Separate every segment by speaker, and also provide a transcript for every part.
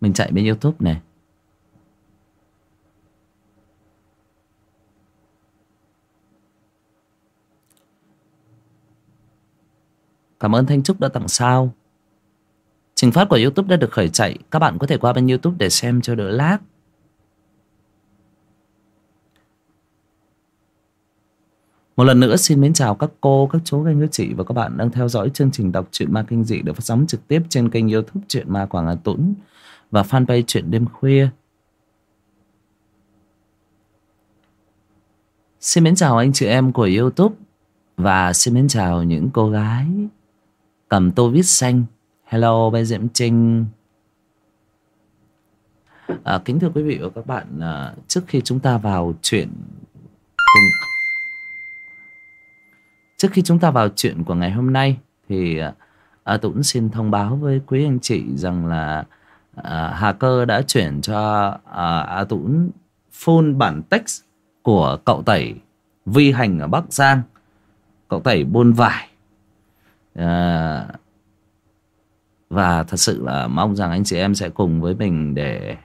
Speaker 1: Mình chạy bên Youtube này. Cảm ơn Thanh Trúc đã tặng sao. Trình phát của Youtube đã được khởi chạy. Các bạn có thể qua bên Youtube để xem cho đỡ lát Một lần nữa xin mến chào các cô, các chú, các anh, các chị và các bạn đang theo dõi chương trình đọc truyện ma kinh dị được phát sóng trực tiếp trên kênh youtube truyện ma Quảng Hà Tũng và fanpage chuyện đêm khuya. Xin mến chào anh chị em của youtube và xin mến chào những cô gái cầm tô viết xanh. Hello, bé Diễm Trinh. À, kính thưa quý vị và các bạn, à, trước khi chúng ta vào chuyện cùng Trước khi chúng ta vào chuyện của ngày hôm nay thì à, à, Tũng xin thông báo với quý anh chị rằng là à, Hà Cơ đã chuyển cho à, A Tũng full bản text của cậu tẩy vi hành ở Bắc Giang, cậu tẩy buôn vải. À, và thật sự là mong rằng anh chị em sẽ cùng với mình để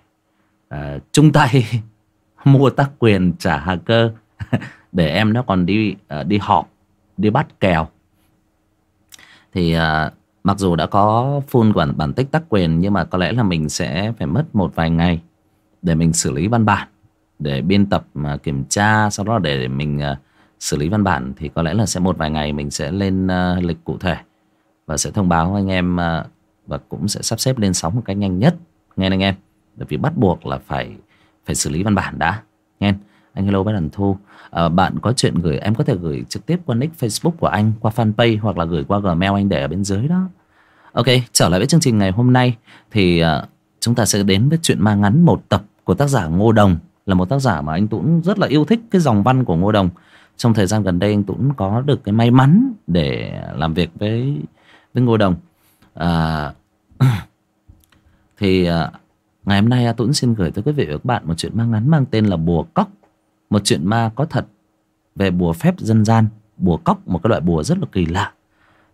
Speaker 1: à, chung tay mua tác quyền trả Hà Cơ để em nó còn đi à, đi họp đi bắt kèo thì mặc dù đã có full bản, bản tích tác quyền nhưng mà có lẽ là mình sẽ phải mất một vài ngày để mình xử lý văn bản để biên tập mà kiểm tra sau đó để mình à, xử lý văn bản. Thì có lẽ là sẽ một vài ngày mình sẽ lên à, lịch cụ thể và sẽ thông báo anh em à, và cũng sẽ sắp xếp lên sóng một cách nhanh nhất. Nghe anh em bởi vì bắt buộc là phải phải xử lý văn bản đã. Nghe anh hello với đàn thu. À, bạn có chuyện gửi em có thể gửi trực tiếp qua nick facebook của anh qua fanpage hoặc là gửi qua gmail anh để ở bên dưới đó. Ok trở lại với chương trình ngày hôm nay thì à, chúng ta sẽ đến với chuyện ma ngắn một tập của tác giả ngô đồng là một tác giả mà anh tuấn rất là yêu thích cái dòng văn của ngô đồng. Trong thời gian gần đây anh tuấn có được cái may mắn để làm việc với với ngô đồng. À, thì à, ngày hôm nay tuấn xin gửi tới quý vị và các bạn một chuyện ma ngắn mang tên là bùa cóc một chuyện ma có thật về bùa phép dân gian bùa cóc một cái loại bùa rất là kỳ lạ.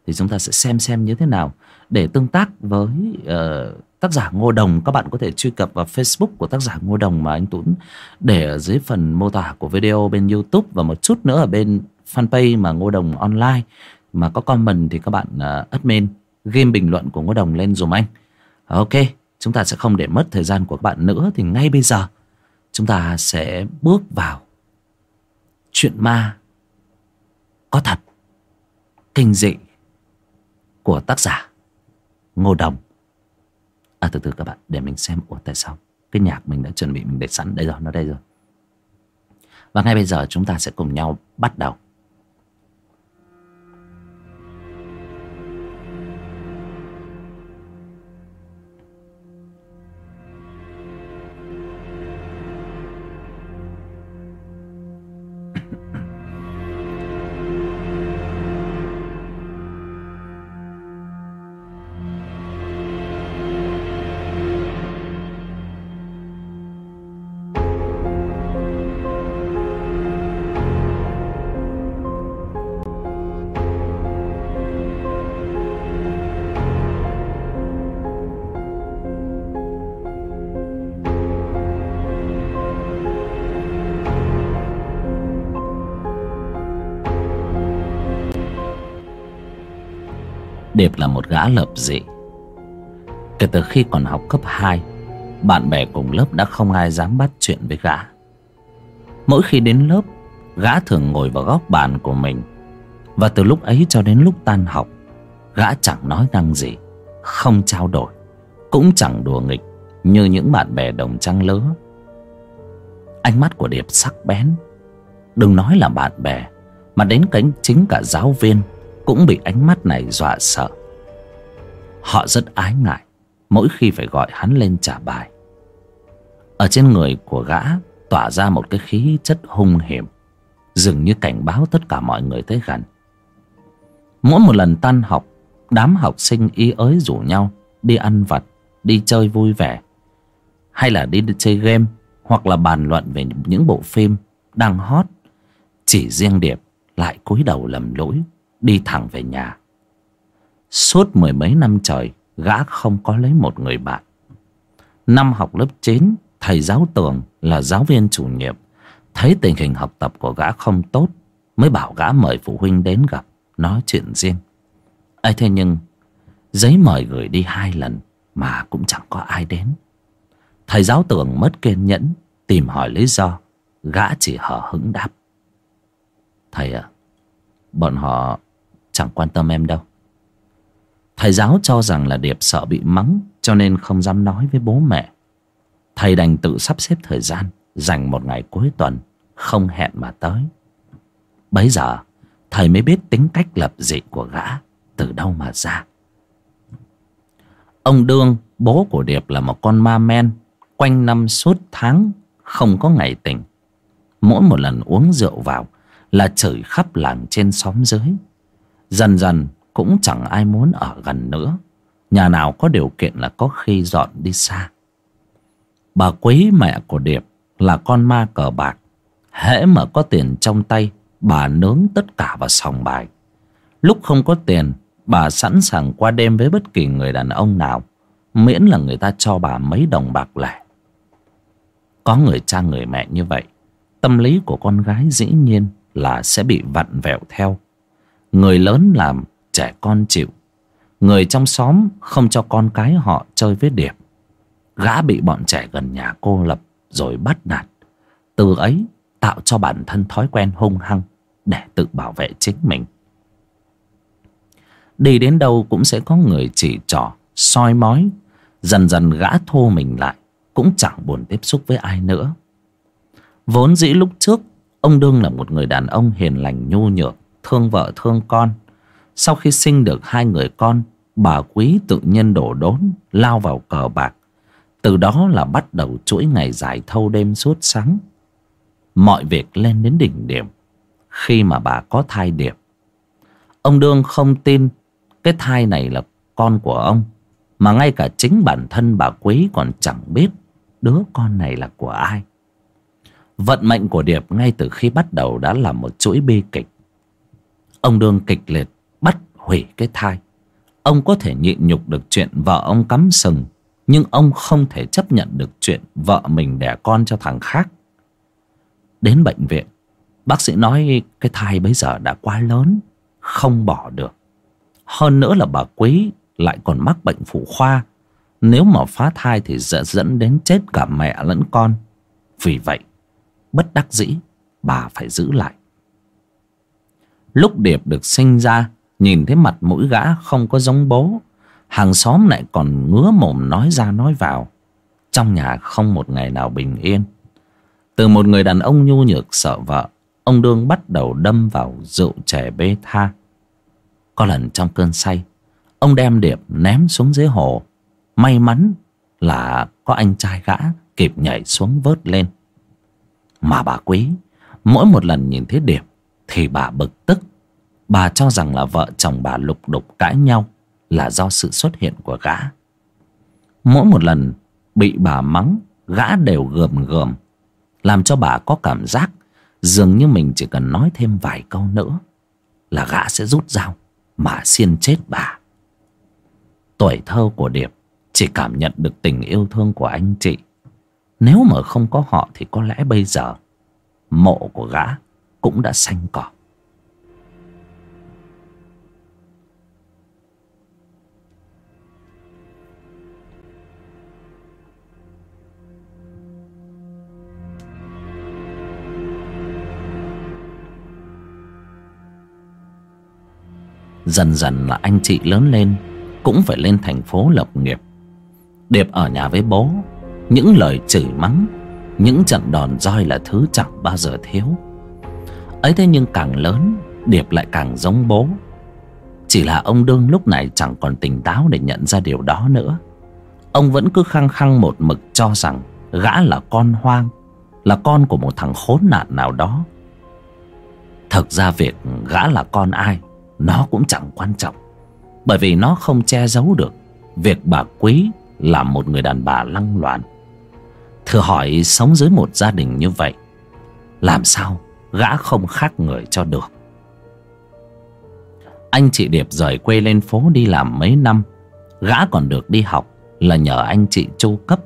Speaker 1: Thì chúng ta sẽ xem xem như thế nào. Để tương tác với uh, tác giả Ngô Đồng các bạn có thể truy cập vào Facebook của tác giả Ngô Đồng mà anh Tuấn để ở dưới phần mô tả của video bên YouTube và một chút nữa ở bên fanpage mà Ngô Đồng online. Mà có comment thì các bạn uh, admin game bình luận của Ngô Đồng lên dùm anh. Ok chúng ta sẽ không để mất thời gian của các bạn nữa. Thì ngay bây giờ chúng ta sẽ bước vào chuyện ma có thật. Kinh dị của tác giả ngô đồng. À từ từ các bạn, để mình xem, ủa, tại sao cái nhạc mình đã chuẩn bị, mình để sẵn, đây rồi, nó đây rồi. Và ngay bây giờ chúng ta sẽ cùng nhau bắt đầu. Điệp là một gã lập dị. Kể từ khi còn học cấp 2 Bạn bè cùng lớp đã không ai dám bắt chuyện với gã. Mỗi khi đến lớp, Gã thường ngồi vào góc bàn của mình. Và từ lúc ấy cho đến lúc tan học, Gã chẳng nói năng gì, Không trao đổi, Cũng chẳng đùa nghịch Như những bạn bè đồng trang lứa. Ánh mắt của Điệp sắc bén. Đừng nói là bạn bè, Mà đến cánh chính cả giáo viên cũng bị ánh mắt này dọa sợ họ rất ái ngại, mỗi khi phải gọi hắn lên trả bài. Ở trên người của gã tỏa ra một cái khí chất hung hiểm, dường như cảnh báo tất cả mọi người tới gần. Mỗi một lần tan học, đám học sinh y ới rủ nhau đi ăn vặt, đi chơi vui vẻ, hay là đi chơi game, hoặc là bàn luận về những bộ phim đang hot, chỉ riêng điệp lại cúi đầu lầm lỗi đi thẳng về nhà suốt mười mấy năm trời, gã không có lấy một người bạn. Năm học lớp 9 Thầy giáo Tường là giáo viên chủ nhiệm. Thấy tình hình học tập của gã không tốt, Mới bảo gã mời phụ huynh đến gặp, Nói chuyện riêng. Ấy thế nhưng, Giấy mời gửi đi hai lần Mà cũng chẳng có ai đến. Thầy giáo Tường mất kiên nhẫn, Tìm hỏi lý do, Gã chỉ hở hững đáp. Thầy à Bọn họ chẳng quan tâm em đâu. Thầy giáo cho rằng là Điệp sợ bị mắng, Cho nên không dám nói với bố mẹ. Thầy đành tự sắp xếp thời gian, Dành một ngày cuối tuần, Không hẹn mà tới. Bấy giờ, Thầy mới biết tính cách lập dị của gã Từ đâu mà ra. Ông Đương, Bố của Điệp là một con ma men, Quanh năm suốt tháng Không có ngày tỉnh. Mỗi một lần uống rượu vào Là chửi khắp làng trên xóm dưới. Dần dần cũng chẳng ai muốn ở gần nữa. Nhà nào có điều kiện là có khi dọn đi xa. Bà quý mẹ của Điệp là con ma cờ bạc. Hễ mà có tiền trong tay, Bà nướng tất cả vào sòng bài. Lúc không có tiền, Bà sẵn sàng qua đêm với bất kỳ người đàn ông nào, Miễn là người ta cho bà mấy đồng bạc lẻ. Có người cha người mẹ như vậy, Tâm lý của con gái dĩ nhiên là sẽ bị vặn vẹo theo. Người lớn làm trẻ con chịu. Người trong xóm không cho con cái họ chơi với Điệp. Gã bị bọn trẻ gần nhà cô lập rồi bắt nạt. Từ ấy tạo cho bản thân thói quen hung hăng Để tự bảo vệ chính mình. Đi đến đâu cũng sẽ có người chỉ trỏ, soi mói. Dần dần gã thô mình lại Cũng chẳng buồn tiếp xúc với ai nữa. Vốn dĩ lúc trước Ông Đương là một người đàn ông hiền lành nhu nhược Thương vợ thương con. Sau khi sinh được hai người con, Bà quý tự nhiên đổ đốn, Lao vào cờ bạc. Từ đó là bắt đầu chuỗi ngày dài thâu đêm suốt sáng. Mọi việc lên đến đỉnh điểm. Khi mà bà có thai điệp Ông Đương không tin Cái thai này là con của ông, Mà ngay cả chính bản thân bà Quý còn chẳng biết Đứa con này là của ai. Vận mệnh của Điệp ngay từ khi bắt đầu đã là một chuỗi bi kịch. Ông Đương kịch liệt bắt hủy cái thai. Ông có thể nhịn nhục được chuyện vợ ông cắm sừng, Nhưng ông không thể chấp nhận được chuyện vợ mình đẻ con cho thằng khác. Đến bệnh viện, Bác sĩ nói cái thai bây giờ đã quá lớn, Không bỏ được. Hơn nữa là bà Quý lại còn mắc bệnh phụ khoa. Nếu mà phá thai thì sẽ dẫn đến chết cả mẹ lẫn con. Vì vậy, Bất đắc dĩ, Bà phải giữ lại. Lúc Điệp được sinh ra Nhìn thấy mặt mũi gã không có giống bố, Hàng xóm lại còn ngứa mồm nói ra nói vào. Trong nhà không một ngày nào bình yên. Từ một người đàn ông nhu nhược sợ vợ, Ông Đương bắt đầu đâm vào rượu chè bê tha. Có lần trong cơn say, Ông đem Điệp ném xuống dưới hồ. May mắn là có anh trai gã kịp nhảy xuống vớt lên. Mà bà quý, Mỗi một lần nhìn thấy Điệp Thì bà bực tức. Bà cho rằng là vợ chồng bà lục đục cãi nhau Là do sự xuất hiện của gã. Mỗi một lần bị bà mắng, Gã đều gườm gườm, Làm cho bà có cảm giác Dường như mình chỉ cần nói thêm vài câu nữa Là gã sẽ rút dao Mà xiên chết bà. Tuổi thơ của Điệp Chỉ cảm nhận được tình yêu thương của anh chị. Nếu mà không có họ Thì có lẽ bây giờ Mộ của gã Cũng đã xanh cỏ. Dần dần là anh chị lớn lên Cũng phải lên thành phố lập nghiệp. Điệp ở nhà với bố, Những lời chửi mắng, Những trận đòn roi là thứ chẳng bao giờ thiếu. Ấy thế nhưng càng lớn, Điệp lại càng giống bố. Chỉ là ông Đương lúc này chẳng còn tỉnh táo để nhận ra điều đó nữa. Ông vẫn cứ khăng khăng một mực cho rằng Gã là con hoang, Là con của một thằng khốn nạn nào đó. Thực ra việc gã là con ai? Nó cũng chẳng quan trọng, bởi vì nó không che giấu được việc bà quý là một người đàn bà lăng loạn thử hỏi sống dưới một gia đình như vậy, làm sao gã không khác người cho được? Anh chị điệp rời quê lên phố đi làm mấy năm, gã còn được đi học là nhờ anh chị chu cấp.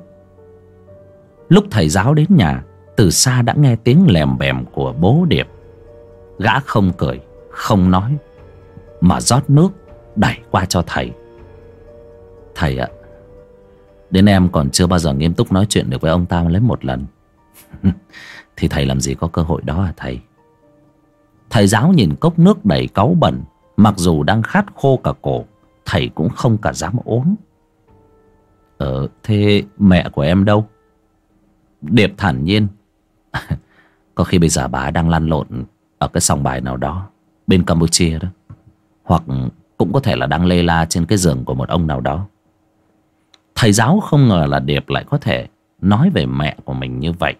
Speaker 1: Lúc thầy giáo đến nhà, Từ xa đã nghe tiếng lèm bèm của bố Điệp. Gã không cười, Không nói. Mà rót nước đẩy qua cho thầy. Thầy ạ, Đến em còn chưa bao giờ nghiêm túc nói chuyện được với ông ta lấy một lần. Thì thầy làm gì có cơ hội đó à thầy? Thầy giáo nhìn cốc nước đầy cáu bẩn, Mặc dù đang khát khô cả cổ, Thầy cũng không cả dám uống Ờ thế mẹ của em đâu? Điệp thản nhiên. Có khi bây giờ bà đang lăn lộn Ở cái sòng bài nào đó, Bên Campuchia đó. Hoặc cũng có thể là đang lê la trên cái giường của một ông nào đó. Thầy giáo không ngờ là Điệp lại có thể Nói về mẹ của mình như vậy.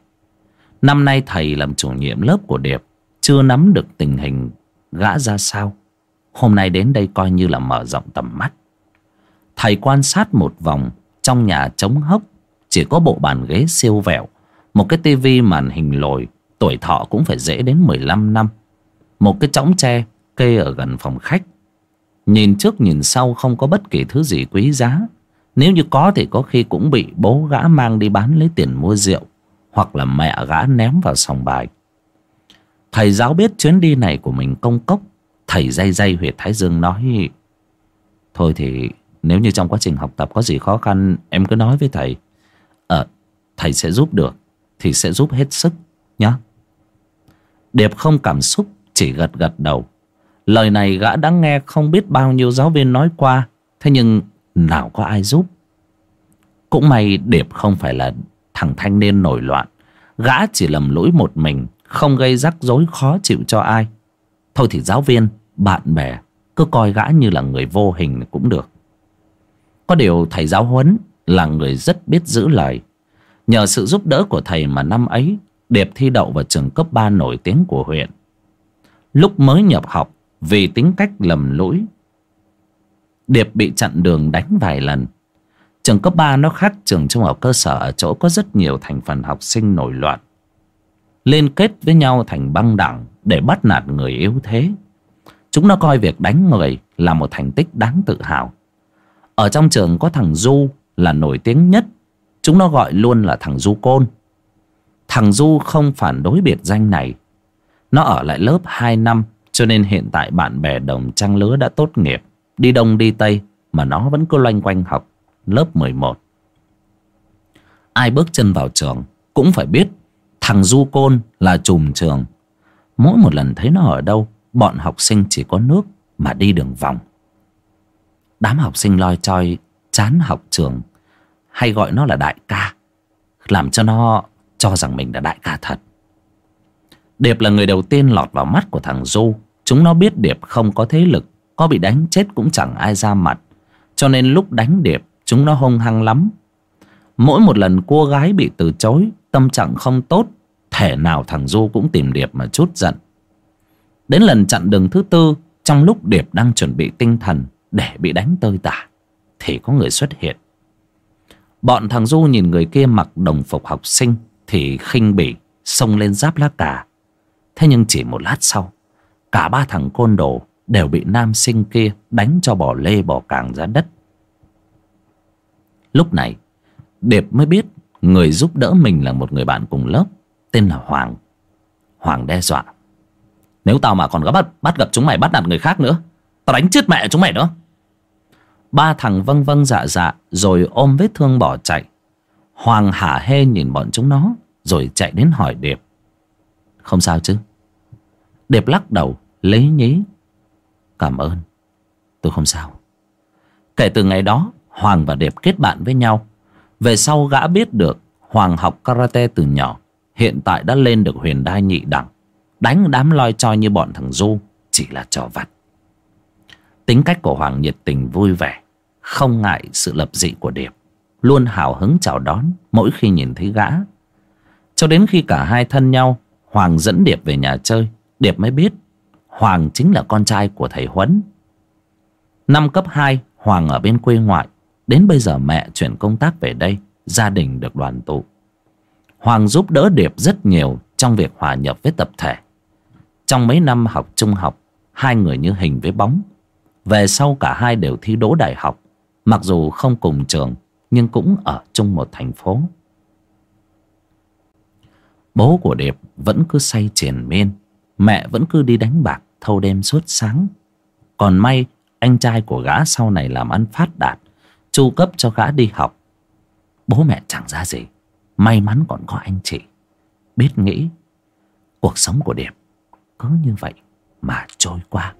Speaker 1: Năm nay thầy làm chủ nhiệm lớp của Điệp, Chưa nắm được tình hình gã ra sao. Hôm nay đến đây coi như là mở rộng tầm mắt. Thầy quan sát một vòng Trong nhà trống hốc, Chỉ có bộ bàn ghế siêu vẹo, Một cái tivi màn hình lồi, Tuổi thọ cũng phải dễ đến 15 năm. Một cái chõng tre kê ở gần phòng khách. Nhìn trước nhìn sau không có bất kỳ thứ gì quý giá. Nếu như có thì có khi cũng bị bố gã mang đi bán lấy tiền mua rượu, Hoặc là mẹ gã ném vào sòng bài. Thầy giáo biết chuyến đi này của mình công cốc, Thầy dây dây huyệt Thái Dương nói, Thôi thì nếu như trong quá trình học tập có gì khó khăn, Em cứ nói với thầy. Ờ thầy sẽ giúp được, Thì sẽ giúp hết sức, nhá. Điệp không cảm xúc, Chỉ gật gật đầu. Lời này gã đã nghe không biết bao nhiêu giáo viên nói qua Thế nhưng nào có ai giúp? Cũng may Điệp không phải là thằng thanh niên nổi loạn. Gã chỉ lầm lỗi một mình Không gây rắc rối khó chịu cho ai. Thôi thì giáo viên, bạn bè Cứ coi gã như là người vô hình cũng được. Có điều thầy giáo huấn là người rất biết giữ lời. Nhờ sự giúp đỡ của thầy mà năm ấy Điệp thi đậu vào trường cấp 3 nổi tiếng của huyện. Lúc mới nhập học vì tính cách lầm lỗi. Điệp bị chặn đường đánh vài lần. Trường cấp 3 nó khác trường trung học cơ sở, Ở chỗ có rất nhiều thành phần học sinh nổi loạn. Liên kết với nhau thành băng đảng Để bắt nạt người yếu thế. Chúng nó coi việc đánh người Là một thành tích đáng tự hào. Ở trong trường có thằng Du Là nổi tiếng nhất. Chúng nó gọi luôn là thằng Du Côn. Thằng Du không phản đối biệt danh này. Nó ở lại lớp 2 năm. Cho nên hiện tại bạn bè đồng trang lứa đã tốt nghiệp. Đi đông đi tây, Mà nó vẫn cứ loanh quanh học Lớp 11 Ai bước chân vào trường Cũng phải biết Thằng Du Côn là trùm trường. Mỗi một lần thấy nó ở đâu, Bọn học sinh chỉ có nước Mà đi đường vòng. Đám học sinh loi choi Chán học trường, Hay gọi nó là đại ca, Làm cho nó cho rằng mình là đại ca thật. Điệp là người đầu tiên lọt vào mắt của thằng Du. Chúng nó biết Điệp không có thế lực, Có bị đánh chết cũng chẳng ai ra mặt. Cho nên lúc đánh Điệp, Chúng nó hung hăng lắm. Mỗi một lần cô gái bị từ chối, Tâm trạng không tốt, Thể nào thằng Du cũng tìm Điệp mà chút giận. Đến lần chặn đường thứ tư, Trong lúc Điệp đang chuẩn bị tinh thần Để bị đánh tơi tả, Thì có người xuất hiện. Bọn thằng Du nhìn người kia mặc đồng phục học sinh Thì khinh bỉ, Xông lên giáp lá cà. Thế nhưng chỉ một lát sau Cả ba thằng côn đồ Đều bị nam sinh kia Đánh cho bỏ lê bỏ càng ra đất. Lúc này Điệp mới biết Người giúp đỡ mình là một người bạn cùng lớp Tên là Hoàng. Hoàng đe dọa Nếu tao mà còn có bắt, bắt gặp chúng mày bắt nạt người khác nữa Tao đánh chết mẹ chúng mày nữa Ba thằng vâng vâng dạ dạ Rồi ôm vết thương bỏ chạy. Hoàng hả hê nhìn bọn chúng nó Rồi chạy đến hỏi Điệp Không sao chứ? Điệp lắc đầu, lấy nhí. Cảm ơn. Tôi không sao. Kể từ ngày đó, Hoàng và Điệp kết bạn với nhau. Về sau gã biết được Hoàng học karate từ nhỏ, Hiện tại đã lên được huyền đai nhị đẳng. Đánh đám loi choi như bọn thằng Du, Chỉ là trò vặt. Tính cách của Hoàng nhiệt tình vui vẻ, Không ngại sự lập dị của Điệp. Luôn hào hứng chào đón Mỗi khi nhìn thấy gã. Cho đến khi cả hai thân nhau, Hoàng dẫn Điệp về nhà chơi. Điệp mới biết Hoàng chính là con trai của thầy Huấn. Năm cấp 2 Hoàng ở bên quê ngoại. Đến bây giờ mẹ chuyển công tác về đây, Gia đình được đoàn tụ. Hoàng giúp đỡ Điệp rất nhiều Trong việc hòa nhập với tập thể. Trong mấy năm học trung học, Hai người như hình với bóng. Về sau cả hai đều thi đỗ đại học, Mặc dù không cùng trường, Nhưng cũng ở chung một thành phố. Bố của Điệp vẫn cứ say triền miên. Mẹ vẫn cứ đi đánh bạc, thâu đêm suốt sáng. Còn may, anh trai của gã sau này làm ăn phát đạt, chu cấp cho gã đi học. Bố mẹ chẳng ra gì, may mắn còn có anh chị. Biết nghĩ, cuộc sống của điệp cứ như vậy mà trôi qua.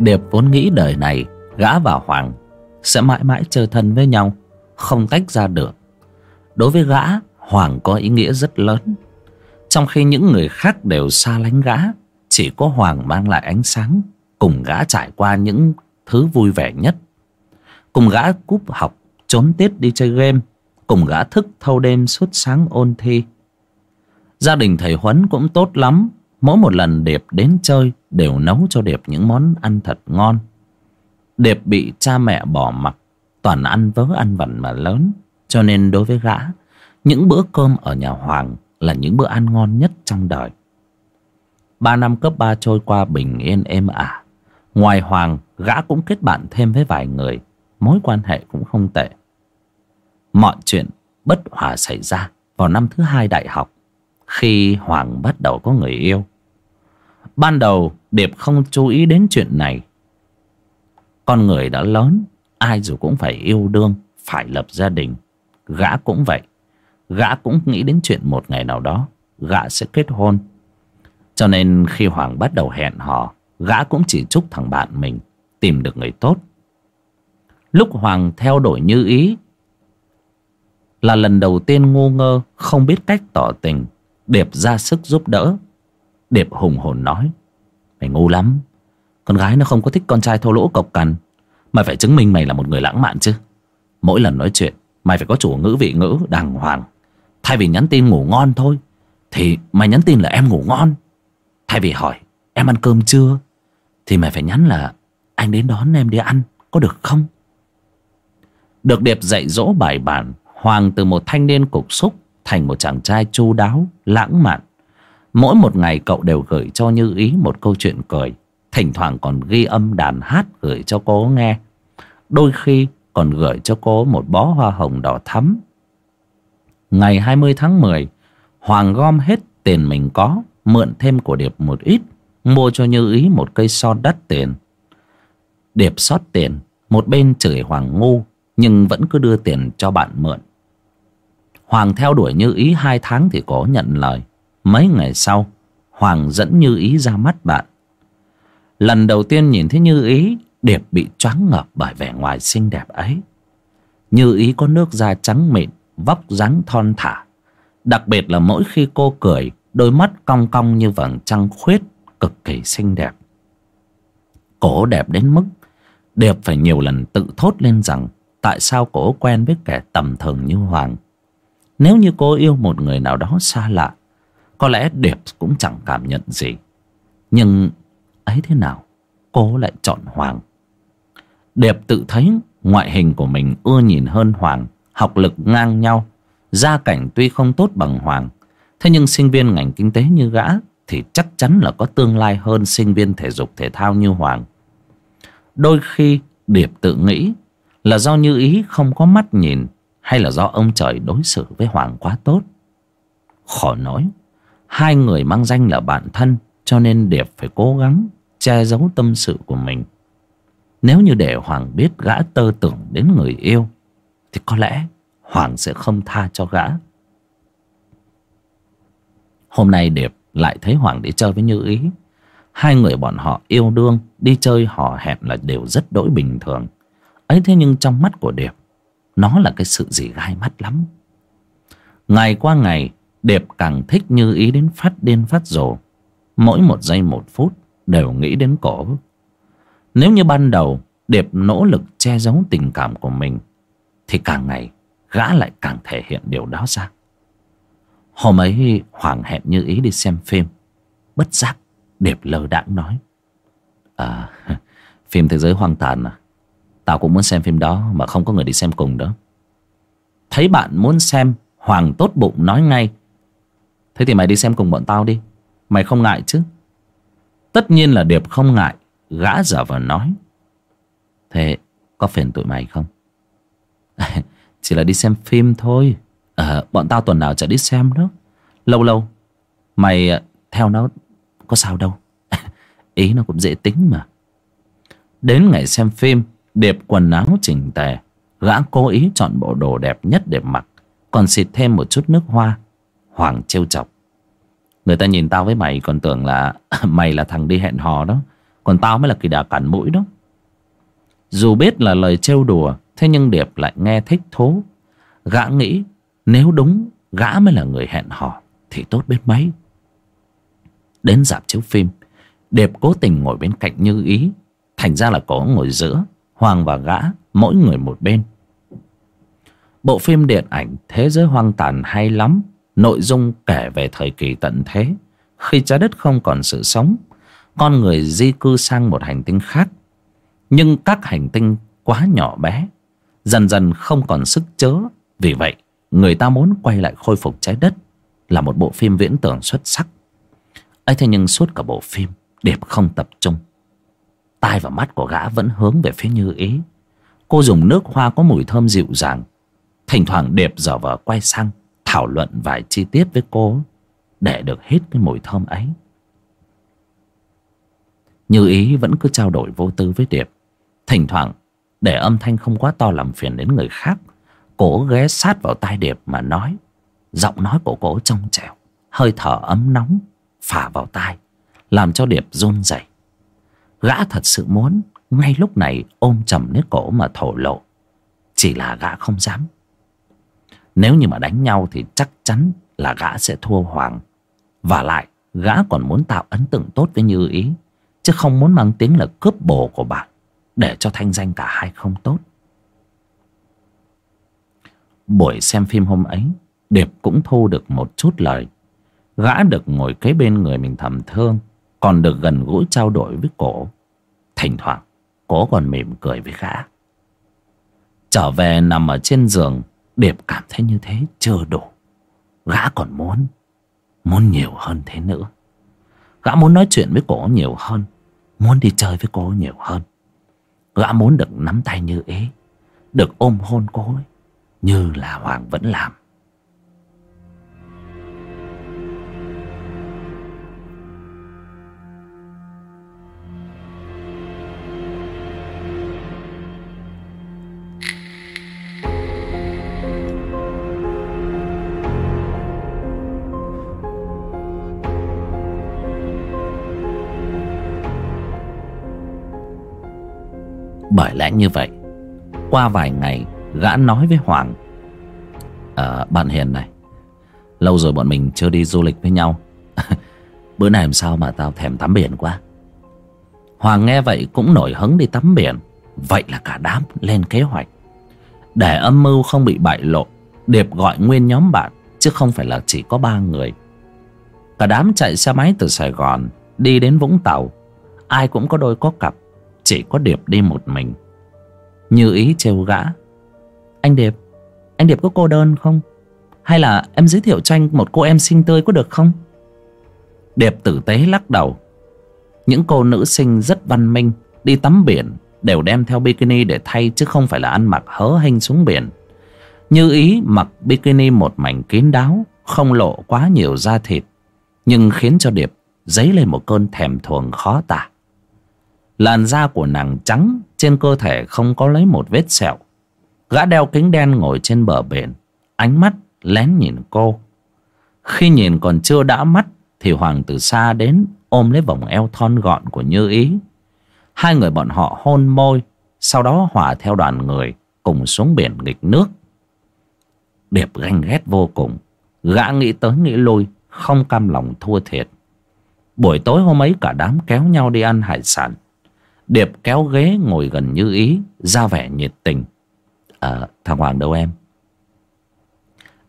Speaker 1: Điệp vốn nghĩ đời này Gã và Hoàng Sẽ mãi mãi chơi thân với nhau, Không tách ra được. Đối với gã, Hoàng có ý nghĩa rất lớn. Trong khi những người khác đều xa lánh gã, Chỉ có Hoàng mang lại ánh sáng Cùng gã trải qua những thứ vui vẻ nhất. Cùng gã cúp học, Trốn tiết đi chơi game, Cùng gã thức thâu đêm suốt sáng ôn thi. Gia đình thầy Huấn cũng tốt lắm. Mỗi một lần Điệp đến chơi Đều nấu cho Điệp những món ăn thật ngon. Điệp bị cha mẹ bỏ mặc, Toàn ăn vớ ăn vẩn mà lớn. Cho nên đối với gã, Những bữa cơm ở nhà Hoàng Là những bữa ăn ngon nhất trong đời. Ba năm cấp ba trôi qua bình yên êm ả. Ngoài Hoàng, Gã cũng kết bạn thêm với vài người. Mối quan hệ cũng không tệ. Mọi chuyện bất hòa xảy ra Vào năm thứ hai đại học. Khi Hoàng bắt đầu có người yêu Ban đầu, Điệp không chú ý đến chuyện này. Con người đã lớn, Ai dù cũng phải yêu đương, Phải lập gia đình. Gã cũng vậy. Gã cũng nghĩ đến chuyện một ngày nào đó, Gã sẽ kết hôn. Cho nên khi Hoàng bắt đầu hẹn hò, Gã cũng chỉ chúc thằng bạn mình Tìm được người tốt. Lúc Hoàng theo đuổi như ý, Là lần đầu tiên ngu ngơ, Không biết cách tỏ tình, Điệp ra sức giúp đỡ. Điệp hùng hồn nói, Mày ngu lắm. Con gái nó không có thích con trai thô lỗ cộc cằn. Mày phải chứng minh mày là một người lãng mạn chứ. Mỗi lần nói chuyện, Mày phải có chủ ngữ vị ngữ đàng hoàng. Thay vì nhắn tin ngủ ngon thôi, Thì mày nhắn tin là em ngủ ngon. Thay vì hỏi, em ăn cơm chưa? Thì mày phải nhắn là, Anh đến đón em đi ăn, Có được không? Được Điệp dạy dỗ bài bản, Hoàng từ một thanh niên cục xúc Thành một chàng trai chu đáo, Lãng mạn. Mỗi một ngày cậu đều gửi cho Như Ý một câu chuyện cười. Thỉnh thoảng còn ghi âm đàn hát gửi cho cô nghe. Đôi khi còn gửi cho cô một bó hoa hồng đỏ thắm. Ngày 20 tháng 10 Hoàng gom hết tiền mình có, Mượn thêm của Điệp một ít, Mua cho Như Ý một cây son đắt tiền. Điệp xót tiền, Một bên chửi Hoàng ngu, Nhưng vẫn cứ đưa tiền cho bạn mượn. Hoàng theo đuổi Như Ý hai tháng thì có nhận lời. Mấy ngày sau, Hoàng dẫn Như Ý ra mắt bạn. Lần đầu tiên nhìn thấy Như Ý, Điệp bị choáng ngợp bởi vẻ ngoài xinh đẹp ấy. Như Ý có nước da trắng mịn, Vóc dáng thon thả. Đặc biệt là mỗi khi cô cười, Đôi mắt cong cong như vầng trăng khuyết, Cực kỳ xinh đẹp. Cổ đẹp đến mức Điệp phải nhiều lần tự thốt lên rằng Tại sao cổ quen với kẻ tầm thường như Hoàng. Nếu như cô yêu một người nào đó xa lạ có lẽ Điệp cũng chẳng cảm nhận gì. Nhưng ấy thế nào, Cô lại chọn Hoàng. Điệp tự thấy ngoại hình của mình ưa nhìn hơn Hoàng, Học lực ngang nhau, Gia cảnh tuy không tốt bằng Hoàng. Thế nhưng sinh viên ngành kinh tế như gã Thì chắc chắn là có tương lai hơn sinh viên thể dục thể thao như Hoàng. Đôi khi Điệp tự nghĩ Là do như ý không có mắt nhìn Hay là do ông trời đối xử với Hoàng quá tốt. Khó nói. Hai người mang danh là bạn thân, Cho nên Điệp phải cố gắng Che giấu tâm sự của mình. Nếu như để Hoàng biết gã tơ tưởng đến người yêu, Thì có lẽ Hoàng sẽ không tha cho gã. Hôm nay Điệp lại thấy Hoàng đi chơi với Như Ý. Hai người bọn họ yêu đương, Đi chơi họ hẹn là đều rất đỗi bình thường. Ấy thế nhưng trong mắt của Điệp, Nó là cái sự gì gai mắt lắm. Ngày qua ngày Điệp càng thích như ý đến phát điên phát rồ. Mỗi một giây một phút Đều nghĩ đến cổ. Nếu như ban đầu Điệp nỗ lực che giấu tình cảm của mình, Thì càng ngày Gã lại càng thể hiện điều đó ra. Hôm ấy Hoàng hẹn như ý đi xem phim. Bất giác Điệp lơ đãng nói À phim thế giới hoang tàn à? Tao cũng muốn xem phim đó Mà không có người đi xem cùng đó. Thấy bạn muốn xem, Hoàng tốt bụng nói ngay Thế thì mày đi xem cùng bọn tao đi. Mày không ngại chứ? Tất nhiên là Điệp không ngại Gã giả vờ nói. Thế có phiền tụi mày không? Chỉ là đi xem phim thôi. À, Bọn tao tuần nào chả đi xem đó. Lâu lâu Mày ờ, theo nó có sao đâu. Ý nó cũng dễ tính mà. Đến ngày xem phim Điệp quần áo chỉnh tề. Gã cố ý chọn bộ đồ đẹp nhất để mặc. Còn xịt thêm một chút nước hoa. Hoàng trêu chọc. Người ta nhìn tao với mày còn tưởng là Mày là thằng đi hẹn hò đó. Còn tao mới là kỳ đà cản mũi đó. Dù biết là lời trêu đùa, Thế nhưng Điệp lại nghe thích thú. Gã nghĩ Nếu đúng, gã mới là người hẹn hò Thì tốt biết mấy. Đến dạp chiếu phim, Điệp cố tình ngồi bên cạnh như ý. Thành ra là có ngồi giữa Hoàng và gã, mỗi người một bên. Bộ phim điện ảnh Thế giới hoang tàn hay lắm. Nội dung kể về thời kỳ tận thế. Khi trái đất không còn sự sống, Con người di cư sang một hành tinh khác. Nhưng các hành tinh quá nhỏ bé, Dần dần không còn sức chớ. Vì vậy, người ta muốn quay lại khôi phục trái đất Là một bộ phim viễn tưởng xuất sắc. Ấy thế nhưng suốt cả bộ phim, Điệp không tập trung. Tai và mắt của gã vẫn hướng về phía như ý. Cô dùng nước hoa có mùi thơm dịu dàng. Thỉnh thoảng Điệp dở vờ quay sang. Thảo luận vài chi tiết với cô Để được hết cái mùi thơm ấy. Như ý vẫn cứ trao đổi vô tư với Điệp. Thỉnh thoảng, Để âm thanh không quá to làm phiền đến người khác Cổ ghé sát vào tai Điệp mà nói, Giọng nói của cổ trong trẻo, Hơi thở ấm nóng, Phả vào tai, Làm cho Điệp run rẩy. Gã thật sự muốn Ngay lúc này ôm chầm lấy cổ mà thổ lộ. Chỉ là gã không dám. Nếu như mà đánh nhau Thì chắc chắn là gã sẽ thua Hoàng. Và lại, Gã còn muốn tạo ấn tượng tốt với Như Ý, Chứ không muốn mang tiếng là cướp bồ của bạn, Để cho thanh danh cả hai không tốt. Buổi xem phim hôm ấy, Điệp cũng thu được một chút lời. Gã được ngồi kế bên người mình thầm thương, Còn được gần gũi trao đổi với cổ. Thỉnh thoảng, Cổ còn mỉm cười với gã. Trở về nằm ở trên giường Điệp cảm thấy như thế chưa đủ. Gã còn muốn Muốn nhiều hơn thế nữa. Gã muốn nói chuyện với cổ nhiều hơn, Muốn đi chơi với cô nhiều hơn. Gã muốn được nắm tay như ý, Được ôm hôn cô ấy, Như là Hoàng vẫn làm. Bởi lẽ như vậy Qua vài ngày Gã nói với Hoàng. À, Bạn Hiền này Lâu rồi bọn mình chưa đi du lịch với nhau. Bữa nay làm sao mà tao thèm tắm biển quá. Hoàng nghe vậy cũng nổi hứng đi tắm biển. Vậy là cả đám lên kế hoạch. Để âm mưu không bị bại lộ Điệp gọi nguyên nhóm bạn Chứ không phải là chỉ có ba người. Cả đám chạy xe máy từ Sài Gòn Đi đến Vũng Tàu. Ai cũng có đôi có cặp chỉ có Điệp đi một mình. Như ý trêu gã. Anh Điệp Anh Điệp có cô đơn không? Hay là em giới thiệu cho anh một cô em xinh tươi có được không? Điệp tử tế lắc đầu. Những cô nữ sinh rất văn minh, Đi tắm biển, Đều đem theo bikini để thay Chứ không phải là ăn mặc hớ hênh xuống biển. Như ý mặc bikini một mảnh kín đáo, Không lộ quá nhiều da thịt, Nhưng khiến cho Điệp dấy lên một cơn thèm thuồng khó tả. Làn da của nàng trắng, Trên cơ thể không có lấy một vết sẹo. Gã đeo kính đen ngồi trên bờ biển Ánh mắt lén nhìn cô. Khi nhìn còn chưa đã mắt, Thì Hoàng từ xa đến Ôm lấy vòng eo thon gọn của Như Ý. Hai người bọn họ hôn môi, Sau đó hòa theo đoàn người Cùng xuống biển nghịch nước. Điệp ganh ghét vô cùng, Gã nghĩ tới nghĩ lui, Không cam lòng thua thiệt. Buổi tối hôm ấy cả đám kéo nhau đi ăn hải sản. Điệp kéo ghế ngồi gần như ý, Ra vẻ nhiệt tình. À thằng Hoàng đâu em?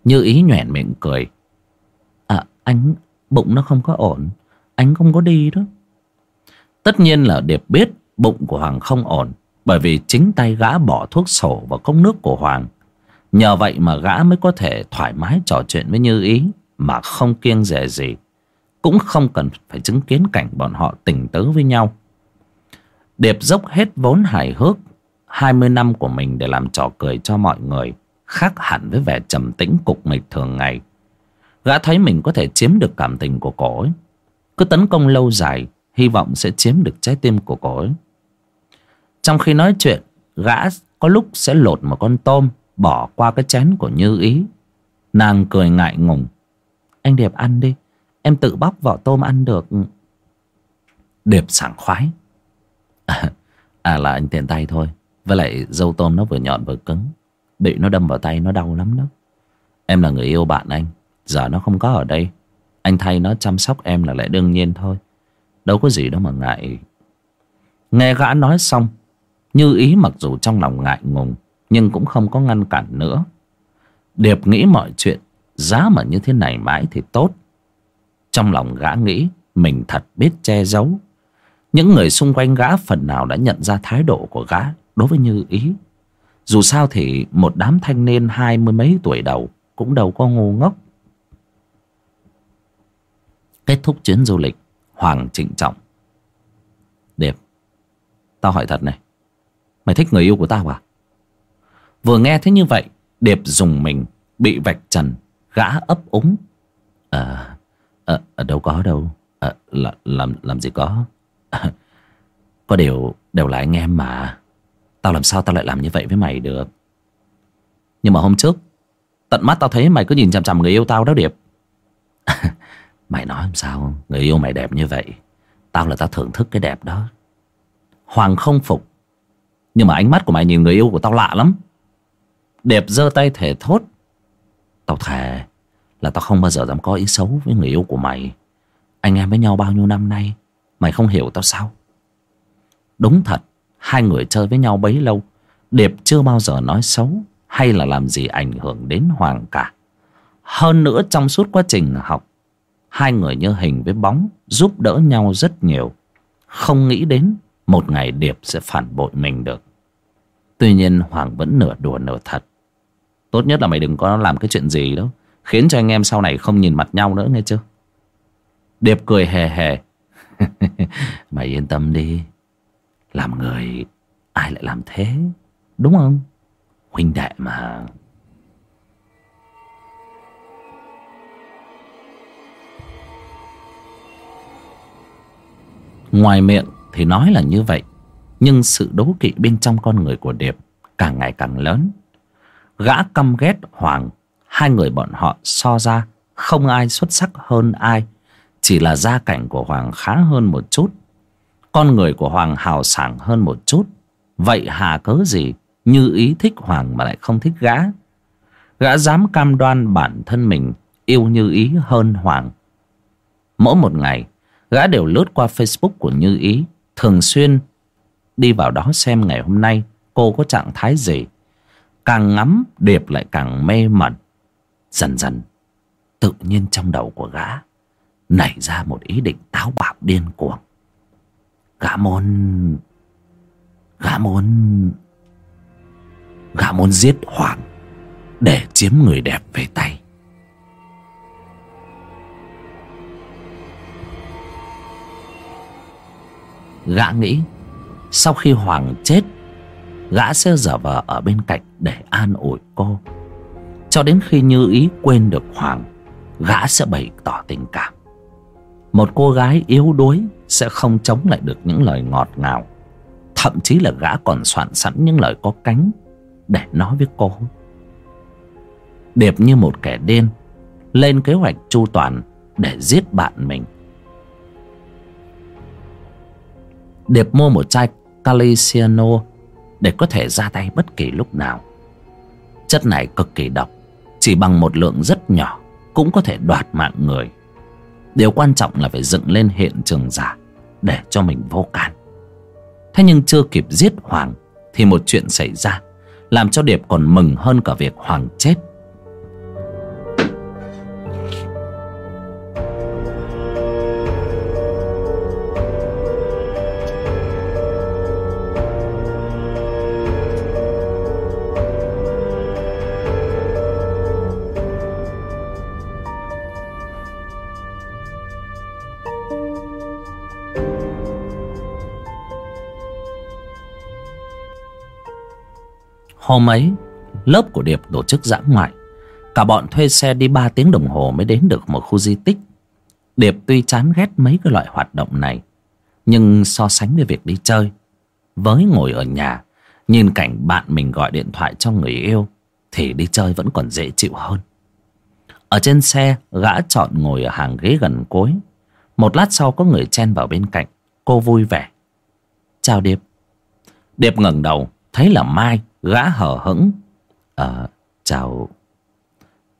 Speaker 1: Như ý nhoẻn miệng cười. À anh, bụng nó không có ổn, anh không có đi đó. Tất nhiên là điệp biết bụng của hoàng không ổn, bởi vì chính tay gã bỏ thuốc sổ vào cốc nước của hoàng. Nhờ vậy mà gã mới có thể thoải mái trò chuyện với như ý, mà không kiêng dè gì. Cũng không cần phải chứng kiến cảnh bọn họ tình tứ với nhau điệp dốc hết vốn hài hước, hai mươi năm của mình để làm trò cười cho mọi người, khác hẳn với vẻ trầm tĩnh cục mịch thường ngày. Gã thấy mình có thể chiếm được cảm tình của cổ ấy. Cứ tấn công lâu dài, hy vọng sẽ chiếm được trái tim của cổ ấy. Trong khi nói chuyện, gã có lúc sẽ lột một con tôm, bỏ qua cái chén của như ý. Nàng cười ngại ngùng. Anh điệp ăn đi, em tự bóc vỏ tôm ăn được. Điệp sảng khoái à, à là anh tiện tay thôi. Với lại dâu tôm nó vừa nhọn vừa cứng. Bị nó đâm vào tay nó đau lắm đó. Em là người yêu bạn anh. Giờ nó không có ở đây. Anh thay nó chăm sóc em là lẽ đương nhiên thôi. Đâu có gì đâu mà ngại. Nghe gã nói xong như ý mặc dù trong lòng ngại ngùng nhưng cũng không có ngăn cản nữa. Điệp nghĩ mọi chuyện giá mà như thế này mãi thì tốt. Trong lòng gã nghĩ mình thật biết che giấu những người xung quanh gã phần nào đã nhận ra thái độ của gã đối với như ý. Dù sao thì một đám thanh niên hai mươi mấy tuổi đầu cũng đâu có ngu ngốc. Kết thúc chuyến du lịch hoàng trịnh trọng. Điệp tao hỏi thật này mày thích người yêu của tao à? Vừa nghe thế như vậy điệp dùng mình bị vạch trần gã ấp úng. À, à, à đâu có đâu. À, là, làm làm gì có. có điều đều là anh em mà. Tao làm sao tao lại làm như vậy với mày được? Nhưng mà hôm trước, Tận mắt tao thấy mày cứ nhìn chằm chằm người yêu tao đó Điệp. Mày nói làm sao? Người yêu mày đẹp như vậy, Tao là tao thưởng thức cái đẹp đó. Hoàng không phục, Nhưng mà ánh mắt của mày nhìn người yêu của tao lạ lắm. Đẹp giơ tay thể thốt. Tao thề Là tao không bao giờ dám có ý xấu với người yêu của mày. Anh em với nhau bao nhiêu năm nay Mày không hiểu tao sao? Đúng thật, Hai người chơi với nhau bấy lâu, Điệp chưa bao giờ nói xấu Hay là làm gì ảnh hưởng đến Hoàng cả. Hơn nữa trong suốt quá trình học, Hai người như hình với bóng Giúp đỡ nhau rất nhiều. Không nghĩ đến Một ngày Điệp sẽ phản bội mình được. Tuy nhiên Hoàng vẫn nửa đùa nửa thật. Tốt nhất là mày đừng có làm cái chuyện gì đó, Khiến cho anh em sau này không nhìn mặt nhau nữa, nghe chưa? Điệp cười hề hề. Mày yên tâm đi. Làm người, ai lại làm thế? Đúng không? Huynh đệ mà. Ngoài miệng thì nói là như vậy, Nhưng sự đố kỵ bên trong con người của Điệp Càng ngày càng lớn. Gã căm ghét Hoàng, Hai người bọn họ so ra Không ai xuất sắc hơn ai. Chỉ là gia cảnh của Hoàng khá hơn một chút, con người của Hoàng hào sảng hơn một chút. Vậy hà cớ gì? Như ý thích Hoàng mà lại không thích gã. Gã dám cam đoan bản thân mình Yêu Như ý hơn Hoàng. Mỗi một ngày, Gã đều lướt qua Facebook của Như ý, Thường xuyên Đi vào đó xem ngày hôm nay Cô có trạng thái gì. Càng ngắm, Điệp lại càng mê mẩn. Dần dần, Tự nhiên trong đầu của gã. Nảy ra một ý định táo bạo điên cuồng. Gã muốn Gã muốn Gã muốn giết Hoàng Để chiếm người đẹp về tay. Gã nghĩ Sau khi Hoàng chết, Gã sẽ giả vờ ở bên cạnh Để an ủi cô. Cho đến khi như ý quên được Hoàng, Gã sẽ bày tỏ tình cảm một cô gái yếu đuối sẽ không chống lại được những lời ngọt ngào. Thậm chí là gã còn soạn sẵn những lời có cánh để nói với cô. Điệp như một kẻ điên, lên kế hoạch chu toàn để giết bạn mình. Điệp mua một chai caliciano để có thể ra tay bất kỳ lúc nào. Chất này cực kỳ độc, chỉ bằng một lượng rất nhỏ cũng có thể đoạt mạng người. Điều quan trọng là phải dựng lên hiện trường giả Để cho mình vô can. Thế nhưng chưa kịp giết Hoàng Thì một chuyện xảy ra, Làm cho Điệp còn mừng hơn cả việc Hoàng chết. Hôm ấy, Lớp của Điệp tổ chức dã ngoại. Cả bọn thuê xe đi 3 tiếng đồng hồ Mới đến được một khu di tích. Điệp tuy chán ghét mấy cái loại hoạt động này, Nhưng so sánh với việc đi chơi, Với ngồi ở nhà, Nhìn cảnh bạn mình gọi điện thoại cho người yêu, Thì đi chơi vẫn còn dễ chịu hơn. Ở trên xe, Gã chọn ngồi ở hàng ghế gần cuối. Một lát sau có người chen vào bên cạnh, Cô vui vẻ. Chào Điệp. Điệp ngẩng đầu, Thấy là Mai. Gã hở hững. Ờ chào.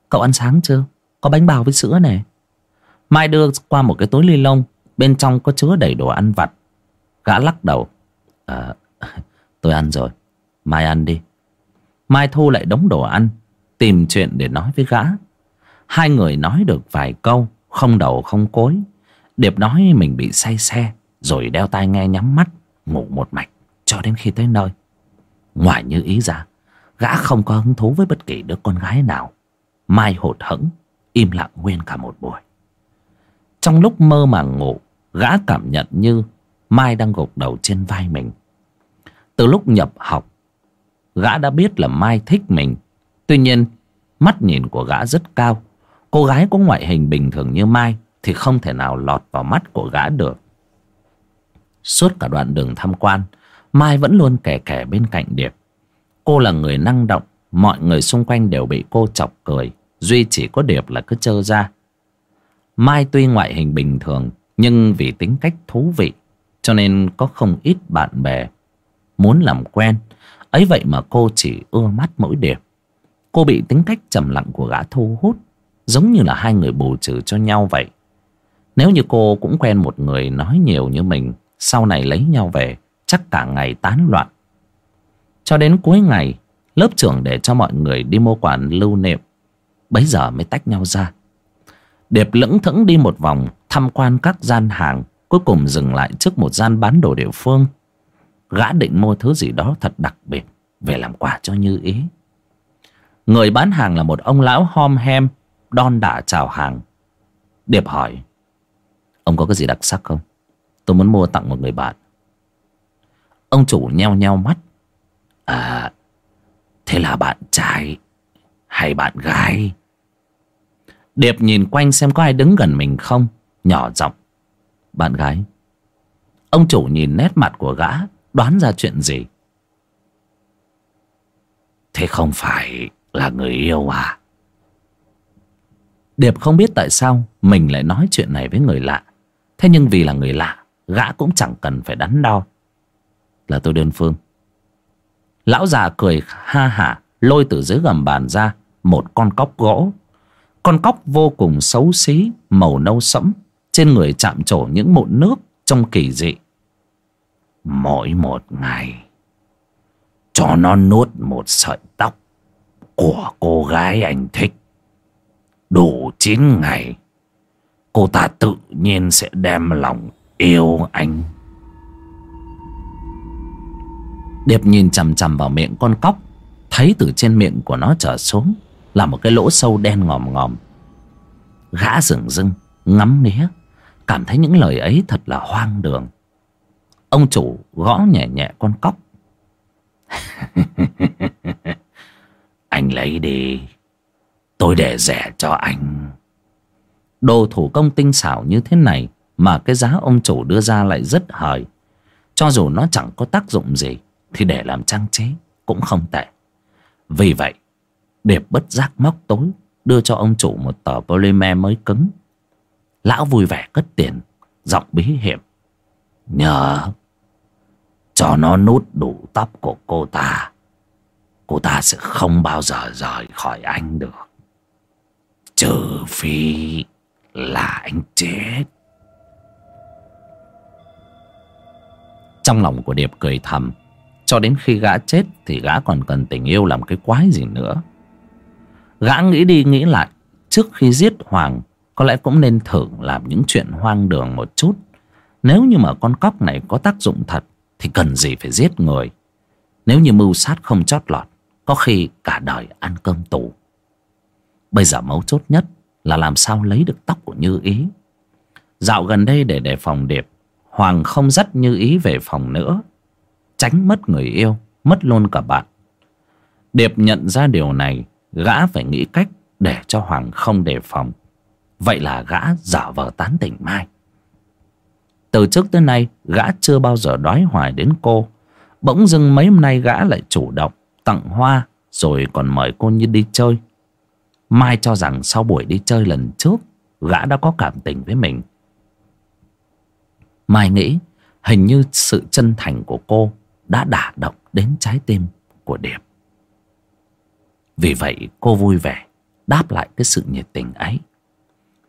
Speaker 1: Cậu ăn sáng chưa? Có bánh bao với sữa này. Mai đưa qua một cái túi ly lông, Bên trong có chứa đầy đồ ăn vặt. Gã lắc đầu. Ờ tôi ăn rồi. Mai ăn đi. Mai thu lại đống đồ ăn, Tìm chuyện để nói với gã. Hai người nói được vài câu, Không đầu không cối. Điệp nói mình bị say xe, Rồi đeo tai nghe nhắm mắt, Ngủ một mạch, cho đến khi tới nơi. Ngoài như ý ra, Gã không có hứng thú với bất kỳ đứa con gái nào. Mai hụt hẫng, Im lặng nguyên cả một buổi. Trong lúc mơ màng ngủ, Gã cảm nhận như Mai đang gục đầu trên vai mình. Từ lúc nhập học, Gã đã biết là Mai thích mình. Tuy nhiên, Mắt nhìn của gã rất cao. Cô gái có ngoại hình bình thường như Mai Thì không thể nào lọt vào mắt của gã được. Suốt cả đoạn đường tham quan Mai vẫn luôn kẻ kẻ bên cạnh Điệp. Cô là người năng động, Mọi người xung quanh đều bị cô chọc cười, Duy chỉ có Điệp là cứ trơ ra. Mai tuy ngoại hình bình thường, Nhưng vì tính cách thú vị, Cho nên có không ít bạn bè Muốn làm quen. Ấy vậy mà cô chỉ ưa mắt mỗi Điệp. Cô bị tính cách trầm lặng của gã thu hút, Giống như là hai người bù trừ cho nhau vậy. Nếu như cô cũng quen một người nói nhiều như mình, Sau này lấy nhau về Chắc cả ngày tán loạn. Cho đến cuối ngày, Lớp trưởng để cho mọi người đi mua quà lưu niệm. Bấy giờ mới tách nhau ra. Điệp lững thững đi một vòng, Tham quan các gian hàng, Cuối cùng dừng lại trước một gian bán đồ địa phương. Gã định mua thứ gì đó thật đặc biệt, Về làm quà cho Như Ý. Người bán hàng là một ông lão hom hem, Đon đả chào hàng. Điệp hỏi, Ông có cái gì đặc sắc không? Tôi muốn mua tặng một người bạn. Ông chủ nheo nheo mắt. À Thế là bạn trai Hay bạn gái? Điệp nhìn quanh xem có ai đứng gần mình không, Nhỏ giọng. Bạn gái. Ông chủ nhìn nét mặt của gã, Đoán ra chuyện gì? Thế không phải là người yêu à? Điệp không biết tại sao Mình lại nói chuyện này với người lạ. Thế nhưng vì là người lạ, Gã cũng chẳng cần phải đắn đo. Là tôi đơn phương. Lão già cười ha hả, Lôi từ dưới gầm bàn ra, Một con cóc gỗ. Con cóc vô cùng xấu xí, Màu nâu sẫm, Trên người chạm trổ những mụn nước Trông kỳ dị. Mỗi một ngày, Cho nó nuốt một sợi tóc Của cô gái anh thích. Đủ chín ngày, Cô ta tự nhiên sẽ đem lòng yêu anh. Điệp nhìn chằm chằm vào miệng con cóc, Thấy từ trên miệng của nó trở xuống Là một cái lỗ sâu đen ngòm ngòm. Gã rừng rưng, Ngắm nghía, Cảm thấy những lời ấy thật là hoang đường. Ông chủ gõ nhẹ nhẹ con cóc. Anh lấy đi, Tôi để rẻ cho anh. Đồ thủ công tinh xảo như thế này Mà cái giá ông chủ đưa ra lại rất hời. Cho dù nó chẳng có tác dụng gì thì để làm trang trí cũng không tệ. Vì vậy điệp bất giác móc tối đưa cho ông chủ một tờ polymer mới cứng. Lão vui vẻ cất tiền, giọng bí hiểm. Nhờ, cho nó nút đủ tóc của cô ta. Cô ta sẽ không bao giờ rời khỏi anh được. Trừ phi là anh chết. Trong lòng của điệp cười thầm cho đến khi gã chết Thì gã còn cần tình yêu làm cái quái gì nữa. Gã nghĩ đi nghĩ lại, Trước khi giết Hoàng, Có lẽ cũng nên thử làm những chuyện hoang đường một chút. Nếu như mà con cóc này có tác dụng thật, Thì cần gì phải giết người? Nếu như mưu sát không chót lọt, Có khi cả đời ăn cơm tù. Bây giờ mấu chốt nhất Là làm sao lấy được tóc của Như Ý. Dạo gần đây để đề phòng Điệp, Hoàng không dắt Như Ý về phòng nữa tránh mất người yêu, mất luôn cả bạn. Điệp nhận ra điều này, gã phải nghĩ cách để cho hoàng không đề phòng. Vậy là gã giả vờ tán tỉnh mai. Từ trước tới nay, gã chưa bao giờ đói hoài đến cô. Bỗng dưng mấy hôm nay gã lại chủ động, tặng hoa, rồi còn mời cô như đi chơi. Mai cho rằng sau buổi đi chơi lần trước, gã đã có cảm tình với mình. Mai nghĩ hình như sự chân thành của cô đã đả động đến trái tim của điệp. Vì vậy cô vui vẻ đáp lại cái sự nhiệt tình ấy.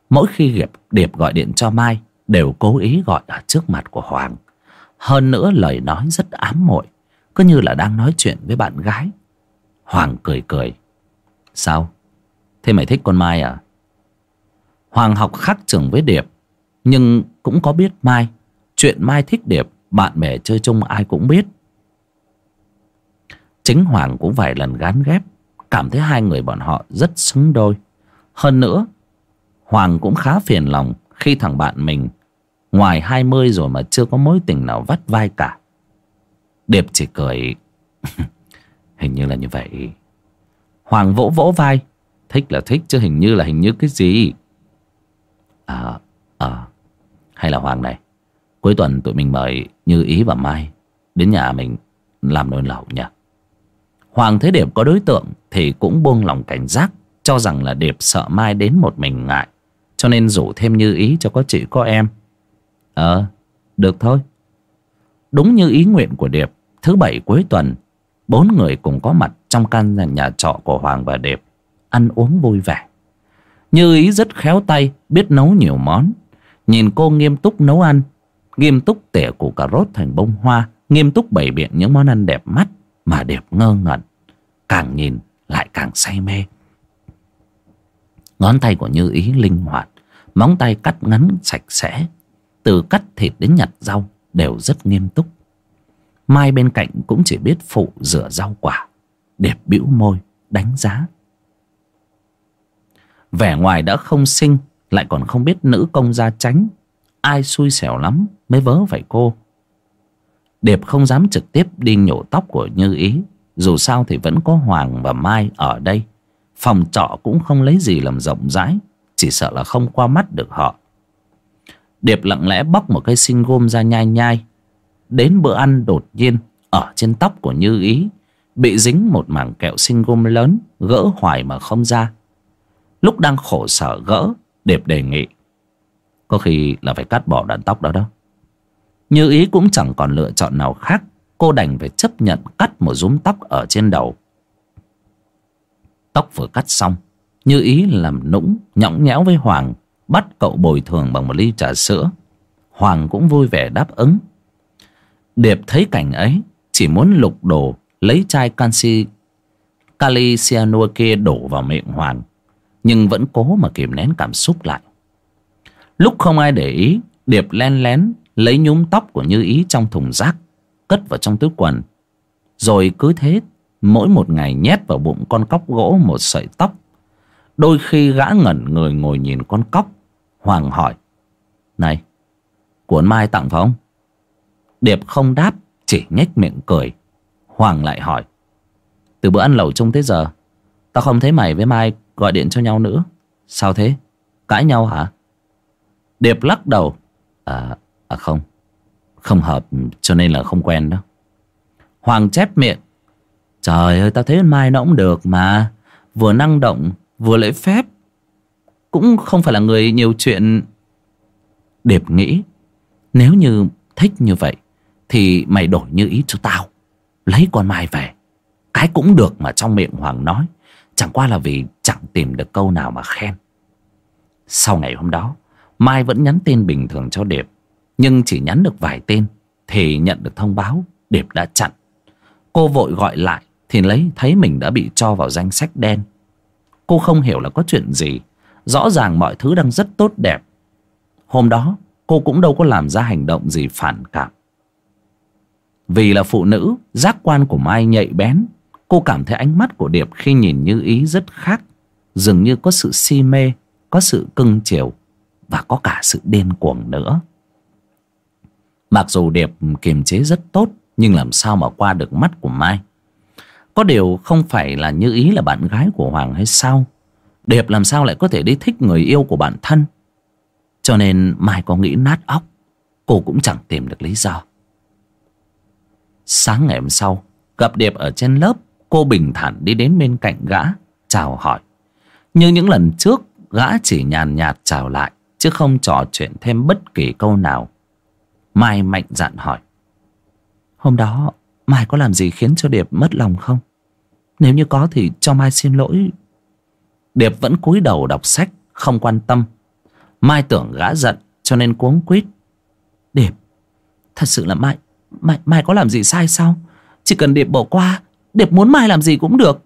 Speaker 1: Mỗi khi điệp, điệp gọi điện cho mai đều cố ý gọi ở trước mặt của hoàng. Hơn nữa lời nói rất ám muội cứ như là đang nói chuyện với bạn gái. Hoàng cười cười. Sao? Thế mày thích con mai à? Hoàng học khác trường với điệp nhưng cũng có biết mai. Chuyện mai thích điệp bạn bè chơi chung ai cũng biết chính hoàng cũng vài lần gán ghép, cảm thấy hai người bọn họ rất xứng đôi. Hơn nữa, hoàng cũng khá phiền lòng khi thằng bạn mình, ngoài hai mươi rồi mà chưa có mối tình nào vắt vai cả. Điệp chỉ cười, hình như là như vậy. Hoàng vỗ vỗ vai, thích là thích chứ hình như là hình như cái gì? À à hay là hoàng này, cuối tuần tụi mình mời như ý và mai đến nhà mình làm nồi lẩu nhỉ? Hoàng Thế điệp có đối tượng thì cũng buông lòng cảnh giác, cho rằng là điệp sợ mai đến một mình ngại. Cho nên rủ thêm như ý cho có chị, có em. Ờ được thôi. Đúng như ý nguyện của điệp, thứ bảy cuối tuần, bốn người cùng có mặt trong căn nhà trọ của hoàng và điệp, ăn uống vui vẻ. Như ý rất khéo tay, biết nấu nhiều món. Nhìn cô nghiêm túc nấu ăn, nghiêm túc tỉa củ cà rốt thành bông hoa, nghiêm túc bày biện những món ăn đẹp mắt mà điệp ngơ ngẩn, càng nhìn lại càng say mê. Ngón tay của như ý linh hoạt, móng tay cắt ngắn sạch sẽ, từ cắt thịt đến nhặt rau đều rất nghiêm túc. Mai bên cạnh cũng chỉ biết phụ rửa rau quả điệp bĩu môi, đánh giá. Vẻ ngoài đã không xinh, lại còn không biết nữ công gia tránh ai xui xẻo lắm mới vớ phải cô điệp không dám trực tiếp đi nhổ tóc của như ý. Dù sao thì vẫn có hoàng và mai ở đây. Phòng trọ cũng không lấy gì làm rộng rãi, chỉ sợ là không qua mắt được họ. Điệp lặng lẽ bóc một cây sinh gôm ra nhai nhai. Đến bữa ăn đột nhiên, ở trên tóc của như ý, bị dính một mảng kẹo sinh gôm lớn, gỡ hoài mà không ra. Lúc đang khổ sở gỡ, điệp đề nghị, có khi là phải cắt bỏ đoạn tóc đó đó như ý cũng chẳng còn lựa chọn nào khác. Cô đành phải chấp nhận cắt một rúm tóc ở trên đầu. Tóc vừa cắt xong, như ý làm nũng, nhõng nhẽo với hoàng, bắt cậu bồi thường bằng một ly trà sữa. Hoàng cũng vui vẻ đáp ứng. Điệp thấy cảnh ấy, chỉ muốn lục đồ, lấy chai canxi kali cyanua kia đổ vào miệng hoàng, nhưng vẫn cố mà kìm nén cảm xúc lại. Lúc không ai để ý, điệp len lén lấy nhúm tóc của như ý trong thùng rác cất vào trong túi quần. Rồi cứ thế mỗi một ngày nhét vào bụng con cóc gỗ một sợi tóc. Đôi khi gã ngẩn người ngồi nhìn con cóc hoàng hỏi này cuốn mai tặng phải không? Điệp không đáp chỉ nhếch miệng cười. Hoàng lại hỏi từ bữa ăn lẩu chung tới giờ tao không thấy mày với mai gọi điện cho nhau nữa. Sao thế? Cãi nhau hả? Điệp lắc đầu à, à không. Không hợp, cho nên là không quen đó. Hoàng chép miệng. Trời ơi, tao thấy mai nó cũng được mà. Vừa năng động, vừa lễ phép. Cũng không phải là người nhiều chuyện điệp nghĩ. Nếu như thích như vậy, thì mày đổi như ý cho tao. Lấy con mai về. Cái cũng được mà trong miệng hoàng nói. Chẳng qua là vì chẳng tìm được câu nào mà khen. Sau ngày hôm đó, mai vẫn nhắn tin bình thường cho điệp nhưng chỉ nhắn được vài tên thì nhận được thông báo điệp đã chặn. Cô vội gọi lại thì lấy thấy mình đã bị cho vào danh sách đen. Cô không hiểu là có chuyện gì. Rõ ràng mọi thứ đang rất tốt đẹp. Hôm đó, cô cũng đâu có làm ra hành động gì phản cảm. Vì là phụ nữ, giác quan của mai nhạy bén, cô cảm thấy ánh mắt của điệp khi nhìn như ý rất khác, dường như có sự si mê, có sự cưng chiều và có cả sự điên cuồng nữa mặc dù điệp kiềm chế rất tốt, nhưng làm sao mà qua được mắt của mai? Có điều không phải là như ý là bạn gái của Hoàng hay sao? Điệp làm sao lại có thể đi thích người yêu của bản thân? Cho nên Mai có nghĩ nát óc, Cô cũng chẳng tìm được lý do. Sáng ngày hôm sau, Gặp Điệp ở trên lớp, Cô bình thản đi đến bên cạnh gã, Chào hỏi. Như những lần trước, Gã chỉ nhàn nhạt chào lại, Chứ không trò chuyện thêm bất kỳ câu nào. Mai mạnh dạn hỏi. Hôm đó Mai có làm gì khiến cho Điệp mất lòng không? Nếu như có thì cho Mai xin lỗi. Điệp vẫn cúi đầu đọc sách Không quan tâm. Mai tưởng gã giận cho nên cuống quýt. Điệp Thật sự là Mai Mai, Mai có làm gì sai sao? Chỉ cần Điệp bỏ qua Điệp muốn Mai làm gì cũng được.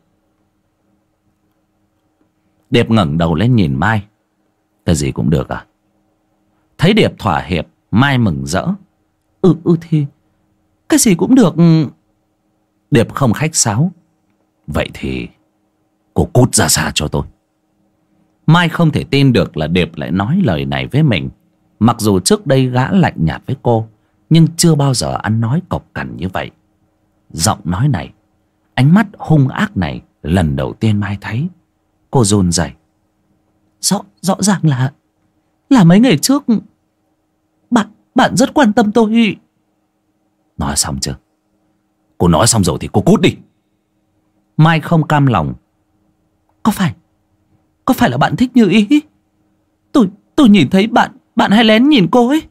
Speaker 1: Điệp ngẩng đầu lên nhìn Mai. Cái gì cũng được à? Thấy Điệp thỏa hiệp Mai mừng rỡ. Ừ ừ thì Cái gì cũng được. Điệp không khách sáo. Vậy thì Cô cút ra xa cho tôi. Mai không thể tin được là Điệp lại nói lời này với mình. Mặc dù trước đây gã lạnh nhạt với cô Nhưng chưa bao giờ ăn nói cọc cằn như vậy. Giọng nói này Ánh mắt hung ác này Lần đầu tiên Mai thấy. Cô run rẩy. Rõ, rõ ràng là Là mấy ngày trước bạn, rất quan tâm tôi. Nói xong chưa? Cô nói xong rồi thì cô cút đi. Mai không cam lòng. Có phải Có phải là bạn thích như ý? Tôi tôi nhìn thấy bạn Bạn hay lén nhìn cô ấy.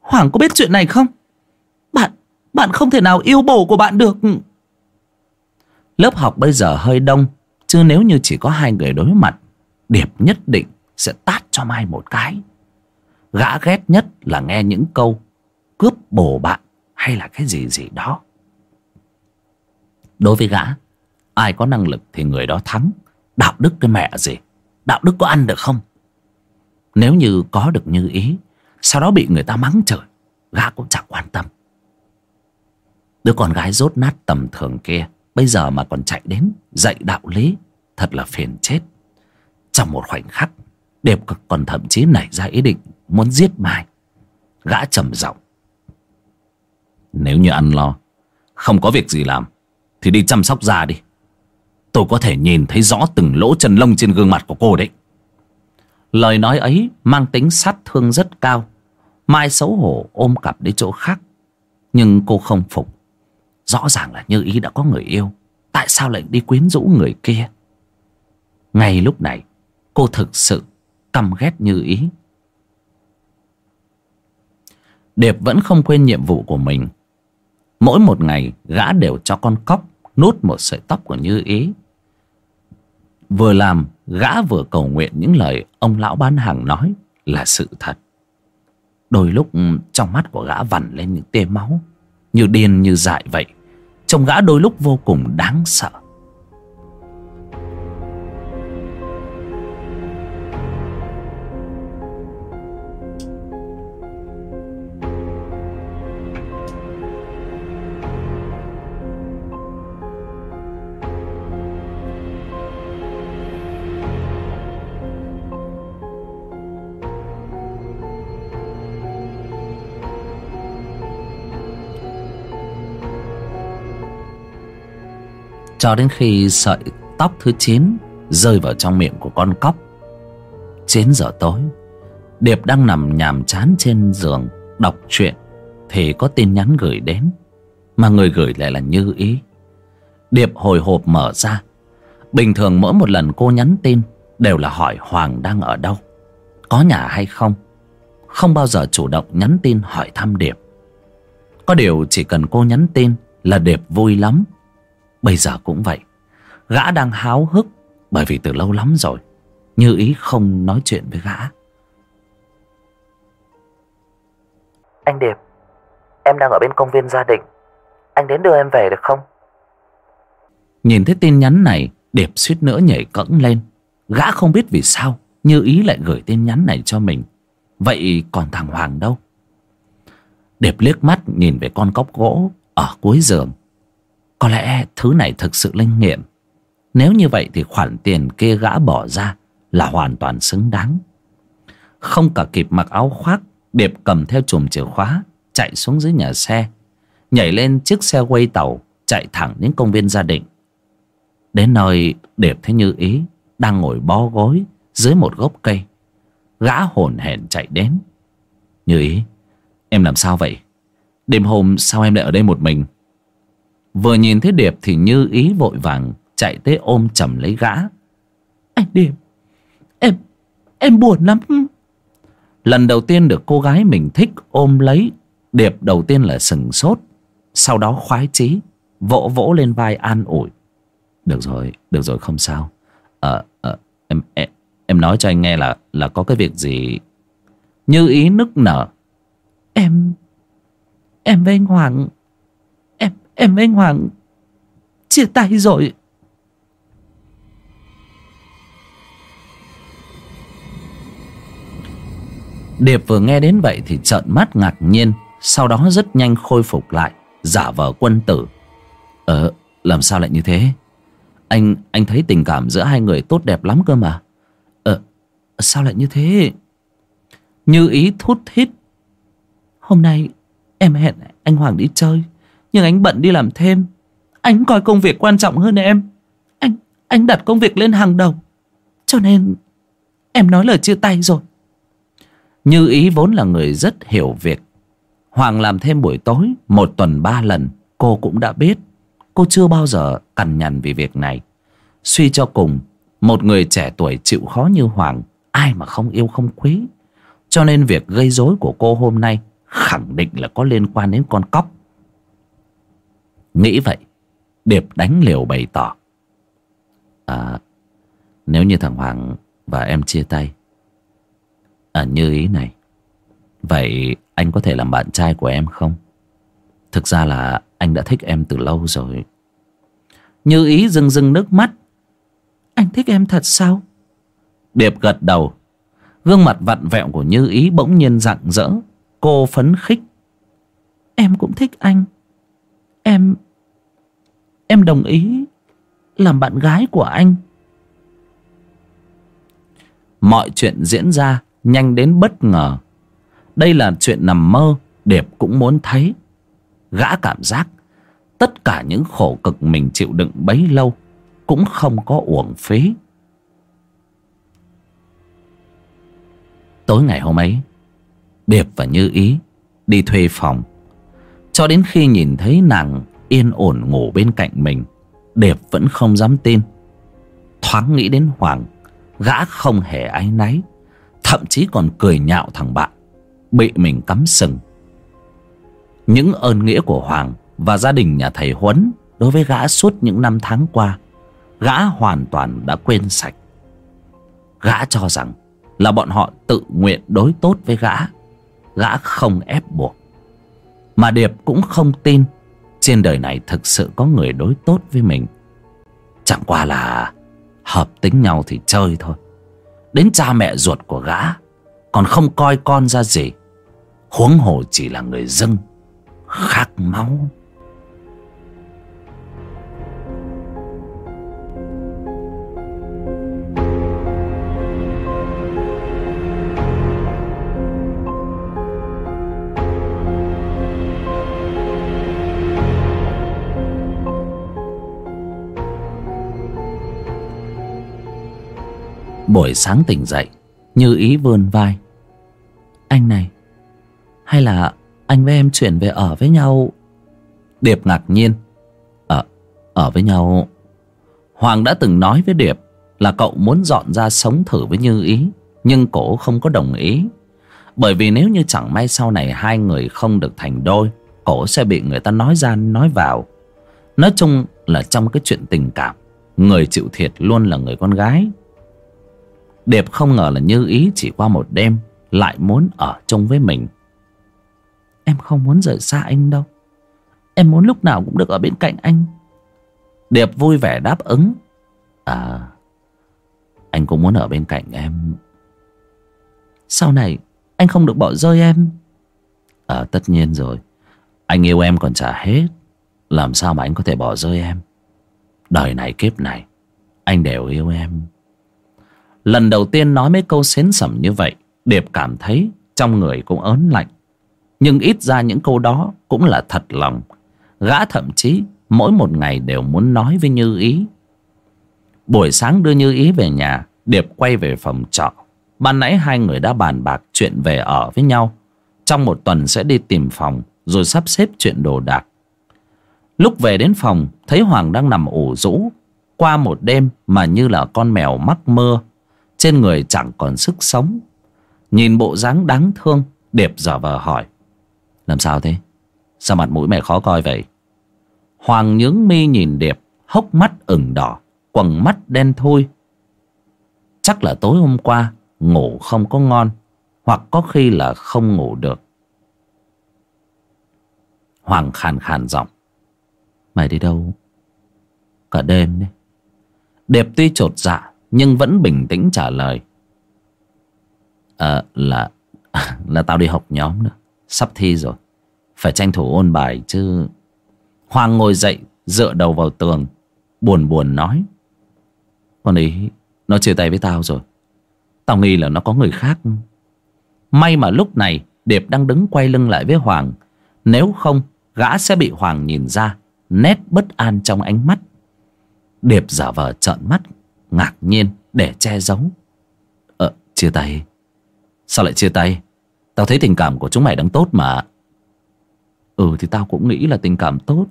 Speaker 1: Hoàng có biết chuyện này không? Bạn Bạn không thể nào yêu bồ của bạn được. Lớp học bây giờ hơi đông Chứ nếu như chỉ có hai người đối mặt Điệp nhất định sẽ tát cho Mai một cái Gã ghét nhất là nghe những câu Cướp bồ bạn Hay là cái gì gì đó. Đối với gã, Ai có năng lực thì người đó thắng. Đạo đức cái mẹ gì? Đạo đức có ăn được không? Nếu như có được như ý, Sau đó bị người ta mắng trời Gã cũng chẳng quan tâm. Đứa con gái rốt nát tầm thường kia, Bây giờ mà còn chạy đến Dạy đạo lý, Thật là phiền chết. Trong một khoảnh khắc đẹp còn thậm chí nảy ra ý định Muốn giết Mai Gã trầm giọng. Nếu như ăn lo, Không có việc gì làm, Thì đi chăm sóc da đi. Tôi có thể nhìn thấy rõ từng lỗ chân lông trên gương mặt của cô đấy. Lời nói ấy mang tính sát thương rất cao. Mai xấu hổ ôm cặp đến chỗ khác. Nhưng cô không phục. Rõ ràng là Như Ý đã có người yêu. Tại sao lại đi quyến rũ người kia? Ngay lúc này, Cô thực sự căm ghét Như Ý. Điệp vẫn không quên nhiệm vụ của mình. Mỗi một ngày, gã đều cho con cóc Nút một sợi tóc của Như Ý. Vừa làm, gã vừa cầu nguyện những lời ông lão bán hàng nói là sự thật. Đôi lúc, trong mắt của gã vằn lên những tia máu, Như điên như dại vậy. Trông gã đôi lúc vô cùng đáng sợ. Cho đến khi sợi tóc thứ 9 Rơi vào trong miệng của con cóc 9 giờ tối, Điệp đang nằm nhàm chán trên giường Đọc truyện Thì có tin nhắn gửi đến, Mà người gửi lại là Như Ý. Điệp hồi hộp mở ra. Bình thường mỗi một lần cô nhắn tin Đều là hỏi Hoàng đang ở đâu, Có nhà hay không. Không bao giờ chủ động nhắn tin hỏi thăm Điệp. Có điều chỉ cần cô nhắn tin Là Điệp vui lắm. Bây giờ cũng vậy. Gã đang háo hức Bởi vì từ lâu lắm rồi Như ý không nói chuyện với gã.
Speaker 2: Anh Điệp Em đang ở bên công viên gia đình Anh đến đưa em về được không?
Speaker 1: Nhìn thấy tin nhắn này Điệp suýt nữa nhảy cẫng lên. Gã không biết vì sao Như ý lại gửi tin nhắn này cho mình. Vậy còn thằng Hoàng đâu? Điệp liếc mắt nhìn về con cóc gỗ Ở cuối giường có lẽ thứ này thực sự linh nghiệm. Nếu như vậy thì khoản tiền kia gã bỏ ra Là hoàn toàn xứng đáng. Không cả kịp mặc áo khoác, Điệp cầm theo chùm chìa khóa, Chạy xuống dưới nhà xe. Nhảy lên chiếc xe quay tàu, Chạy thẳng đến công viên gia đình Đến nơi, Điệp thấy Như Ý Đang ngồi bó gối Dưới một gốc cây. Gã hồn hển chạy đến. Như Ý, Em làm sao vậy? Đêm hôm sao em lại ở đây một mình? Vừa nhìn thấy Điệp thì Như Ý vội vàng Chạy tới ôm chầm lấy gã. Anh Điệp Em Em buồn lắm. Lần đầu tiên được cô gái mình thích ôm lấy Điệp đầu tiên là sừng sốt Sau đó khoái chí Vỗ vỗ lên vai an ủi. Được rồi, được rồi không sao. Ờ, à, em, em em nói cho anh nghe là là có cái việc gì? Như ý nức nở. Em Em với anh Hoàng Em với anh Hoàng Chia tay rồi. Điệp vừa nghe đến vậy thì trợn mắt ngạc nhiên, Sau đó rất nhanh khôi phục lại, Giả vờ quân tử. Ờ làm sao lại như thế? Anh anh thấy tình cảm giữa hai người tốt đẹp lắm cơ mà. Ờ sao lại như thế? Như ý thút thít. Hôm nay em hẹn anh Hoàng đi chơi. Nhưng anh bận đi làm thêm. Anh coi công việc quan trọng hơn em. Anh anh đặt công việc lên hàng đầu. Cho nên, Em nói lời chia tay rồi. Như ý vốn là người rất hiểu việc. Hoàng làm thêm buổi tối, Một tuần ba lần, Cô cũng đã biết. Cô chưa bao giờ cằn nhằn vì việc này. Suy cho cùng, Một người trẻ tuổi chịu khó như Hoàng, Ai mà không yêu không quý. Cho nên việc gây rối của cô hôm nay Khẳng định là có liên quan đến con cóc. Nghĩ vậy, Điệp đánh liều bày tỏ. À Nếu như thằng Hoàng và em chia tay À như ý này, Vậy anh có thể làm bạn trai của em không? Thực ra là anh đã thích em từ lâu rồi. Như ý rưng rưng nước mắt. Anh thích em thật sao? Điệp gật đầu. Gương mặt vặn vẹo của Như ý bỗng nhiên rạng rỡ, Cô phấn khích. Em cũng thích anh. Em Em đồng ý Làm bạn gái của anh. Mọi chuyện diễn ra Nhanh đến bất ngờ. Đây là chuyện nằm mơ, Điệp cũng muốn thấy. Gã cảm giác Tất cả những khổ cực mình chịu đựng bấy lâu Cũng không có uổng phí. Tối ngày hôm ấy, Điệp và Như Ý đi thuê phòng. Cho đến khi nhìn thấy nàng yên ổn ngủ bên cạnh mình, Điệp vẫn không dám tin. Thoáng nghĩ đến Hoàng, gã không hề áy náy, thậm chí còn cười nhạo thằng bạn, bị mình cắm sừng. Những ơn nghĩa của Hoàng và gia đình nhà thầy Huấn đối với gã suốt những năm tháng qua, gã hoàn toàn đã quên sạch. Gã cho rằng là bọn họ tự nguyện đối tốt với gã gã không ép buộc mà điệp cũng không tin trên đời này thực sự có người đối tốt với mình. Chẳng qua là hợp tính nhau thì chơi thôi. Đến cha mẹ ruột của gã, còn không coi con ra gì. Huống hồ chỉ là người dân khác máu. Buổi sáng tỉnh dậy Như ý vươn vai. Anh này Hay là anh với em chuyển về ở với nhau? Điệp ngạc nhiên. Ở, ở với nhau. Hoàng đã từng nói với Điệp Là cậu muốn dọn ra sống thử với Như ý Nhưng cổ không có đồng ý. Bởi vì nếu như chẳng may sau này Hai người không được thành đôi Cổ sẽ bị người ta nói ra nói vào. Nói chung là trong cái chuyện tình cảm Người chịu thiệt luôn là người con gái. Điệp không ngờ là như ý chỉ qua một đêm Lại muốn ở chung với mình. Em không muốn rời xa anh đâu. Em muốn lúc nào cũng được ở bên cạnh anh. Điệp vui vẻ đáp ứng. À Anh cũng muốn ở bên cạnh em. Sau này, Anh không được bỏ rơi em. À tất nhiên rồi. Anh yêu em còn chả hết. Làm sao mà anh có thể bỏ rơi em? Đời này kiếp này, Anh đều yêu em. Lần đầu tiên nói mấy câu xến sẩm như vậy, Điệp cảm thấy trong người cũng ớn lạnh. Nhưng ít ra những câu đó cũng là thật lòng. Gã thậm chí mỗi một ngày đều muốn nói với Như Ý. Buổi sáng đưa Như Ý về nhà, Điệp quay về phòng trọ. Ban nãy hai người đã bàn bạc chuyện về ở với nhau. Trong một tuần sẽ đi tìm phòng, Rồi sắp xếp chuyện đồ đạc. Lúc về đến phòng, Thấy Hoàng đang nằm ủ rũ. Qua một đêm mà như là con mèo mắc mưa trên người chẳng còn sức sống. Nhìn bộ dáng đáng thương, Điệp dở vờ hỏi. Làm sao thế? Sao mặt mũi mày khó coi vậy? Hoàng nhướng mi nhìn Điệp, Hốc mắt ửng đỏ, Quầng mắt đen thui. Chắc là tối hôm qua, Ngủ không có ngon, Hoặc có khi là không ngủ được. Hoàng khàn khàn giọng. Mày đi đâu? Cả đêm đấy. Điệp tuy trột dạ nhưng vẫn bình tĩnh trả lời. À là Là tao đi học nhóm nữa. Sắp thi rồi. Phải tranh thủ ôn bài chứ. Hoàng ngồi dậy, Dựa đầu vào tường, Buồn buồn nói. Con ấy Nó chia tay với tao rồi. Tao nghi là nó có người khác. May mà lúc này Điệp đang đứng quay lưng lại với Hoàng. Nếu không, gã sẽ bị Hoàng nhìn ra, Nét bất an trong ánh mắt. Điệp giả vờ trợn mắt. Ngạc nhiên để che giấu. Ờ chia tay. Sao lại chia tay? Tao thấy tình cảm của chúng mày đang tốt mà. Ừ thì tao cũng nghĩ là tình cảm tốt.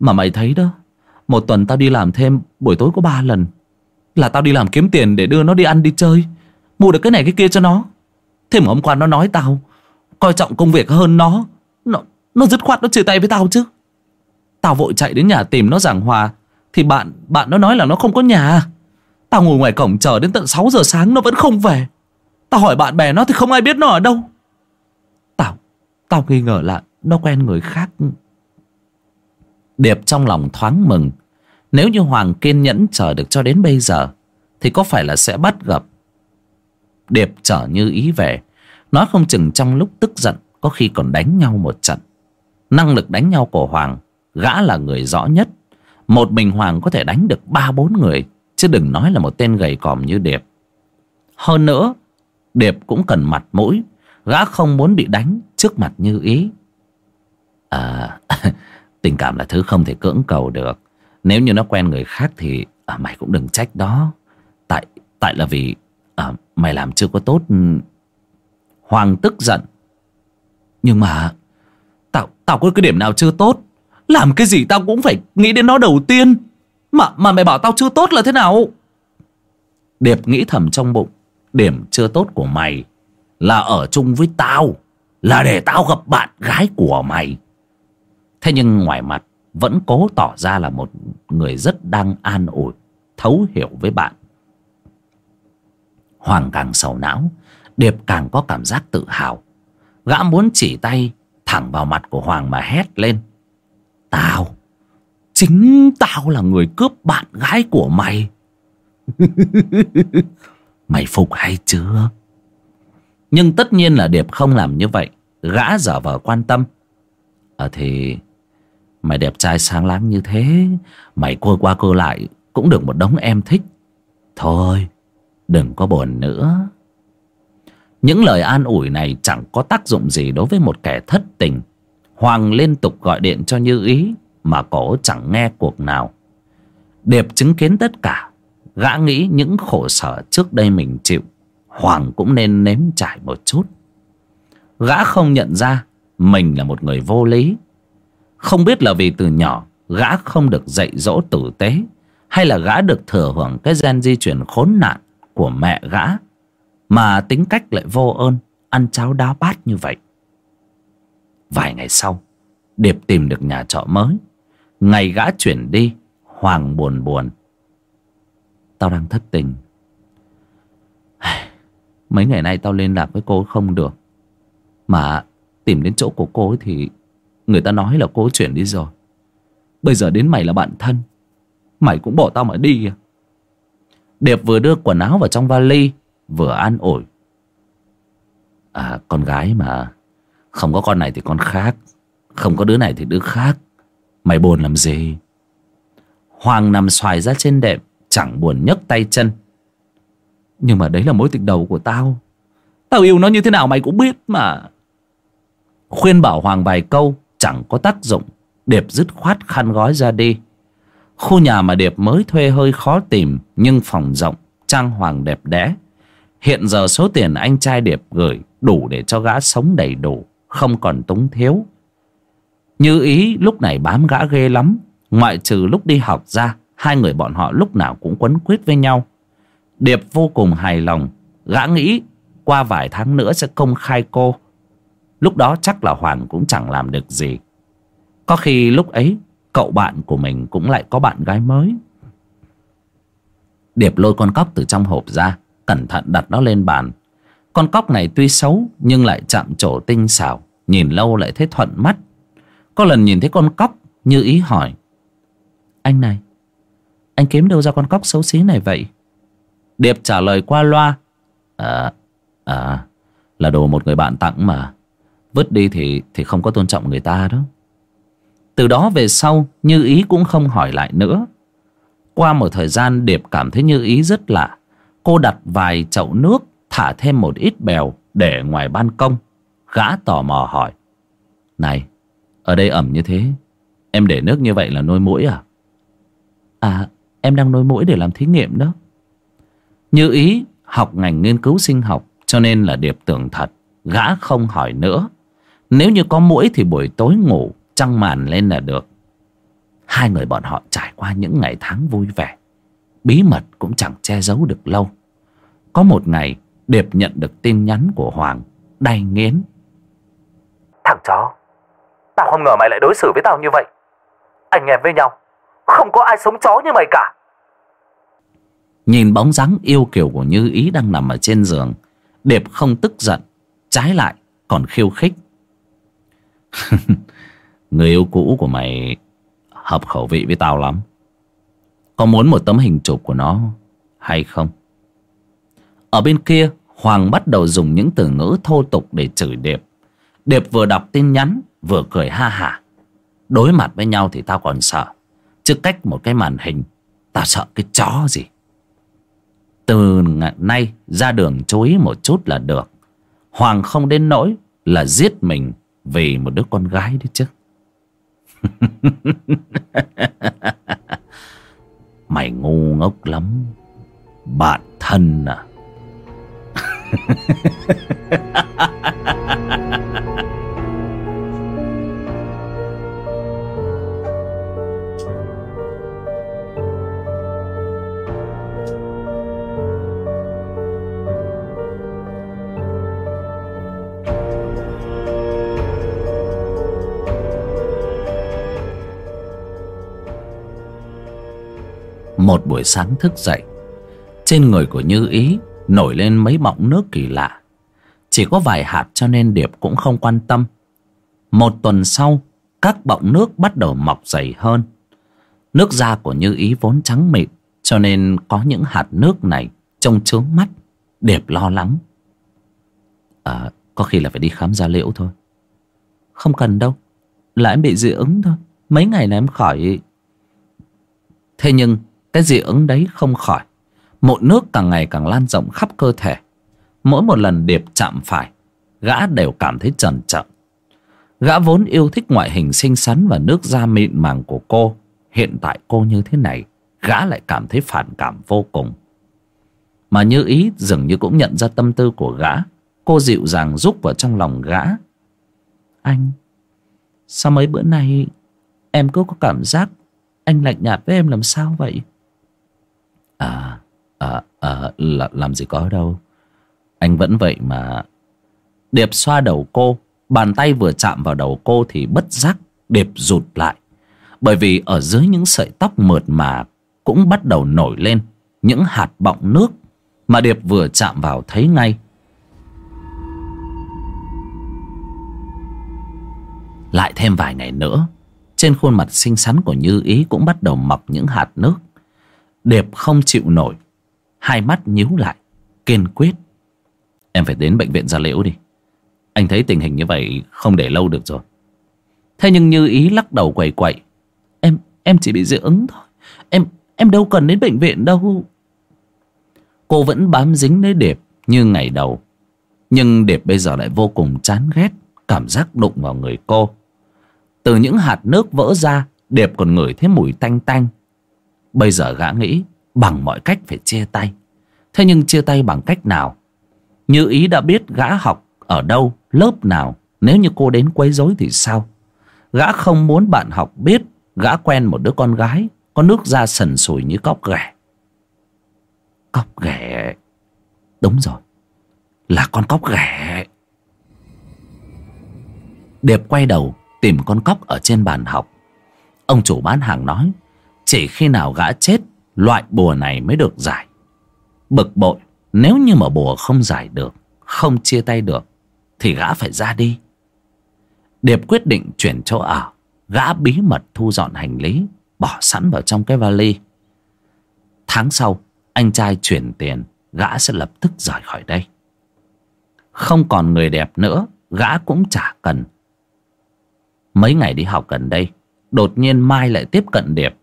Speaker 1: Mà mày thấy đó Một tuần tao đi làm thêm Buổi tối có ba lần. Là tao đi làm kiếm tiền để đưa nó đi ăn đi chơi. Mua được cái này cái kia cho nó. Thế mà hôm qua nó nói tao Coi trọng công việc hơn nó. Nó, nó dứt khoát nó chia tay với tao chứ. Tao vội chạy đến nhà tìm nó giảng hòa. Thì bạn bạn nó nói là nó không có nhà. Tao ngồi ngoài cổng chờ đến tận 6 giờ sáng Nó vẫn không về. Tao hỏi bạn bè nó thì không ai biết nó ở đâu. Tao Tao nghi ngờ là nó quen người khác. Điệp trong lòng thoáng mừng. Nếu như Hoàng kiên nhẫn chờ được cho đến bây giờ, Thì có phải là sẽ bắt gặp? Điệp trở như ý về. Nói không chừng trong lúc tức giận, Có khi còn đánh nhau một trận. Năng lực đánh nhau của Hoàng Gã là người rõ nhất. Một mình Hoàng có thể đánh được ba bốn người. Chứ đừng nói là một tên gầy còm như Điệp. Hơn nữa Điệp cũng cần mặt mũi. Gã không muốn bị đánh trước mặt như ý. À Tình cảm là thứ không thể cưỡng cầu được. Nếu như nó quen người khác thì à, Mày cũng đừng trách đó. Tại tại là vì à, Mày làm chưa có tốt ừ, Hoàng tức giận. Nhưng mà Tao tao có cái điểm nào chưa tốt? Làm cái gì tao cũng phải nghĩ đến nó đầu tiên. Mà mà mày bảo tao chưa tốt là thế nào? Điệp nghĩ thầm trong bụng. Điểm chưa tốt của mày Là ở chung với tao, Là để tao gặp bạn gái của mày. Thế nhưng ngoài mặt, Vẫn cố tỏ ra là một người rất đang an ủi, Thấu hiểu với bạn. Hoàng càng sầu não, Điệp càng có cảm giác tự hào. Gã muốn chỉ tay Thẳng vào mặt của Hoàng mà hét lên, Tao Chính tao là người cướp bạn gái của mày. Mày phục hay chưa? Nhưng tất nhiên là Điệp không làm như vậy. Gã dở vờ quan tâm. À thì, Mày đẹp trai sáng láng như thế, Mày cua qua cua lại Cũng được một đống em thích. Thôi, Đừng có buồn nữa. Những lời an ủi này chẳng có tác dụng gì đối với một kẻ thất tình. Hoàng liên tục gọi điện cho Như Ý. Mà cổ chẳng nghe cuộc nào. Điệp chứng kiến tất cả, Gã nghĩ những khổ sở trước đây mình chịu, Hoàng cũng nên nếm trải một chút. Gã không nhận ra Mình là một người vô lý. Không biết là vì từ nhỏ, Gã không được dạy dỗ tử tế, Hay là gã được thừa hưởng cái gen di chuyển khốn nạn Của mẹ gã, Mà tính cách lại vô ơn, Ăn cháo đá bát như vậy. Vài ngày sau, Điệp tìm được nhà trọ mới. Ngày gã chuyển đi, Hoàng buồn buồn. Tao đang thất tình. Mấy ngày nay tao liên lạc với cô không được. Mà tìm đến chỗ của cô ấy thì Người ta nói là cô chuyển đi rồi. Bây giờ đến mày là bạn thân. Mày cũng bỏ tao mà đi à Điệp vừa đưa quần áo vào trong vali, Vừa an ủi. À con gái mà. Không có con này thì con khác. Không có đứa này thì đứa khác. Mày buồn làm gì? Hoàng nằm xoài ra trên đệm Chẳng buồn nhấc tay chân. Nhưng mà đấy là mối tình đầu của tao. Tao yêu nó như thế nào mày cũng biết mà. Khuyên bảo Hoàng vài câu Chẳng có tác dụng. Điệp dứt khoát khăn gói ra đi. Khu nhà mà Điệp mới thuê hơi khó tìm Nhưng phòng rộng, trang hoàng đẹp đẽ. Hiện giờ số tiền anh trai Điệp gửi Đủ để cho gã sống đầy đủ Không còn túng thiếu. Như ý, lúc này bám gã ghê lắm. Ngoại trừ lúc đi học ra, Hai người bọn họ lúc nào cũng quấn quýt với nhau. Điệp vô cùng hài lòng. Gã nghĩ, qua vài tháng nữa sẽ công khai cô. Lúc đó chắc là Hoàng cũng chẳng làm được gì. Có khi lúc ấy, Cậu bạn của mình cũng lại có bạn gái mới. Điệp lôi con cóc từ trong hộp ra, Cẩn thận đặt nó lên bàn. Con cóc này tuy xấu, Nhưng lại chạm trổ tinh xảo, Nhìn lâu lại thấy thuận mắt. Có lần nhìn thấy con cóc Như ý hỏi, Anh này, Anh kiếm đâu ra con cóc xấu xí này vậy? Điệp trả lời qua loa À À Là đồ một người bạn tặng mà, Vứt đi thì thì không có tôn trọng người ta đó. Từ đó về sau, Như ý cũng không hỏi lại nữa. Qua một thời gian, Điệp cảm thấy Như ý rất lạ. Cô đặt vài chậu nước, Thả thêm một ít bèo Để ngoài ban công. Gã tò mò hỏi, Này ở đây ẩm như thế, Em để nước như vậy là nuôi mũi à? À em đang nuôi mũi để làm thí nghiệm đó. Như ý, học ngành nghiên cứu sinh học, Cho nên là Điệp tưởng thật, Gã không hỏi nữa. Nếu như có mũi thì buổi tối ngủ, Trăng màn lên là được. Hai người bọn họ trải qua những ngày tháng vui vẻ, Bí mật cũng chẳng che giấu được lâu. Có một ngày, Điệp nhận được tin nhắn của Hoàng Đay nghiến.
Speaker 2: Thằng chó Tao không ngờ mày lại đối xử với tao như vậy. Anh em với nhau, Không có ai sống chó như mày cả.
Speaker 1: Nhìn bóng dáng yêu kiều của Như Ý đang nằm ở trên giường, Điệp không tức giận, Trái lại còn khiêu khích. Người yêu cũ của mày Hợp khẩu vị với tao lắm. Có muốn một tấm hình chụp của nó Hay không? Ở bên kia, Hoàng bắt đầu dùng những từ ngữ thô tục để chửi Điệp. Điệp vừa đọc tin nhắn Vừa cười ha hả Đối mặt với nhau thì tao còn sợ. Chứ cách một cái màn hình, Tao sợ cái chó gì. Từ nay, ra đường chú ý một chút là được. Hoàng không đến nỗi là giết mình vì một đứa con gái đấy chứ. Mày ngu ngốc lắm. Bạn thân à. Một buổi sáng thức dậy. Trên người của Như Ý Nổi lên mấy bọng nước kỳ lạ. Chỉ có vài hạt cho nên Điệp cũng không quan tâm. Một tuần sau, Các bọng nước bắt đầu mọc dày hơn. Nước da của Như Ý vốn trắng mịn, Cho nên có những hạt nước này Trông trướng mắt. Điệp lo lắng. À có khi là phải đi khám da liễu thôi. Không cần đâu, Là em bị dị ứng thôi. Mấy ngày là em khỏi. Thế nhưng cái dị ứng đấy không khỏi. Mụn nước càng ngày càng lan rộng khắp cơ thể. Mỗi một lần Điệp chạm phải, Gã đều cảm thấy trần trợn. Gã vốn yêu thích ngoại hình xinh xắn Và nước da mịn màng của cô. Hiện tại cô như thế này, Gã lại cảm thấy phản cảm vô cùng. Mà như ý dường như cũng nhận ra tâm tư của gã. Cô dịu dàng rúc vào trong lòng gã. Anh Sao mấy bữa nay, Em cứ có cảm giác Anh lạnh nhạt với em làm sao vậy? À, à, à là, làm gì có đâu. Anh vẫn vậy mà. Điệp xoa đầu cô. Bàn tay vừa chạm vào đầu cô thì bất giác Điệp rụt lại. Bởi vì ở dưới những sợi tóc mượt mà cũng bắt đầu nổi lên những hạt bọng nước mà Điệp vừa chạm vào thấy ngay. Lại thêm vài ngày nữa, trên khuôn mặt xinh xắn của Như Ý cũng bắt đầu mọc những hạt nước. Điệp không chịu nổi. Hai mắt nhíu lại, Kiên quyết. Em phải đến bệnh viện gia liễu đi. Anh thấy tình hình như vậy không để lâu được rồi. Thế nhưng như ý lắc đầu quầy quậy, Em em chỉ bị dị ứng thôi. Em em đâu cần đến bệnh viện đâu. Cô vẫn bám dính lấy Điệp như ngày đầu. Nhưng Điệp bây giờ lại vô cùng chán ghét Cảm giác đụng vào người cô. Từ những hạt nước vỡ ra, Điệp còn ngửi thấy mùi tanh tanh. Bây giờ gã nghĩ bằng mọi cách phải chia tay. Thế nhưng chia tay bằng cách nào? Như ý đã biết gã học ở đâu, Lớp nào, Nếu như cô đến quấy rối thì sao? Gã không muốn bạn học biết Gã quen một đứa con gái, Có nước da sần sùi như cóc ghẻ. Cóc ghẻ? Đúng rồi, Là con cóc ghẻ. Điệp quay đầu Tìm con cóc ở trên bàn học. Ông chủ bán hàng nói chỉ khi nào gã chết, Loại bùa này mới được giải. Bực bội, Nếu như mà bùa không giải được, Không chia tay được, Thì gã phải ra đi. Điệp quyết định chuyển chỗ ở, Gã bí mật thu dọn hành lý, Bỏ sẵn vào trong cái vali. Tháng sau, Anh trai chuyển tiền, Gã sẽ lập tức rời khỏi đây. Không còn người đẹp nữa, Gã cũng chả cần. Mấy ngày đi học gần đây, Đột nhiên Mai lại tiếp cận Điệp.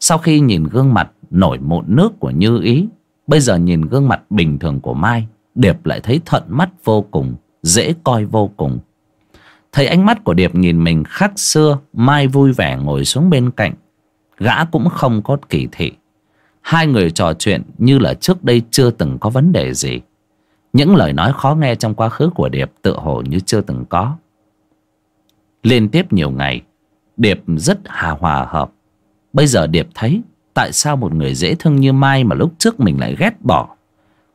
Speaker 1: Sau khi nhìn gương mặt nổi mụn nước của Như Ý, Bây giờ nhìn gương mặt bình thường của Mai, Điệp lại thấy thận mắt vô cùng, Dễ coi vô cùng. Thấy ánh mắt của Điệp nhìn mình khác xưa, Mai vui vẻ ngồi xuống bên cạnh. Gã cũng không có kỳ thị. Hai người trò chuyện như là trước đây chưa từng có vấn đề gì. Những lời nói khó nghe trong quá khứ của Điệp tự hồ như chưa từng có. Liên tiếp nhiều ngày, Điệp rất hà hòa hợp. Bây giờ Điệp thấy Tại sao một người dễ thương như Mai Mà lúc trước mình lại ghét bỏ?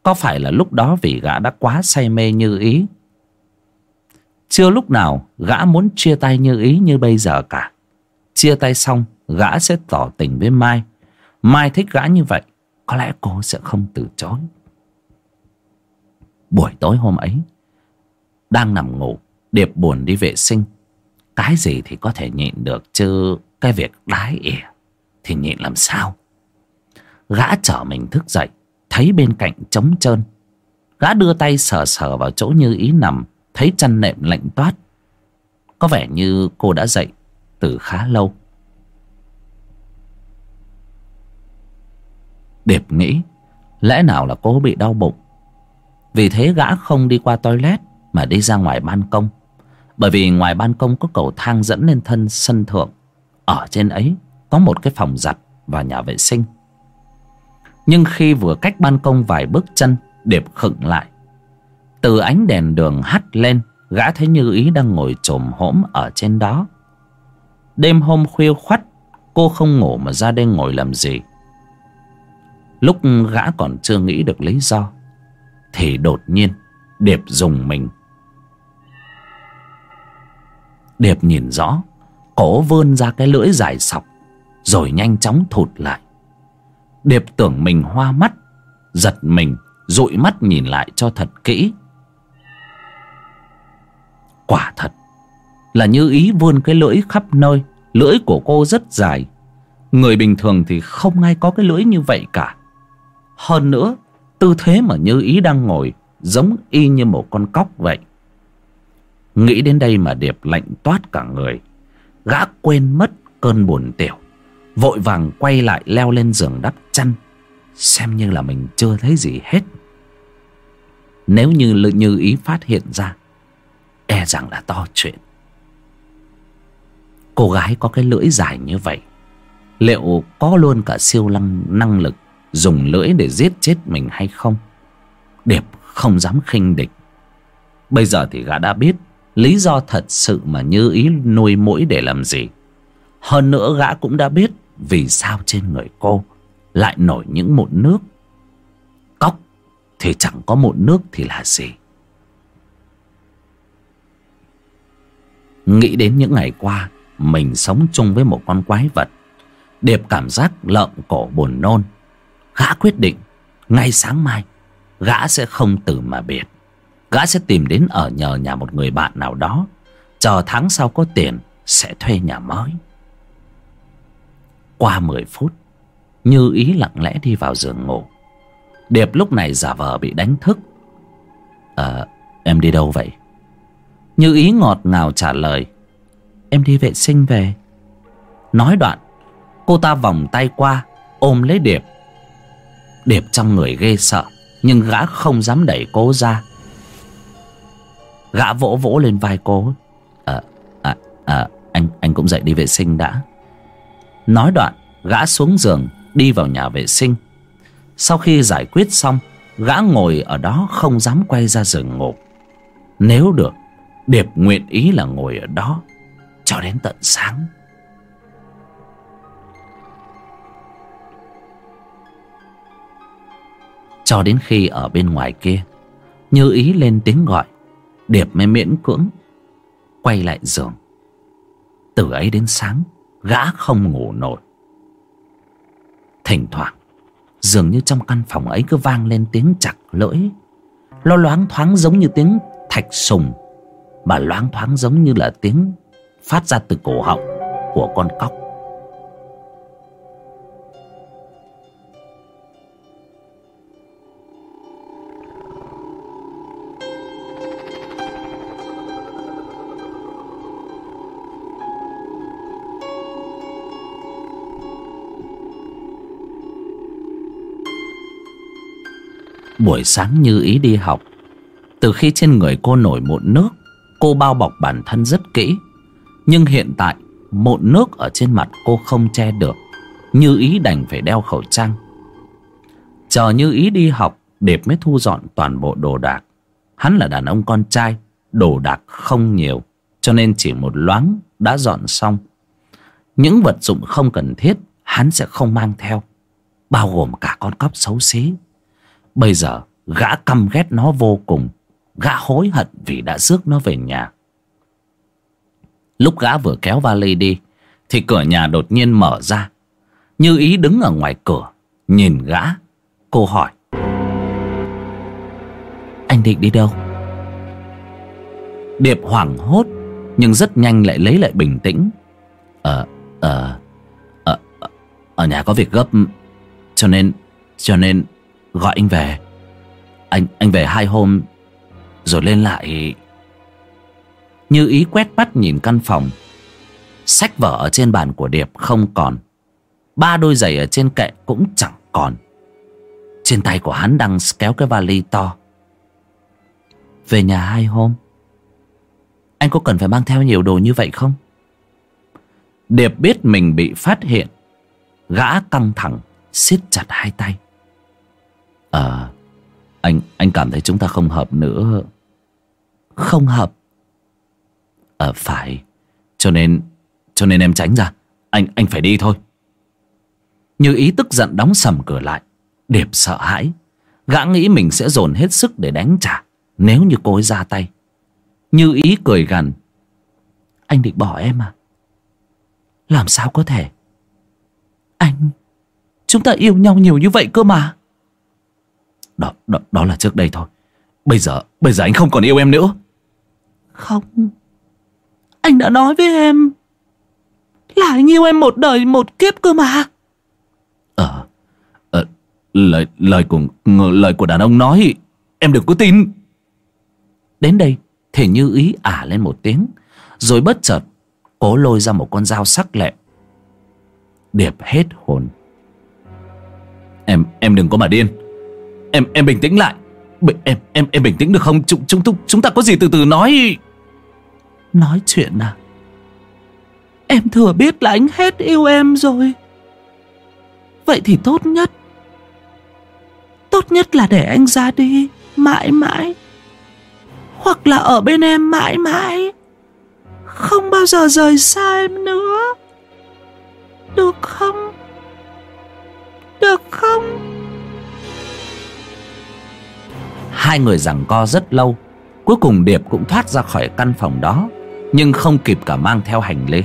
Speaker 1: Có phải là lúc đó vì gã đã quá say mê như ý? Chưa lúc nào gã muốn chia tay như ý như bây giờ cả. Chia tay xong, Gã sẽ tỏ tình với Mai. Mai thích gã như vậy, Có lẽ cô sẽ không từ chối. Buổi tối hôm ấy, Đang nằm ngủ, Điệp buồn đi vệ sinh. Cái gì thì có thể nhịn được chứ, Cái việc đái ỉa. Thì nhịn làm sao? Gã trở mình thức dậy, Thấy bên cạnh trống trơn. Gã đưa tay sờ sờ vào chỗ như ý nằm, Thấy chăn nệm lạnh toát. Có vẻ như cô đã dậy Từ khá lâu. Điệp nghĩ, Lẽ nào là cô bị đau bụng? Vì thế gã không đi qua toilet Mà đi ra ngoài ban công. Bởi vì ngoài ban công có cầu thang dẫn lên thân sân thượng. Ở trên ấy có một cái phòng giặt và nhà vệ sinh. Nhưng khi vừa cách ban công vài bước chân, Điệp khựng lại. Từ ánh đèn đường hắt lên, Gã thấy Như Ý đang ngồi trồm hỗm ở trên đó. Đêm hôm khuya khoắt, Cô không ngủ mà ra đây ngồi làm gì. Lúc gã còn chưa nghĩ được lý do, Thì đột nhiên Điệp dùng mình. Điệp nhìn rõ, Cổ vươn ra cái lưỡi dài sọc rồi nhanh chóng thụt lại. Điệp tưởng mình hoa mắt, Giật mình, dụi mắt nhìn lại cho thật kỹ. Quả thật Là như ý vươn cái lưỡi khắp nơi, Lưỡi của cô rất dài. Người bình thường thì không ai có cái lưỡi như vậy cả. Hơn nữa, Tư thế mà như ý đang ngồi Giống y như một con cóc vậy. Nghĩ đến đây mà Điệp lạnh toát cả người, Gã quên mất cơn buồn tiểu. Vội vàng quay lại leo lên giường đắp chăn Xem như là mình chưa thấy gì hết. Nếu như như ý phát hiện ra E rằng là to chuyện. Cô gái có cái lưỡi dài như vậy Liệu có luôn cả siêu năng, năng lực Dùng lưỡi để giết chết mình hay không? Điệp không dám khinh địch. Bây giờ thì gã đã biết Lý do thật sự mà như ý nuôi mũi để làm gì. Hơn nữa gã cũng đã biết vì sao trên người cô Lại nổi những mụn nước? Cóc thì chẳng có mụn nước thì là gì? Nghĩ đến những ngày qua, Mình sống chung với một con quái vật, Điệp cảm giác lợm cổ buồn nôn, Gã quyết định Ngay sáng mai Gã sẽ không từ mà biệt. Gã sẽ tìm đến ở nhờ nhà một người bạn nào đó, Chờ tháng sau có tiền Sẽ thuê nhà mới. Qua 10 phút Như ý lặng lẽ đi vào giường ngủ. Điệp lúc này giả vờ bị đánh thức. Ờ Em đi đâu vậy? Như ý ngọt ngào trả lời Em đi vệ sinh về. Nói đoạn Cô ta vòng tay qua Ôm lấy Điệp. Điệp trong người ghê sợ Nhưng gã không dám đẩy cô ra. Gã vỗ vỗ lên vai cô À, à, à anh anh cũng dậy đi vệ sinh đã. Nói đoạn, Gã xuống giường, đi vào nhà vệ sinh. Sau khi giải quyết xong, gã ngồi ở đó không dám quay ra giường ngủ. Nếu được, điệp nguyện ý là ngồi ở đó cho đến tận sáng. Cho đến khi ở bên ngoài kia, như ý lên tiếng gọi, điệp mới miễn cưỡng quay lại giường. Từ ấy đến sáng gã không ngủ nổi. Thỉnh thoảng, dường như trong căn phòng ấy cứ vang lên tiếng chặt lưỡi. Lo loáng thoáng giống như tiếng thạch sùng, mà loáng thoáng giống như là tiếng phát ra từ cổ họng của con cóc. Buổi sáng như ý đi học. Từ khi trên người cô nổi mụn nước, cô bao bọc bản thân rất kỹ. Nhưng hiện tại, mụn nước ở trên mặt cô không che được, như ý đành phải đeo khẩu trang. Chờ như ý đi học, điệp mới thu dọn toàn bộ đồ đạc. Hắn là đàn ông con trai, đồ đạc không nhiều, cho nên chỉ một loáng đã dọn xong. Những vật dụng không cần thiết, hắn sẽ không mang theo, bao gồm cả con cóc xấu xí bây giờ, gã căm ghét nó vô cùng. Gã hối hận vì đã rước nó về nhà. Lúc gã vừa kéo vali đi, thì cửa nhà đột nhiên mở ra. Như ý đứng ở ngoài cửa, nhìn gã, cô hỏi. Anh định đi đâu? Điệp hoảng hốt, nhưng rất nhanh lại lấy lại bình tĩnh. Ờ ờ ở ở nhà có việc gấp, cho nên cho nên gọi anh về. Anh anh về hai hôm, rồi lên lại. Như ý quét mắt nhìn căn phòng, sách vở ở trên bàn của điệp không còn. Ba đôi giày ở trên kệ cũng chẳng còn. Trên tay của hắn đang kéo cái vali to. Về nhà hai hôm. Anh có cần phải mang theo nhiều đồ như vậy không? Điệp biết mình bị phát hiện. Gã căng thẳng, siết chặt hai tay. À anh anh cảm thấy chúng ta không hợp nữa. Không hợp? À phải. Cho nên cho nên em tránh ra. Anh anh phải đi thôi. Như ý tức giận đóng sầm cửa lại. Điệp sợ hãi. Gã nghĩ mình sẽ dồn hết sức để đánh trả. Nếu như cô ấy ra tay. Như ý cười gằn. Anh định bỏ em à? Làm sao có thể? Anh, chúng ta yêu nhau nhiều như vậy cơ mà đó, đó, đó là trước đây thôi. Bây giờ, bây giờ anh không còn yêu em nữa.
Speaker 3: Không. Anh đã nói với em Là anh yêu em một đời một kiếp cơ mà.
Speaker 1: Ờ Ờ Lời, lời, của, lời của đàn ông nói Em đừng có tin. Đến đây Thể như ý ả lên một tiếng Rồi bất chợt Cố lôi ra một con dao sắc lẹm. Điệp hết hồn. Em em đừng có mà điên Em em bình tĩnh lại. B Em em em bình tĩnh được không? Chúng chúng chúng ta có gì từ từ nói?
Speaker 3: Nói chuyện à? Em thừa biết là anh hết yêu em rồi. Vậy thì tốt nhất Tốt nhất là để anh ra đi, Mãi mãi. Hoặc là ở bên em mãi mãi. Không bao giờ rời xa em nữa. Được không? Được không?
Speaker 1: Hai người giằng co rất lâu, Cuối cùng Điệp cũng thoát ra khỏi căn phòng đó, Nhưng không kịp cả mang theo hành lý.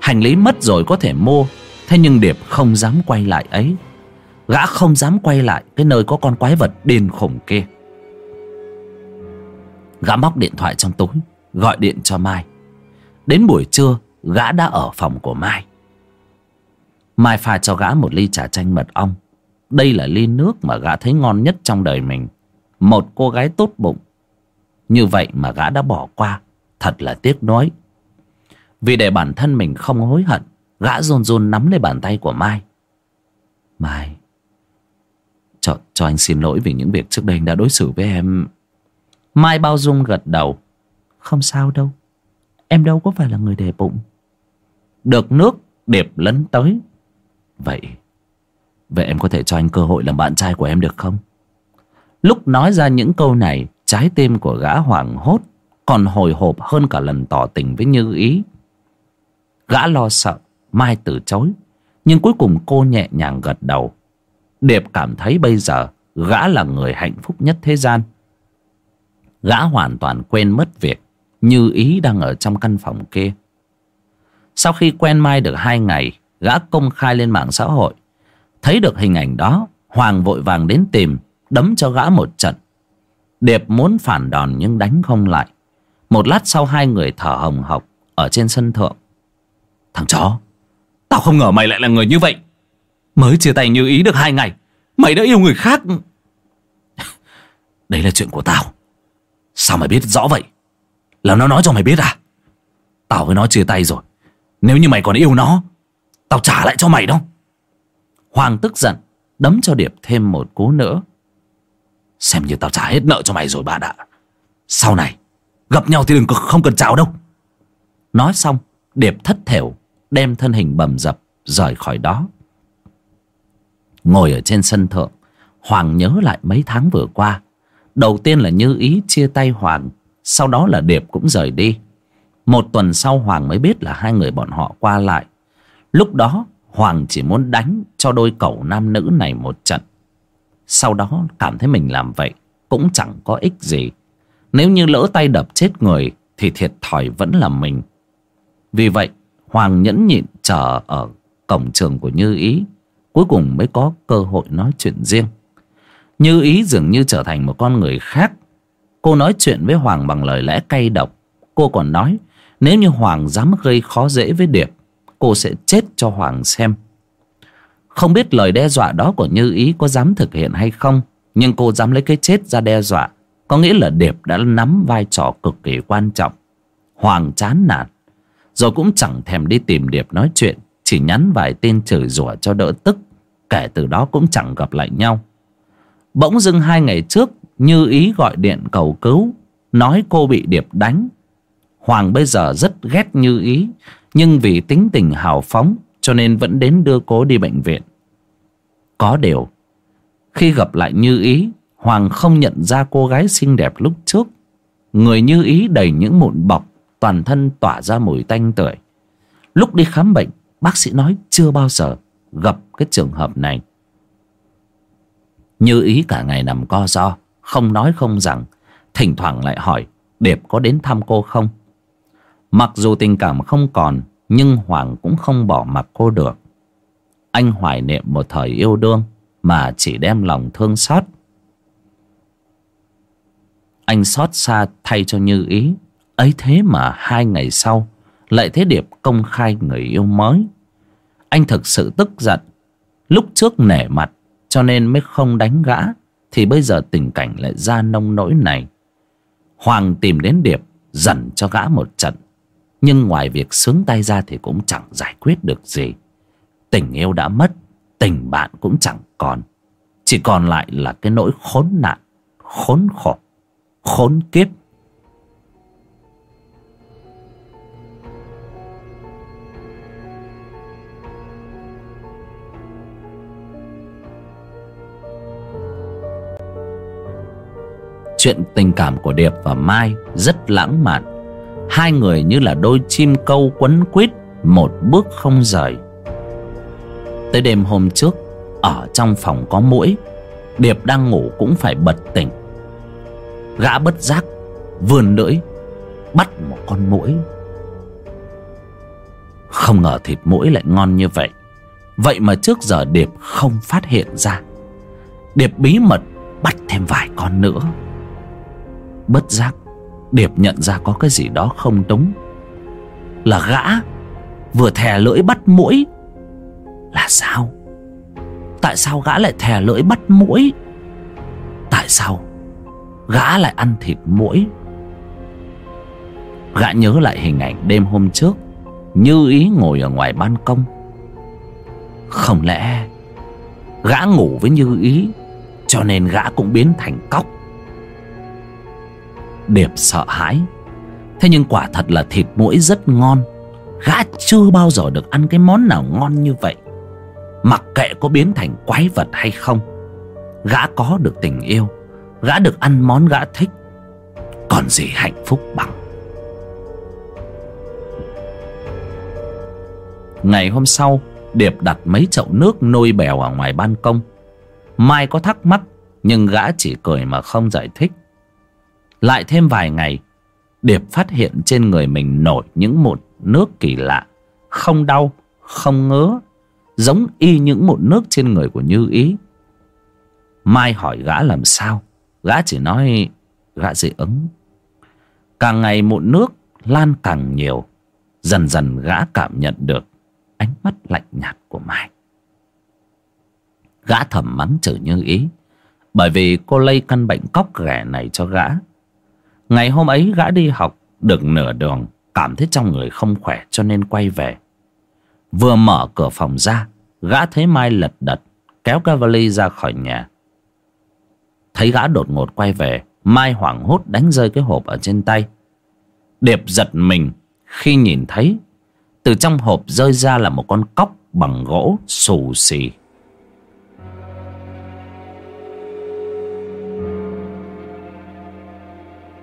Speaker 1: Hành lý mất rồi có thể mua, Thế nhưng Điệp không dám quay lại ấy. Gã không dám quay lại Cái nơi có con quái vật điên khủng kia. Gã móc điện thoại trong túi, Gọi điện cho Mai. Đến buổi trưa, Gã đã ở phòng của Mai. Mai pha cho gã một ly trà chanh mật ong. Đây là ly nước mà gã thấy ngon nhất trong đời mình một cô gái tốt bụng. Như vậy mà gã đã bỏ qua. Thật là tiếc nuối. Vì để bản thân mình không hối hận Gã rôn rôn nắm lấy bàn tay của Mai. Mai cho, cho anh xin lỗi vì những việc trước đây anh đã đối xử với em. Mai bao dung gật đầu. Không sao đâu. Em đâu có phải là người đề bụng. Được nước Điệp lấn tới. Vậy Vậy em có thể cho anh cơ hội làm bạn trai của em được không? Lúc nói ra những câu này, Trái tim của gã hoảng hốt, Còn hồi hộp hơn cả lần tỏ tình với Như Ý. Gã lo sợ, Mai từ chối, Nhưng cuối cùng cô nhẹ nhàng gật đầu. Điệp cảm thấy bây giờ Gã là người hạnh phúc nhất thế gian. Gã hoàn toàn quên mất việc Như Ý đang ở trong căn phòng kia. Sau khi quen Mai được hai ngày, Gã công khai lên mạng xã hội. Thấy được hình ảnh đó, Hoàng vội vàng đến tìm Đấm cho gã một trận. Điệp muốn phản đòn nhưng đánh không lại. Một lát sau hai người thở hồng hộc Ở trên sân thượng. Thằng chó, Tao không ngờ mày lại là người như vậy. Mới chia tay như ý được hai ngày, Mày đã yêu người khác. Đấy là chuyện của tao. Sao mày biết rõ vậy? Là nó nói cho mày biết à? Tao với nó chia tay rồi. Nếu như mày còn yêu nó, Tao trả lại cho mày đâu Hoàng tức giận, Đấm cho Điệp thêm một cú nữa. Xem như tao trả hết nợ cho mày rồi bạn đã. Sau này, Gặp nhau thì đừng không cần chào đâu. Nói xong, Điệp thất thểu Đem thân hình bầm dập Rời khỏi đó. Ngồi ở trên sân thượng, Hoàng nhớ lại mấy tháng vừa qua. Đầu tiên là Như Ý chia tay Hoàng, Sau đó là Điệp cũng rời đi. Một tuần sau, Hoàng mới biết là hai người bọn họ qua lại. Lúc đó, Hoàng chỉ muốn đánh cho đôi cậu nam nữ này một trận. Sau đó cảm thấy mình làm vậy Cũng chẳng có ích gì. Nếu như lỡ tay đập chết người Thì thiệt thòi vẫn là mình. Vì vậy, Hoàng nhẫn nhịn chờ ở cổng trường của Như Ý. Cuối cùng mới có cơ hội nói chuyện riêng. Như Ý dường như trở thành một con người khác. Cô nói chuyện với Hoàng bằng lời lẽ cay độc. Cô còn nói, Nếu như Hoàng dám gây khó dễ với Điệp, Cô sẽ chết cho Hoàng xem. Không biết lời đe dọa đó của Như Ý có dám thực hiện hay không, Nhưng cô dám lấy cái chết ra đe dọa, Có nghĩa là Điệp đã nắm vai trò cực kỳ quan trọng Hoàng chán nản, Rồi cũng chẳng thèm đi tìm Điệp nói chuyện, Chỉ nhắn vài tin chửi rủa cho đỡ tức, Kể từ đó cũng chẳng gặp lại nhau. Bỗng dưng hai ngày trước, Như ý gọi điện cầu cứu, Nói cô bị Điệp đánh. Hoàng bây giờ rất ghét Như ý, Nhưng vì tính tình hào phóng cho nên vẫn đến đưa cố đi bệnh viện. Có điều, Khi gặp lại Như ý, Hoàng không nhận ra cô gái xinh đẹp lúc trước. Người Như ý đầy những mụn bọc, Toàn thân tỏa ra mùi tanh tưởi. Lúc đi khám bệnh, Bác sĩ nói chưa bao giờ gặp cái trường hợp này. Như ý cả ngày nằm co do không nói không rằng, thỉnh thoảng lại hỏi điệp có đến thăm cô không? Mặc dù tình cảm không còn nhưng hoàng cũng không bỏ mặc cô được. Anh hoài niệm một thời yêu đương mà chỉ đem lòng thương xót. Anh xót xa thay cho như ý. Ấy thế mà hai ngày sau lại thấy điệp công khai người yêu mới. Anh thực sự tức giận. Lúc trước nể mặt cho nên mới không đánh gã thì bây giờ tình cảnh lại ra nông nỗi này. Hoàng tìm đến điệp dần cho gã một trận nhưng ngoài việc sướng tay ra thì cũng chẳng giải quyết được gì. Tình yêu đã mất, tình bạn cũng chẳng còn. Chỉ còn lại là cái nỗi khốn nạn, khốn khổ, khốn kiếp. Chuyện tình cảm của Điệp và Mai rất lãng mạn. Hai người như là đôi chim câu quấn quýt, Một bước không rời. Tới đêm hôm trước, Ở trong phòng có mũi, Điệp đang ngủ cũng phải bật tỉnh. Gã bất giác, Vươn lưỡi, Bắt một con mũi. Không ngờ thịt mũi lại ngon như vậy. Vậy mà trước giờ Điệp không phát hiện ra. Điệp bí mật bắt thêm vài con nữa. Bất giác Điệp nhận ra có cái gì đó không đúng. Là gã Vừa thè lưỡi bắt mũi. Là sao? Tại sao gã lại thè lưỡi bắt mũi? Tại sao Gã lại ăn thịt mũi? Gã nhớ lại hình ảnh đêm hôm trước, Như ý ngồi ở ngoài ban công. Không lẽ Gã ngủ với Như ý, Cho nên gã cũng biến thành cóc? Điệp sợ hãi. Thế nhưng quả thật là thịt mũi rất ngon. Gã chưa bao giờ được ăn cái món nào ngon như vậy. Mặc kệ có biến thành quái vật hay không, Gã có được tình yêu, Gã được ăn món gã thích. Còn gì hạnh phúc bằng? Ngày hôm sau, Điệp đặt mấy chậu nước nôi bèo ở ngoài ban công. Mai có thắc mắc, Nhưng gã chỉ cười mà không giải thích. Lại thêm vài ngày Điệp phát hiện trên người mình nổi những mụn nước kỳ lạ Không đau, không ngứa Giống y những mụn nước trên người của Như Ý. Mai hỏi gã làm sao? Gã chỉ nói gã dị ứng. Càng ngày mụn nước lan càng nhiều Dần dần gã cảm nhận được Ánh mắt lạnh nhạt của Mai. Gã thầm mắng chửi như ý Bởi vì cô lây căn bệnh cóc ghẻ này cho gã. Ngày hôm ấy gã đi học Được nửa đường, Cảm thấy trong người không khỏe cho nên quay về. Vừa mở cửa phòng ra, Gã thấy Mai lật đật, Kéo cái vali ra khỏi nhà. Thấy gã đột ngột quay về, Mai hoảng hốt đánh rơi cái hộp ở trên tay. Điệp giật mình Khi nhìn thấy, Từ trong hộp rơi ra là một con cóc Bằng gỗ xù xì.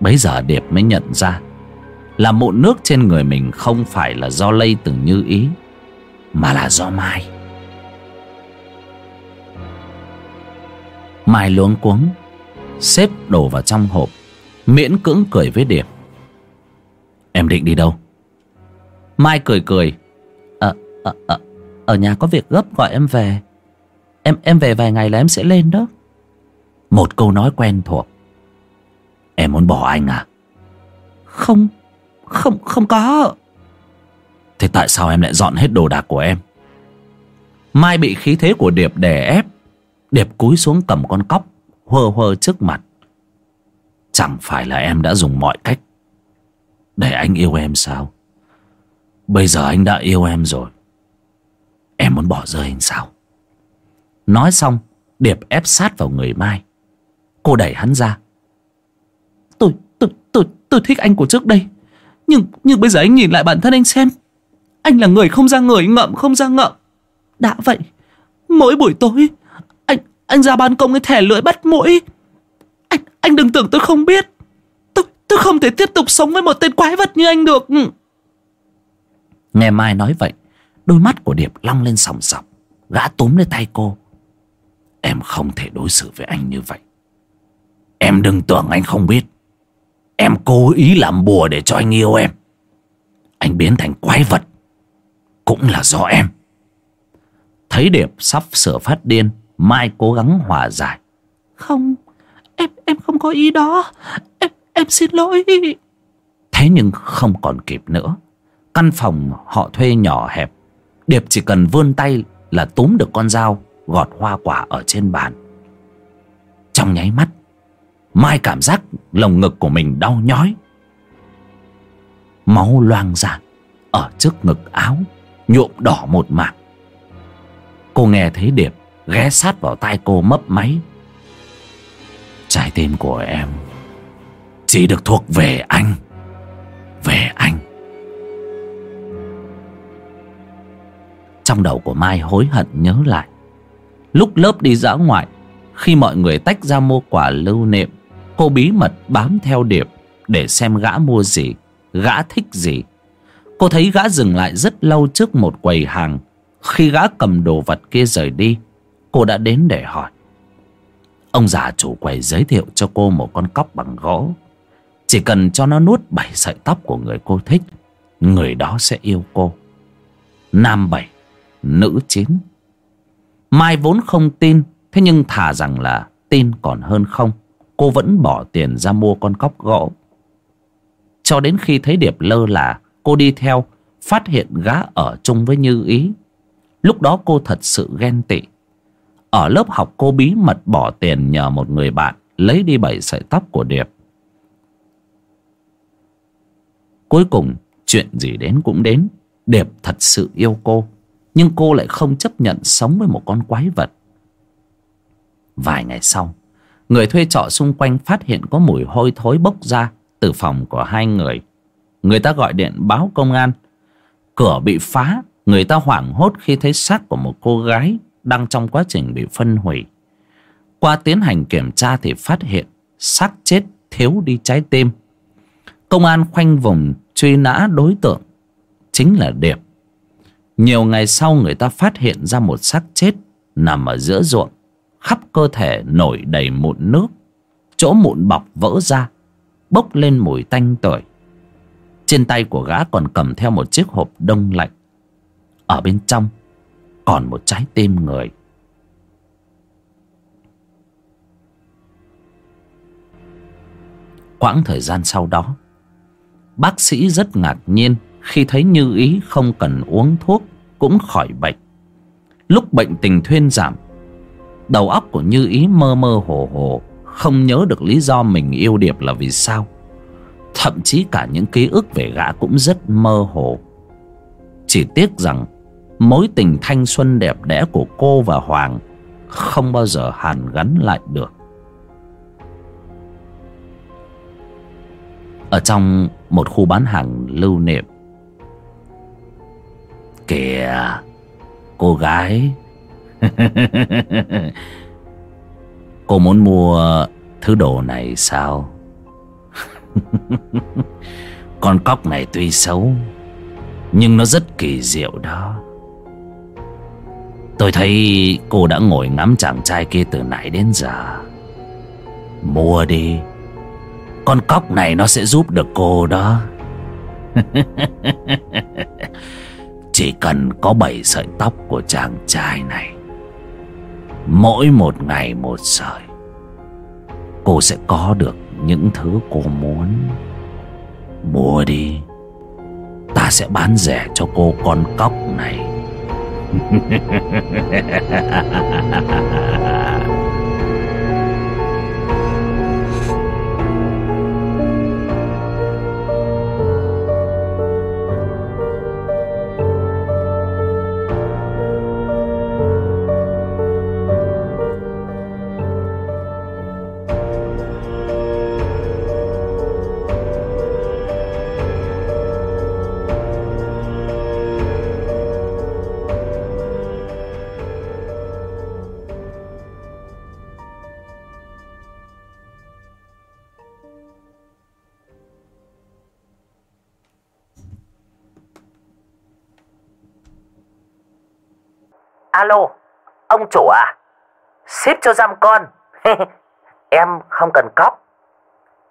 Speaker 1: Bấy giờ Điệp mới nhận ra Là mụn nước trên người mình Không phải là do lây từ như ý Mà là do Mai. Mai luống cuống Xếp đồ vào trong hộp Miễn cưỡng cười với Điệp. Em định đi đâu? Mai cười cười Ờ, ờ, ờ, ở nhà có việc gấp gọi em về. Em em về vài ngày là em sẽ lên đó. Một câu nói quen thuộc Em muốn bỏ anh à? Không Không không có. Thế tại sao em lại dọn hết đồ đạc của em? Mai bị khí thế của Điệp đè ép. Điệp cúi xuống cầm con cóc Hơ hơ trước mặt. Chẳng phải là em đã dùng mọi cách Để anh yêu em sao? Bây giờ anh đã yêu em rồi. Em muốn bỏ rơi anh sao? Nói xong Điệp ép sát vào người Mai. Cô đẩy hắn ra tôi, thích anh của trước đây. Nhưng, nhưng bây giờ anh nhìn lại bản thân anh xem. Anh là người không ra người ngậm không ra ngậm. Đã vậy Mỗi buổi tối Anh anh ra ban công cái thẻ lưỡi bắt mũi. Anh anh đừng tưởng tôi không biết. Tôi tôi không thể tiếp tục sống với một tên quái vật như anh được. Nghe Mai nói vậy Đôi mắt của Điệp long lên sòng sọc Gã túm lấy tay cô. Em không thể đối xử với anh như vậy. Em đừng tưởng anh không biết. Em cố ý làm bùa để cho anh yêu em. Anh biến thành quái vật. Cũng là do em. Thấy Điệp sắp sửa phát điên Mai cố gắng hòa giải. Không Em em không có ý đó. Em em xin lỗi. Thế nhưng không còn kịp nữa. Căn phòng họ thuê nhỏ hẹp. Điệp chỉ cần vươn tay là túm được con dao Gọt hoa quả ở trên bàn. Trong nháy mắt Mai cảm giác lồng ngực của mình đau nhói. Máu loang ra, Ở trước ngực áo, Nhuộm đỏ một mảng. Cô nghe thấy Điệp ghé sát vào tai cô mấp máy. Trái tim của em chỉ được thuộc về anh về anh. Trong đầu của mai hối hận nhớ lại. Lúc lớp đi dã ngoại, khi mọi người tách ra mua quà lưu niệm cô bí mật bám theo điệp để xem gã mua gì, gã thích gì. Cô thấy gã dừng lại rất lâu trước một quầy hàng. Khi gã cầm đồ vật kia rời đi, cô đã đến để hỏi. Ông già chủ quầy giới thiệu cho cô một con cóc bằng gỗ. Chỉ cần cho nó nuốt bảy sợi tóc của người cô thích, người đó sẽ yêu cô. Nam bảy, nữ chín. Mai vốn không tin, thế nhưng thà rằng là tin còn hơn không cô vẫn bỏ tiền ra mua con cóc gỗ cho đến khi thấy điệp lơ là cô đi theo phát hiện gã ở chung với như ý lúc đó cô thật sự ghen tị ở lớp học cô bí mật bỏ tiền nhờ một người bạn lấy đi bảy sợi tóc của Điệp. Cuối cùng chuyện gì đến cũng đến. Điệp thật sự yêu cô. Nhưng cô lại không chấp nhận sống với một con quái vật. Vài ngày sau, người thuê trọ xung quanh phát hiện có mùi hôi thối bốc ra từ phòng của hai người. Người ta gọi điện báo công an. Cửa bị phá, người ta hoảng hốt khi thấy xác của một cô gái đang trong quá trình bị phân hủy qua tiến hành kiểm tra thì phát hiện xác chết thiếu đi trái tim công an khoanh vùng truy nã đối tượng chính là điệp nhiều ngày sau người ta phát hiện ra một xác chết nằm ở giữa ruộng khắp cơ thể nổi đầy mụn nước. Chỗ mụn bọc vỡ ra, bốc lên mùi tanh tưởi. Trên tay của gã còn cầm theo một chiếc hộp đông lạnh. Ở bên trong còn một trái tim người. Quãng thời gian sau đó, bác sĩ rất ngạc nhiên khi thấy như ý không cần uống thuốc cũng khỏi bệnh. Lúc bệnh tình thuyên giảm đầu óc của như ý mơ mơ hồ hồ, không nhớ được lý do mình yêu điệp là vì sao. Thậm chí cả những ký ức về gã cũng rất mơ hồ. Chỉ tiếc rằng, mối tình thanh xuân đẹp đẽ của cô và hoàng không bao giờ hàn gắn lại được. Ở trong một khu bán hàng lưu niệm, kìa, cô gái cô muốn mua thứ đồ này sao? Con cóc này tuy xấu, nhưng nó rất kỳ diệu đó. Tôi thấy cô đã ngồi ngắm chàng trai kia từ nãy đến giờ. Mua đi. Con cóc này nó sẽ giúp được cô đó. Chỉ cần có bảy sợi tóc của chàng trai này. Mỗi một ngày một sợi, Cô sẽ có được những thứ cô muốn. Mua đi, Ta sẽ bán rẻ cho cô con cóc này.
Speaker 2: Alo, ông chủ à? Ship cho giam con. em không cần cóc.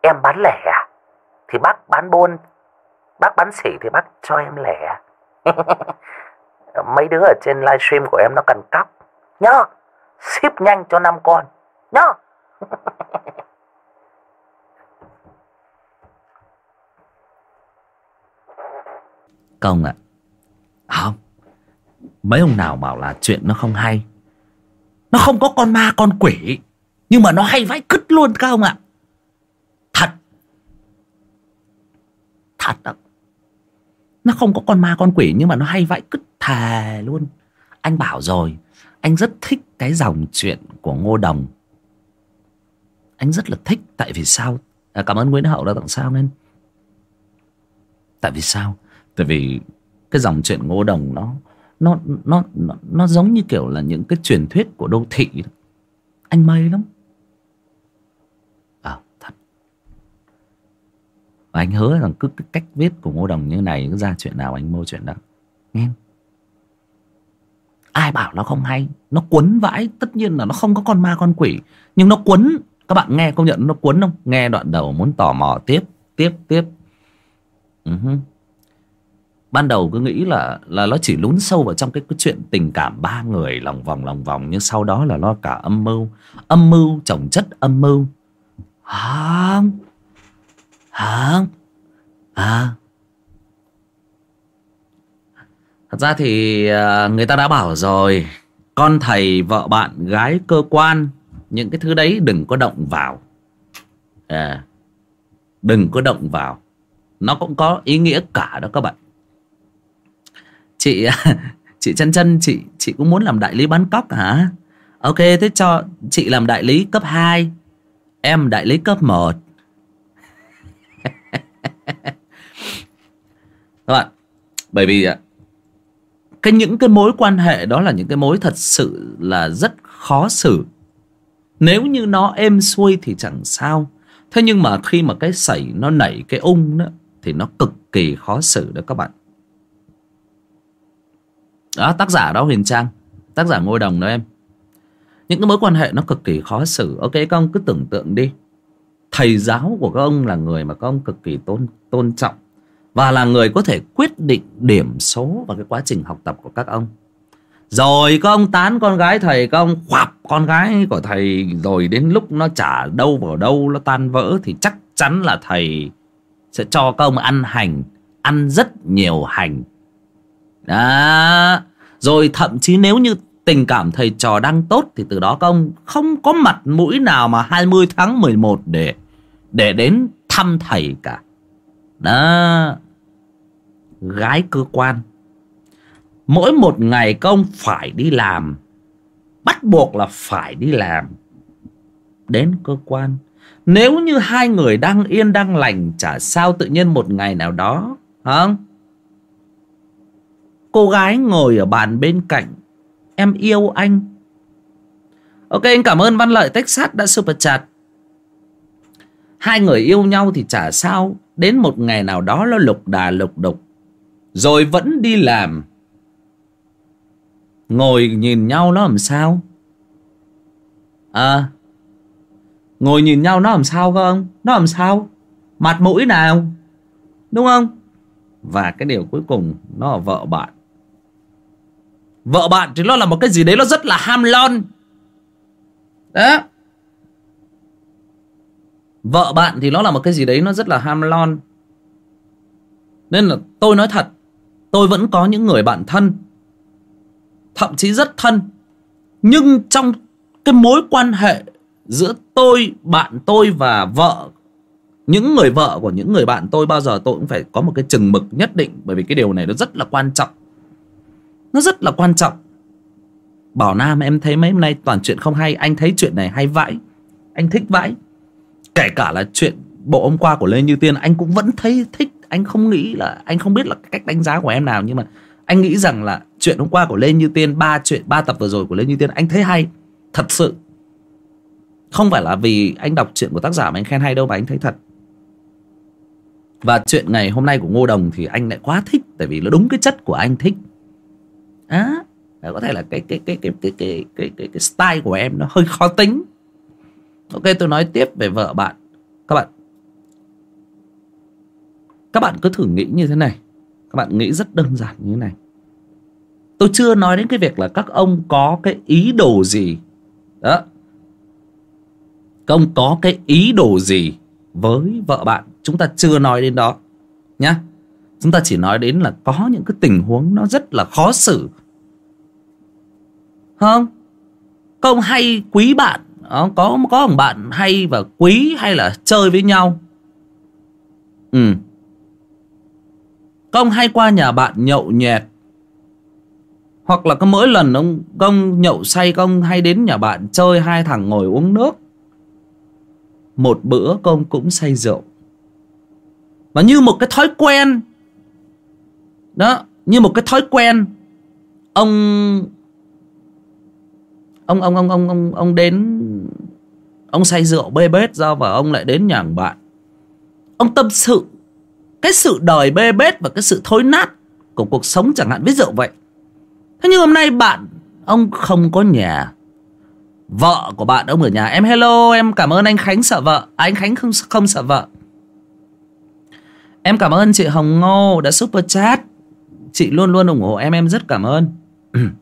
Speaker 2: Em bán lẻ à? Thì bác bán buôn. Bác bán sỉ thì bác cho em lẻ. Mấy đứa ở trên livestream của em nó cần cóc. Nhá, ship nhanh cho năm con. Nhá.
Speaker 1: Công ạ à? Không Mấy ông nào bảo là chuyện nó không hay. Nó không có con ma con quỷ Nhưng mà nó hay vãi cứt luôn các ông ạ. Thật. Thật đó Nó không có con ma con quỷ Nhưng mà nó hay vãi cứt thề luôn. Anh bảo rồi Anh rất thích cái dòng chuyện của Ngô Đồng. Anh rất là thích Tại vì sao? À, Cảm ơn Nguyễn Hậu đã tặng sao nên. Tại vì sao? Tại vì cái dòng chuyện Ngô Đồng nó nó nó nó, nó giống như kiểu là những cái truyền thuyết của đô thị anh mây lắm. À thật. Và anh hứa rằng cứ cái cách viết của ngô đồng như này cứ ra chuyện nào anh mô chuyện đó. Nghe ai bảo nó không hay? Nó quấn vãi. Tất nhiên là nó không có con ma con quỷ. Nhưng nó quấn các bạn nghe công nhận nó quấn không? Nghe đoạn đầu muốn tò mò tiếp tiếp tiếp. Uh-huh ban đầu cứ nghĩ là là nó chỉ lún sâu vào trong cái, cái chuyện tình cảm ba người lòng vòng lòng vòng nhưng sau đó là nó cả âm mưu. Âm mưu chồng chất âm mưu. Hả hả à thật ra thì à, người ta đã bảo rồi con thầy vợ bạn gái cơ quan những cái thứ đấy đừng có động vào. À, đừng có động vào. Nó cũng có ý nghĩa cả đó các bạn chị chị chân chân, chị chị cũng muốn làm đại lý bán cóc hả? Ok, thế cho chị làm đại lý cấp 2 em đại lý cấp 1 các bạn, bởi vì à, cái những cái mối quan hệ đó là những cái mối thật sự là rất khó xử. Nếu như nó êm xuôi thì chẳng sao. Thế nhưng mà khi mà cái sảy, nó nảy cái ung đó, thì nó cực kỳ khó xử đó các bạn đó, tác giả đó, huyền trang. Tác giả ngôi đồng đó em. Những cái mối quan hệ nó cực kỳ khó xử. Ok, các ông cứ tưởng tượng đi. Thầy giáo của các ông là người mà các ông cực kỳ tôn tôn trọng và là người có thể quyết định điểm số và cái quá trình học tập của các ông. Rồi các ông tán con gái thầy, các ông khoạp con gái của thầy, rồi đến lúc nó trả đâu vào đâu, nó tan vỡ thì chắc chắn là thầy sẽ cho các ông ăn hành, ăn rất nhiều hành đó. Rồi thậm chí nếu như tình cảm thầy trò đang tốt thì từ đó các ông không có mặt mũi nào mà 20 tháng 11 để để đến thăm thầy cả. Đó. Gái cơ quan. Mỗi một ngày công phải đi làm. Bắt buộc là phải đi làm. Đến cơ quan. Nếu như hai người đang yên, đang lành, chả sao tự nhiên một ngày nào đó không? Cô gái ngồi ở bàn bên cạnh. Em yêu anh. Ok, anh cảm ơn văn lợi texas đã super chat. Hai người yêu nhau thì chả sao. Đến một ngày nào đó nó lục đà lục đục. Rồi vẫn đi làm. Ngồi nhìn nhau nó làm sao? À ngồi nhìn nhau nó làm sao không nó làm sao? Mặt mũi nào? Đúng không? Và cái điều cuối cùng, nó là vợ bạn vợ bạn thì nó là một cái gì đấy nó rất là ham lon. Đó. Vợ bạn thì nó là một cái gì đấy nó rất là ham lon. Nên là tôi nói thật, tôi vẫn có những người bạn thân, thậm chí rất thân. Nhưng trong cái mối quan hệ giữa tôi, bạn tôi và vợ, những người vợ của những người bạn tôi bao giờ tôi cũng phải có một cái chừng mực nhất định. Bởi vì cái điều này nó rất là quan trọng nó rất là quan trọng. Bảo nam em thấy mấy hôm nay toàn chuyện không hay, anh thấy chuyện này hay vãi. Anh thích vãi. Kể cả là chuyện bộ hôm qua của lê như tiên, anh cũng vẫn thấy thích. Anh không nghĩ là, anh không biết là cách đánh giá của em nào, nhưng mà anh nghĩ rằng là chuyện hôm qua của lê như tiên, ba chuyện, ba tập vừa rồi của lê như tiên, anh thấy hay. Thật sự. Không phải là vì anh đọc chuyện của tác giả mà anh khen hay đâu, mà anh thấy thật. Và chuyện ngày hôm nay của ngô đồng thì anh lại quá thích, tại vì nó đúng cái chất của anh thích à, có thể là cái cái cái cái cái cái cái cái, cái style của em nó hơi khó tính. Ok tôi nói tiếp về vợ bạn. Các bạn. Các bạn cứ thử nghĩ như thế này. Các bạn nghĩ rất đơn giản như thế này. Tôi chưa nói đến cái việc là các ông có cái ý đồ gì. Đó. Các ông có cái ý đồ gì với vợ bạn? Chúng ta chưa nói đến đó. Nhá. Chúng ta chỉ nói đến là có những cái tình huống nó rất là khó xử không? Công hay quý bạn ờ, có có một bạn hay và quý hay là chơi với nhau? Ừ. Công hay qua nhà bạn nhậu nhẹt? Hoặc là có mỗi lần ông công nhậu say công hay đến nhà bạn chơi hai thằng ngồi uống nước? Một bữa công cũng say rượu. Và như một cái thói quen. Đó, như một cái thói quen. Ông ông ông ông ông ông ông đến ông say rượu bê bết ra và ông lại đến nhà bạn. Ông tâm sự cái sự đời bê bết và cái sự thối nát của cuộc sống chẳng hạn ví dụ vậy. Thế nhưng hôm nay bạn ông không có nhà. Vợ của bạn ông ở nhà. Em hello em cảm ơn anh khánh sợ vợ. À, anh khánh không không sợ vợ. Em cảm ơn chị hồng ngô đã super chat. Chị luôn luôn ủng hộ em em rất cảm ơn.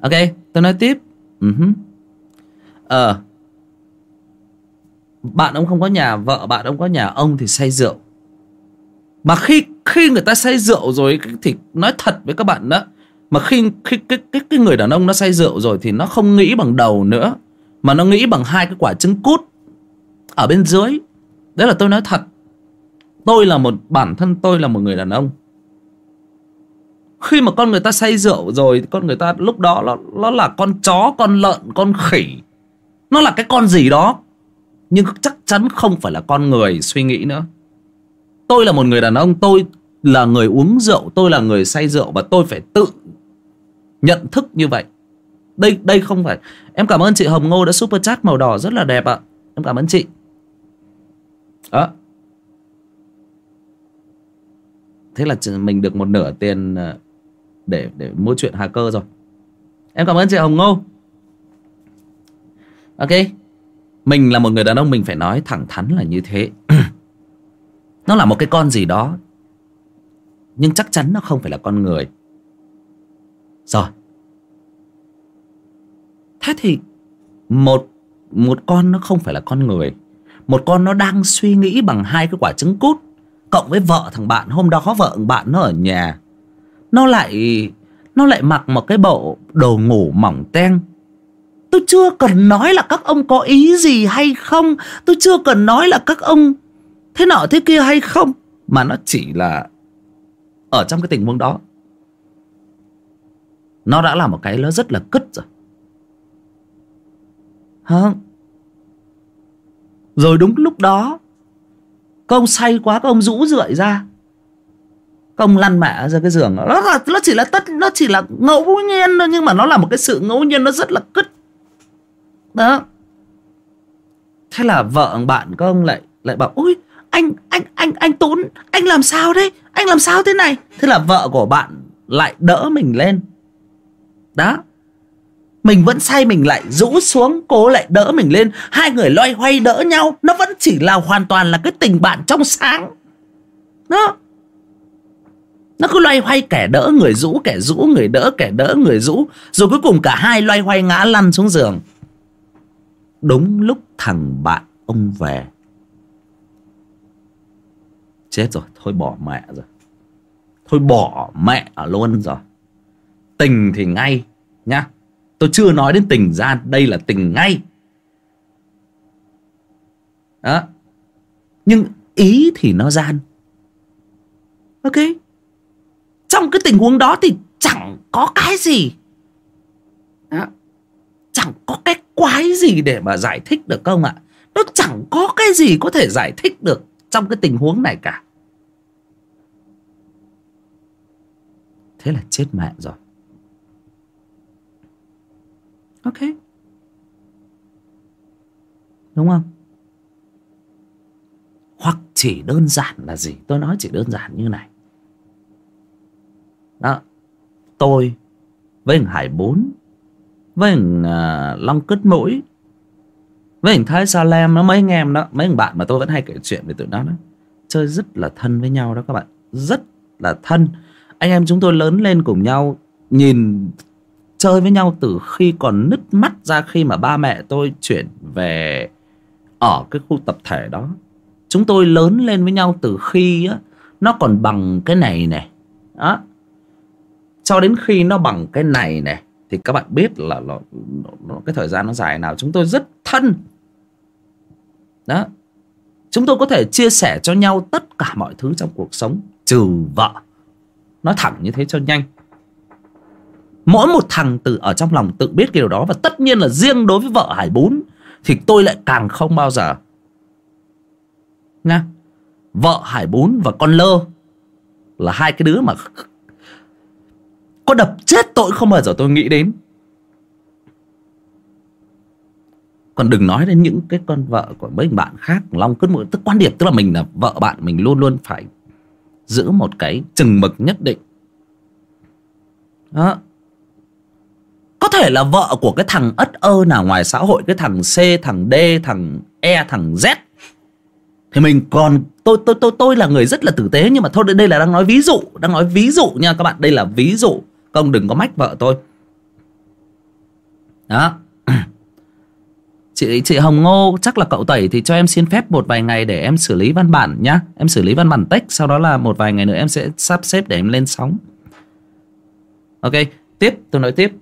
Speaker 1: ok tôi nói tiếp. Uh-huh. ờ. Bạn ông không có nhà, vợ bạn ông có nhà, ông thì say rượu. Mà khi khi người ta say rượu rồi thì nói thật với các bạn đó, mà khi khi cái cái cái người đàn ông nó say rượu rồi thì nó không nghĩ bằng đầu nữa, mà nó nghĩ bằng hai cái quả trứng cút ở bên dưới. Đấy là tôi nói thật. Tôi là một, bản thân tôi là một người đàn ông khi mà con người ta say rượu rồi, con người ta lúc đó nó nó là con chó, con lợn, con khỉ. Nó là cái con gì đó. Nhưng chắc chắn không phải là con người suy nghĩ nữa. Tôi là một người đàn ông, tôi là người uống rượu, tôi là người say rượu và tôi phải tự nhận thức như vậy. Đây đây không phải. Em cảm ơn chị hồng ngô đã super chat màu đỏ rất là đẹp ạ. Em cảm ơn chị. Đó. Thế là mình được một nửa tiền à, để để mua chuyện hacker rồi. Em cảm ơn chị hồng ngô. Ok. Mình là một người đàn ông, mình phải nói thẳng thắn là như thế. Nó là một cái con gì đó, nhưng chắc chắn nó không phải là con người. Rồi. Thế thì một một con nó không phải là con người. Một con nó đang suy nghĩ bằng hai cái quả trứng cút, cộng với vợ thằng bạn. Hôm đó vợ thằng bạn nó ở nhà nó lại nó lại mặc một cái bộ đồ ngủ mỏng teng. Tôi chưa cần nói là các ông có ý gì hay không. Tôi chưa cần nói là các ông thế nọ thế kia hay không. Mà nó chỉ là ở trong cái tình huống đó. Nó đã là một cái nó rất là cất rồi. Hả? Rồi đúng lúc đó, các ông say quá, các ông rũ rượi ra công lăn mẹ ra cái giường. Nó là, nó chỉ là tất nó chỉ là ngẫu nhiên thôi nhưng mà nó là một cái sự ngẫu nhiên nó rất là cứt. Đó. Thế là vợ bạn công ông lại lại bảo ôi anh anh anh anh tốn anh làm sao đấy? Anh làm sao thế này? Thế là vợ của bạn lại đỡ mình lên. Đó. Mình vẫn say mình lại rũ xuống cố lại đỡ mình lên. Hai người loay hoay đỡ nhau. Nó vẫn chỉ là hoàn toàn là cái tình bạn trong sáng. Đó nó cứ loay hoay kẻ đỡ người rũ, kẻ rũ người đỡ, kẻ đỡ người rũ. Rồi cuối cùng cả hai loay hoay ngã lăn xuống giường. Đúng lúc thằng bạn ông về. Chết rồi, thôi bỏ mẹ rồi. Thôi bỏ mẹ luôn rồi. Tình thì ngay, nhá. Tôi chưa nói đến tình ra, đây là tình ngay. Đó. Nhưng ý thì nó gian ok trong cái tình huống đó thì chẳng có cái gì. Đó. chẳng có cái quái gì để mà giải thích được không ạ? Nó chẳng có cái gì có thể giải thích được trong cái tình huống này cả. Thế là chết mẹ rồi. Ok. Đúng không? Hoặc chỉ đơn giản là gì? Tôi nói chỉ đơn giản như này đó. Tôi với thằng hải bốn với thằng uh, long cứt mũi với thằng thái salem nó mấy anh em đó mấy thằng bạn mà tôi vẫn hay kể chuyện về tụi nó đó. Chơi rất là thân với nhau đó các bạn. Rất là thân. Anh em chúng tôi lớn lên cùng nhau nhìn chơi với nhau từ khi còn nứt mắt ra khi mà ba mẹ tôi chuyển về ở cái khu tập thể đó. Chúng tôi lớn lên với nhau từ khi á, nó còn bằng cái này này đó cho đến khi nó bằng cái này này thì các bạn biết là nó, nó, cái thời gian nó dài nào. Chúng tôi rất thân. Đó. Chúng tôi có thể chia sẻ cho nhau tất cả mọi thứ trong cuộc sống trừ vợ. Nói thẳng như thế cho nhanh. Mỗi một thằng từ ở trong lòng tự biết cái điều đó và tất nhiên là riêng đối với vợ hải bún thì tôi lại càng không bao giờ. Nha. Vợ hải bún và con lơ là hai cái đứa mà có đập chết tôi không bao giờ tôi nghĩ đến. Còn đừng nói đến những cái con vợ của mấy bạn khác, long cứ mũi tức quan điểm tức là mình là vợ bạn, mình luôn luôn phải giữ một cái chừng mực nhất định. Đó. Có thể là vợ của cái thằng ất ơ nào ngoài xã hội, cái thằng c, thằng d, thằng e thằng z. Thì mình còn, tôi tôi tôi tôi là người rất là tử tế, nhưng mà thôi, đây là đang nói ví dụ, đang nói ví dụ nha các bạn. Đây là ví dụ công đừng có mách vợ tôi. Đó. Chị chị hồng ngô, chắc là cậu tẩy thì cho em xin phép một vài ngày để em xử lý văn bản nhá. Em xử lý văn bản text, sau đó là một vài ngày nữa em sẽ sắp xếp để em lên sóng. Ok, tiếp, tôi nói tiếp.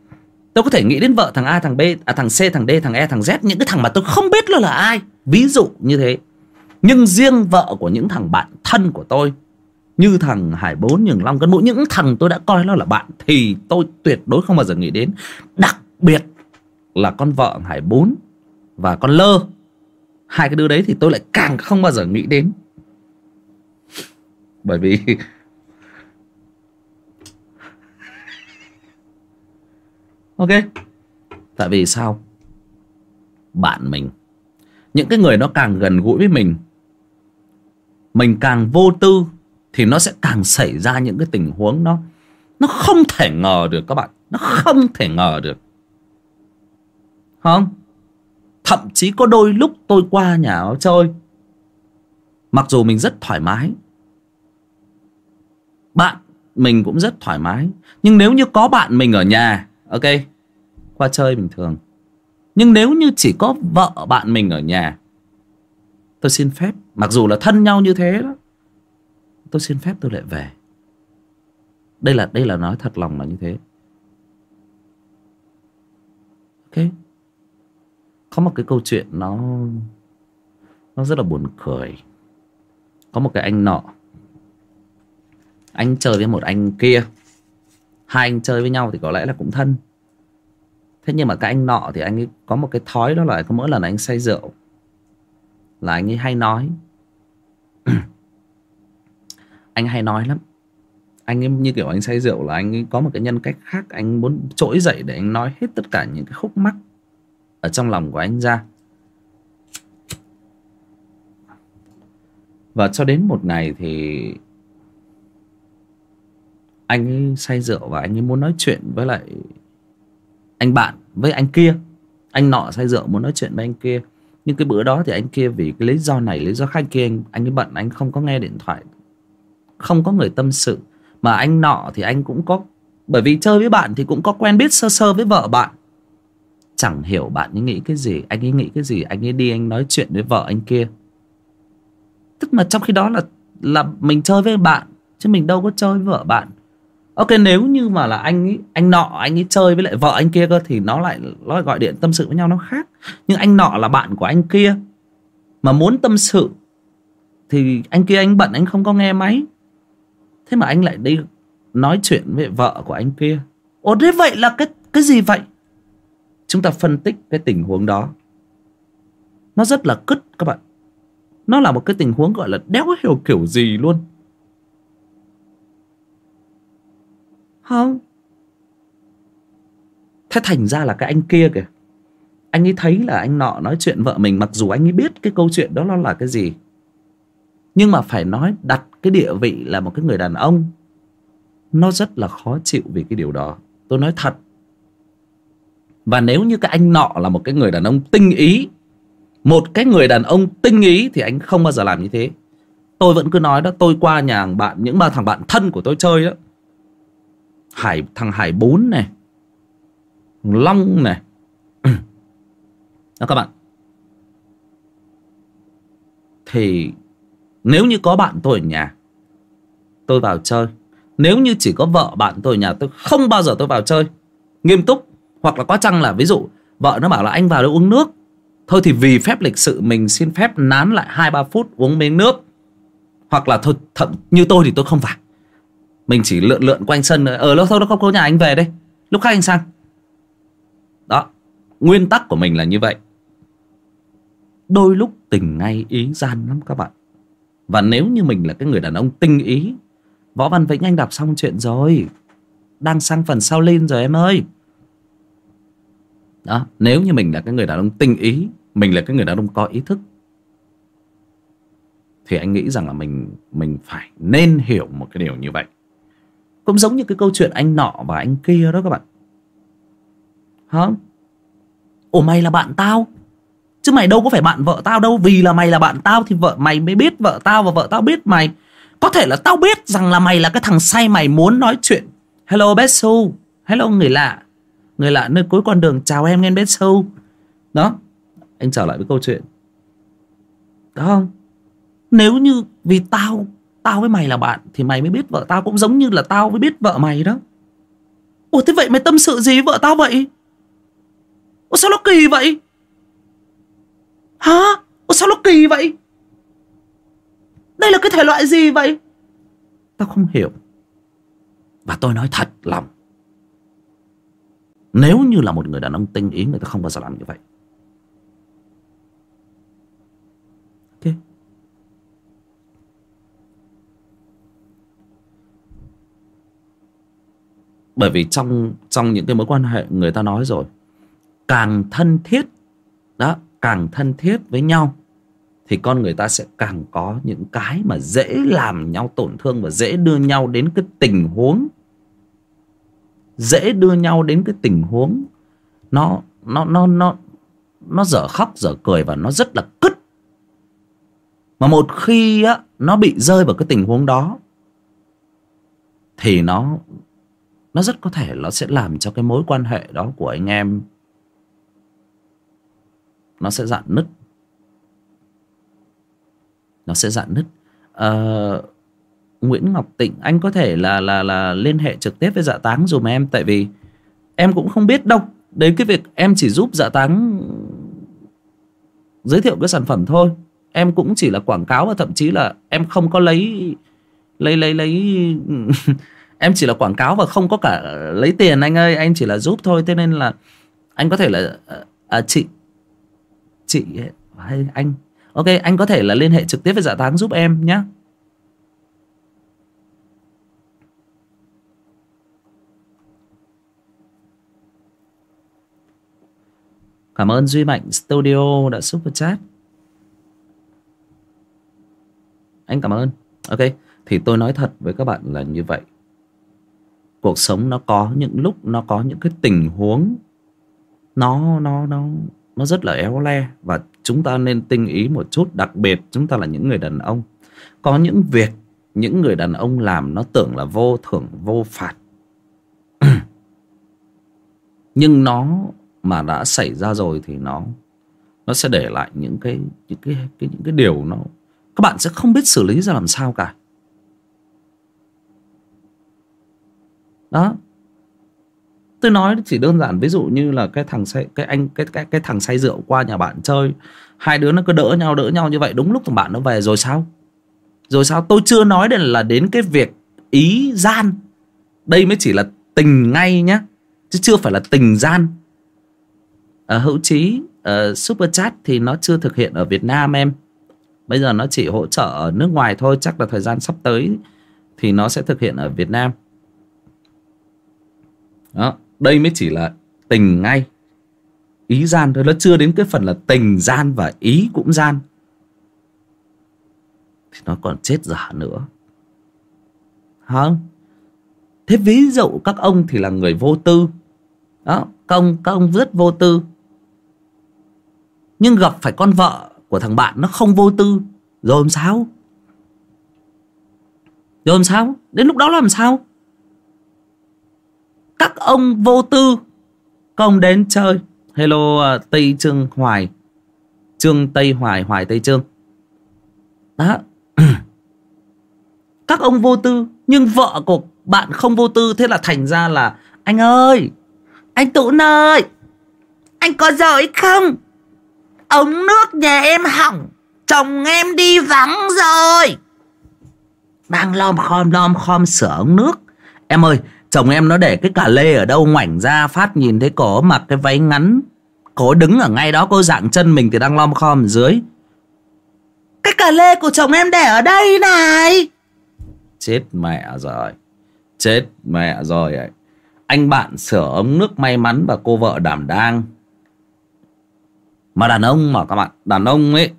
Speaker 1: Tôi có thể nghĩ đến vợ thằng a, thằng b à thằng c, thằng d, thằng e thằng z, những cái thằng mà tôi không biết nó là ai. Ví dụ như thế. Nhưng riêng vợ của những thằng bạn thân của tôi như thằng hải bốn, nhường long cân mũ những thằng tôi đã coi nó là bạn, thì tôi tuyệt đối không bao giờ nghĩ đến. Đặc biệt là con vợ hải bốn và con lơ. Hai cái đứa đấy thì tôi lại càng không bao giờ nghĩ đến. Bởi vì ok. Tại vì sao? Bạn mình. Những cái người nó càng gần gũi với mình mình càng vô tư thì nó sẽ càng xảy ra những cái tình huống nó nó không thể ngờ được các bạn. Nó không thể ngờ được. Không? Thậm chí có đôi lúc tôi qua nhà nó chơi. Mặc dù mình rất thoải mái. Bạn mình cũng rất thoải mái. Nhưng nếu như có bạn mình ở nhà, ok, qua chơi bình thường. Nhưng nếu như chỉ có vợ bạn mình ở nhà, tôi xin phép, mặc dù là thân nhau như thế đó tôi xin phép tôi lại về. Đây là đây là nói thật lòng là như thế. Ok. Có một cái câu chuyện nó nó rất là buồn cười. Có một cái anh nọ. Anh chơi với một anh kia. Hai anh chơi với nhau thì có lẽ là cũng thân. Thế nhưng mà cái anh nọ thì anh ấy có một cái thói đó là có mỗi lần anh say rượu là anh ấy hay nói. anh hay nói lắm. Anh ấy như kiểu anh say rượu là anh ấy có một cái nhân cách khác anh muốn trỗi dậy để anh nói hết tất cả những cái khúc mắc ở trong lòng của anh ra. Và cho đến một ngày thì anh ấy say rượu và anh ấy muốn nói chuyện với lại anh bạn với anh kia. Anh nọ say rượu muốn nói chuyện với anh kia. Nhưng cái bữa đó thì anh kia vì cái lý do này lý do khác kia anh, anh ấy bận anh không có nghe điện thoại không có người tâm sự. Mà anh nọ thì anh cũng có bởi vì chơi với bạn thì cũng có quen biết sơ sơ với vợ bạn. Chẳng hiểu bạn ấy nghĩ cái gì anh ấy nghĩ cái gì anh ấy đi anh nói chuyện với vợ anh kia. Tức mà trong khi đó là là mình chơi với bạn chứ mình đâu có chơi với vợ bạn. Ok nếu như mà là anh ấy, anh nọ anh ấy chơi với lại vợ anh kia cơ thì nó lại nó lại gọi điện tâm sự với nhau nó khác. Nhưng anh nọ là bạn của anh kia mà muốn tâm sự thì anh kia anh bận anh không có nghe máy thế mà anh lại đi nói chuyện với vợ của anh kia. Ồ thế vậy là cái cái gì vậy? Chúng ta phân tích cái tình huống đó. Nó rất là cứt các bạn. Nó là một cái tình huống gọi là đéo hiểu kiểu gì luôn. Không. Thế thành ra là cái anh kia kìa. Anh ấy thấy là anh nọ nói chuyện vợ mình, mặc dù anh ấy biết cái câu chuyện đó nó là cái gì. Nhưng mà phải nói đặt cái địa vị là một cái người đàn ông, nó rất là khó chịu vì cái điều đó. Tôi nói thật. Và nếu như cái anh nọ là một cái người đàn ông tinh ý, một cái người đàn ông tinh ý thì anh không bao giờ làm như thế. Tôi vẫn cứ nói đó, tôi qua nhà bạn, những ba thằng bạn thân của tôi chơi đó. Hải, thằng hải bốn này long này. Đó các bạn. Thì nếu như có bạn tôi ở nhà tôi vào chơi. Nếu như chỉ có vợ bạn tôi ở nhà tôi không bao giờ tôi vào chơi. Nghiêm túc hoặc là có chăng là ví dụ vợ nó bảo là anh vào đây uống nước. Thôi thì vì phép lịch sự mình xin phép nán lại hai ba phút uống miếng nước. Hoặc là thôi thậm như tôi thì tôi không vào. Mình chỉ lượn lượn quanh sân ở ờ, lâu thôi nó không có nhà anh về đây. Lúc khác anh sang. Đó nguyên tắc của mình là như vậy. Đôi lúc tình ngay ý gian lắm các bạn. Và nếu như mình là cái người đàn ông tinh ý võ văn vĩnh anh đọc xong chuyện rồi. Đang sang phần sau lên rồi em ơi. Đó, nếu như mình là cái người đàn ông tinh ý, mình là cái người đàn ông có ý thức, thì anh nghĩ rằng là mình mình phải nên hiểu một cái điều như vậy. Cũng giống như cái câu chuyện anh nọ và anh kia đó các bạn. Hả? Ủa, mày là bạn tao? Chứ mày đâu có phải bạn vợ tao đâu. Vì là mày là bạn tao thì vợ mày mới biết vợ tao và vợ tao biết mày có thể là tao biết rằng là mày là cái thằng say mày muốn nói chuyện. Hello Betsu hello, người lạ. Người lạ nơi cuối con đường. Chào em, nghe Betsu đó. Anh trở lại với câu chuyện. Đó không? Nếu như vì tao tao với mày là bạn, thì mày mới biết vợ tao cũng giống như là tao mới biết vợ mày đó. Ủa, thế vậy mày tâm sự gì với vợ tao vậy? Ủa, sao nó kỳ vậy? Hả? Ủa, sao nó kỳ vậy? Đây là cái thể loại gì vậy? Tao không hiểu. Và tôi nói thật lòng. Nếu như là một người đàn ông tinh ý, người ta không bao giờ làm như vậy. Bởi vì trong trong những cái mối quan hệ người ta nói rồi, càng thân thiết, đó, càng thân thiết với nhau thì con người ta sẽ càng có những cái mà dễ làm nhau tổn thương và dễ đưa nhau đến cái tình huống. Dễ đưa nhau đến cái tình huống, nó nó nó nó nó dở khóc, dở cười và nó rất là cứt. Mà một khi á, nó bị rơi vào cái tình huống đó, thì nó nó rất có thể nó sẽ làm cho cái mối quan hệ đó của anh em, nó sẽ dạn nứt nó sẽ dạn nứt. Uh, Nguyễn Ngọc Tịnh anh có thể là là là liên hệ trực tiếp với dạ táng dùm em tại vì em cũng không biết đâu. Đấy cái việc em chỉ giúp dạ táng giới thiệu cái sản phẩm thôi. Em cũng chỉ là quảng cáo và thậm chí là em không có lấy lấy lấy lấy em chỉ là quảng cáo và không có cả lấy tiền anh ơi. Anh chỉ là giúp thôi thế nên là anh có thể là ờ, à chị chị hay anh ok anh có thể là liên hệ trực tiếp với dạ táng giúp em nhé Cảm ơn Duy Mạnh Studio đã super chat. Anh cảm ơn. Ok, thì tôi nói thật với các bạn là như vậy. Cuộc sống nó có những lúc nó có những cái tình huống nó nó nó nó rất là éo le và chúng ta nên tinh ý một chút, đặc biệt chúng ta là những người đàn ông. Có những việc những người đàn ông làm nó tưởng là vô thưởng vô phạt. Nhưng nó mà đã xảy ra rồi thì nó nó sẽ để lại những cái những cái, cái những cái điều nó các bạn sẽ không biết xử lý ra làm sao cả đó tôi nói chỉ đơn giản ví dụ như là cái thằng say cái anh cái cái cái thằng say rượu qua nhà bạn chơi hai đứa nó cứ đỡ nhau đỡ nhau như vậy đúng lúc thằng bạn nó về rồi sao? Rồi sao? Tôi chưa nói đến là đến cái việc ý gian. Đây mới chỉ là tình ngay nhá chứ chưa phải là tình gian. Uh, hữu trí uh, ờ, super chat thì nó chưa thực hiện ở Việt Nam em. Bây giờ nó chỉ hỗ trợ ở nước ngoài thôi chắc là thời gian sắp tới thì nó sẽ thực hiện ở Việt Nam. Đó đây mới chỉ là tình ngay. Ý gian thôi, nó chưa đến cái phần là tình gian và ý cũng gian. Thì nó còn chết giả nữa. Không thế ví dụ các ông thì là người vô tư. Đó, các ông các ông rất vô tư. Nhưng gặp phải con vợ của thằng bạn nó không vô tư, rồi làm sao? Rồi làm sao? Đến lúc đó làm sao? Các ông vô tư. Không đến chơi. Hello uh, tây trương hoài. Trương tây hoài hoài tây trương. Đó. Các ông vô tư nhưng vợ của bạn không vô tư thế là thành ra là anh ơi anh tụn ơi anh có giỏi không? Ống nước nhà em hỏng chồng em đi vắng rồi. Đang lom khom lom khom sửa ống nước. Em ơi chồng em nó để cái cà lê ở đâu, ngoảnh ra, phát nhìn thấy cổ mặc cái váy ngắn cổ đứng ở ngay đó cô dạng chân mình thì đang lom khom ở dưới. Cái cà lê của chồng em để ở đây này. Chết mẹ rồi, chết mẹ rồi ấy. anh bạn sửa ống nước may mắn và cô vợ đảm đang. Mà đàn ông mà các bạn, đàn ông ấy,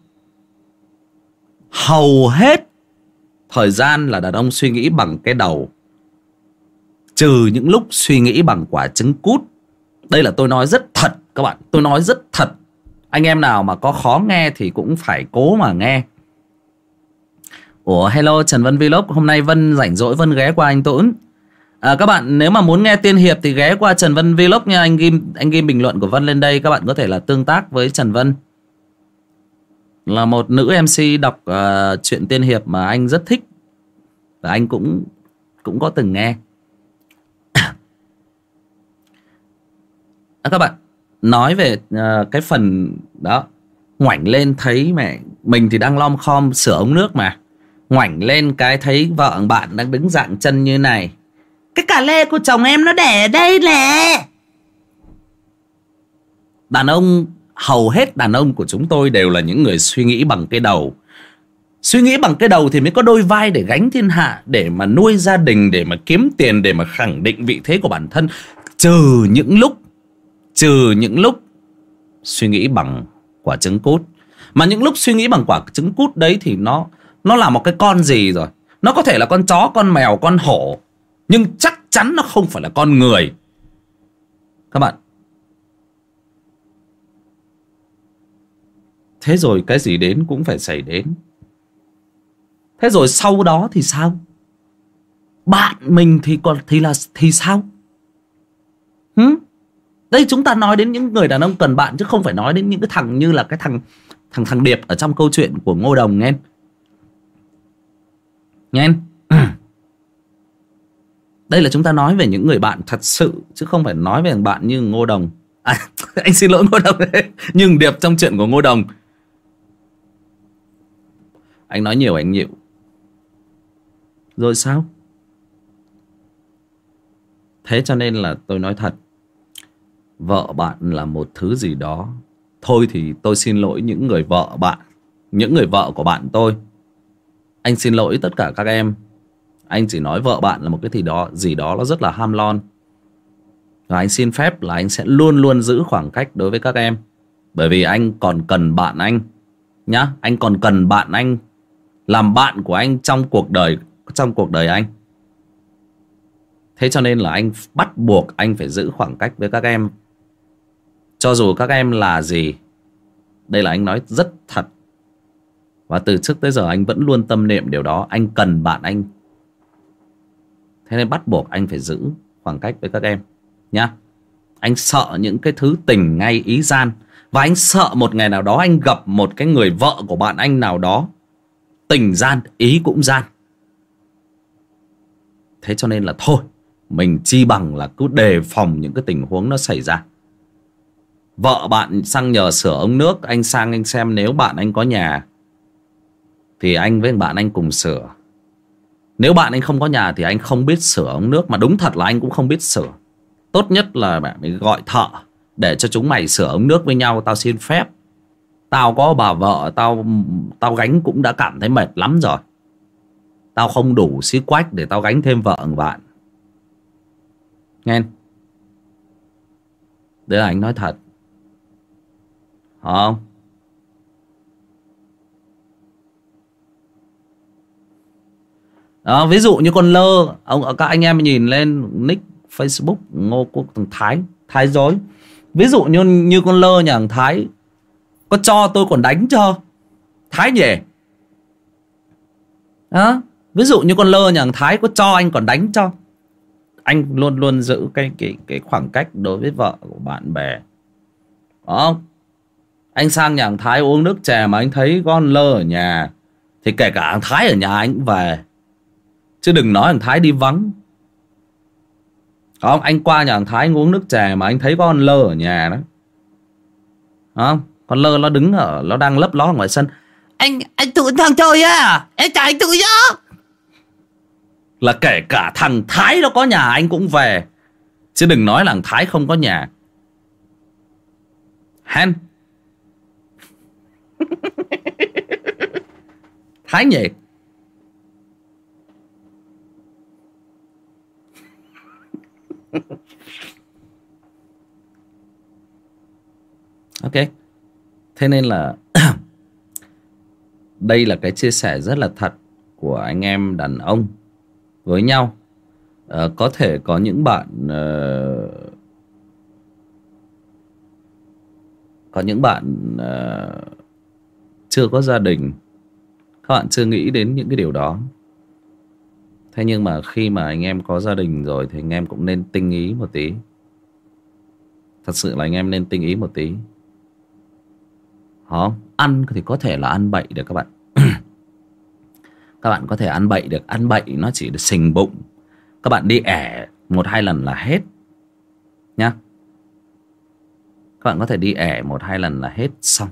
Speaker 1: hầu hết thời gian là đàn ông suy nghĩ bằng cái đầu trừ những lúc suy nghĩ bằng quả trứng cút. Đây là tôi nói rất thật các bạn. Tôi nói rất thật. Anh em nào mà có khó nghe thì cũng phải cố mà nghe. Ủa hello Trần Vân Vlog. Hôm nay Vân rảnh rỗi Vân ghé qua anh tuấn. À, Các bạn nếu mà muốn nghe tiên hiệp Thì ghé qua Trần Vân Vlog nha. Anh ghim, anh ghim bình luận của Vân lên đây Các bạn có thể là tương tác với Trần Vân. Là một nữ MC đọc uh, chuyện tiên hiệp Mà anh rất thích. Và anh cũng cũng có từng nghe. À, Các bạn Nói về uh, cái phần đó. Ngoảnh lên thấy mẹ Mình thì đang lom khom sửa ống nước mà. Ngoảnh lên cái thấy vợ bạn đang đứng dạng chân như này. Cái cà lê của chồng em nó để ở đây nè. Đàn ông hầu hết đàn ông của chúng tôi đều là những người suy nghĩ bằng cái đầu. Suy nghĩ bằng cái đầu thì mới có đôi vai để gánh thiên hạ để mà nuôi gia đình để mà kiếm tiền để mà khẳng định vị thế của bản thân. Trừ những lúc trừ những lúc suy nghĩ bằng quả trứng cút. Mà những lúc suy nghĩ bằng quả trứng cút đấy thì nó nó là một cái con gì rồi? Nó có thể là con chó, con mèo, con hổ. Nhưng chắc chắn nó không phải là con người. Các bạn. Thế rồi cái gì đến cũng phải xảy đến. Thế rồi sau đó thì sao? Bạn mình thì còn, thì là, thì sao? Hứ? Đây chúng ta nói đến những người đàn ông cần bạn chứ không phải nói đến những cái thằng như là cái thằng thằng thằng điệp ở trong câu chuyện của ngô đồng nghe nghe đây là chúng ta nói về những người bạn thật sự chứ không phải nói về bạn như ngô đồng. À, anh xin lỗi ngô đồng. Nhưng điệp trong chuyện của ngô đồng. Anh nói nhiều anh nhịu. Rồi sao? Thế cho nên là tôi nói thật vợ bạn là một thứ gì đó. Thôi thì tôi xin lỗi những người vợ bạn, những người vợ của bạn tôi. Anh xin lỗi tất cả các em. Anh chỉ nói vợ bạn là một cái gì đó gì đó nó rất là ham lon. Và anh xin phép là anh sẽ luôn luôn giữ khoảng cách đối với các em. Bởi vì anh còn cần bạn anh, nhá. Anh còn cần bạn anh, làm bạn của anh trong cuộc đời, trong cuộc đời anh. Thế cho nên là anh bắt buộc anh phải giữ khoảng cách với các em cho dù các em là gì, đây là anh nói rất thật. Và từ trước tới giờ anh vẫn luôn tâm niệm điều đó. Anh cần bạn anh. Thế nên bắt buộc anh phải giữ khoảng cách với các em, nhá. Anh sợ những cái thứ tình ngay ý gian. Và anh sợ một ngày nào đó anh gặp một cái người vợ của bạn anh nào đó, tình gian, ý cũng gian. Thế cho nên là thôi, mình chi bằng là cứ đề phòng những cái tình huống nó xảy ra vợ bạn sang nhờ sửa ống nước, anh sang anh xem nếu bạn anh có nhà. Thì anh với bạn anh cùng sửa. Nếu bạn anh không có nhà thì anh không biết sửa ống nước, mà đúng thật là anh cũng không biết sửa. Tốt nhất là bạn mới gọi thợ để cho chúng mày sửa ống nước với nhau, tao xin phép. Tao có bà vợ, tao tao gánh cũng đã cảm thấy mệt lắm rồi. Tao không đủ xí quách để tao gánh thêm vợ bạn. Nghe đấy là anh nói thật không? Đó, ví dụ như con lơ ông các anh em nhìn lên nick facebook ngô quốc thằng thái thái dối. Ví dụ như như con lơ nhà thằng thái có cho tôi còn đánh cho thái nhỉ? Đó ví dụ như con lơ nhà thằng thái có cho anh còn đánh cho? Anh luôn luôn giữ cái cái cái khoảng cách đối với vợ của bạn bè. Không anh sang nhà thằng thái uống nước chè mà anh thấy con lơ ở nhà. Thì kể cả thằng thái ở nhà anh cũng về. Chứ đừng nói thằng thái đi vắng. Không, anh qua nhà thằng thái anh uống nước chè mà anh thấy con lơ ở nhà đó. Không, con lơ nó đứng ở, nó đang lấp ló ngoài sân.
Speaker 3: Anh anh tự thằng chơi á, em chạy anh tự nhá.
Speaker 1: Là kể cả thằng Thái nó có nhà anh cũng về. Chứ đừng nói là thằng Thái không có nhà. hen. Thái nhỉ? ok. Thế nên là đây là cái chia sẻ rất là thật của anh em đàn ông với nhau à, có thể có những bạn uh, có những bạn uh, chưa có gia đình. Các bạn chưa nghĩ đến những cái điều đó. Thế nhưng mà khi mà anh em có gia đình rồi thì anh em cũng nên tinh ý một tí. Thật sự là anh em nên tinh ý một tí. Hả? ăn thì có thể là ăn bậy được các bạn. Các bạn có thể ăn bậy được. Ăn bậy nó chỉ được sình bụng. Các bạn đi ẻ một hai lần là hết. Nhá. Các bạn có thể đi ẻ một hai lần là hết xong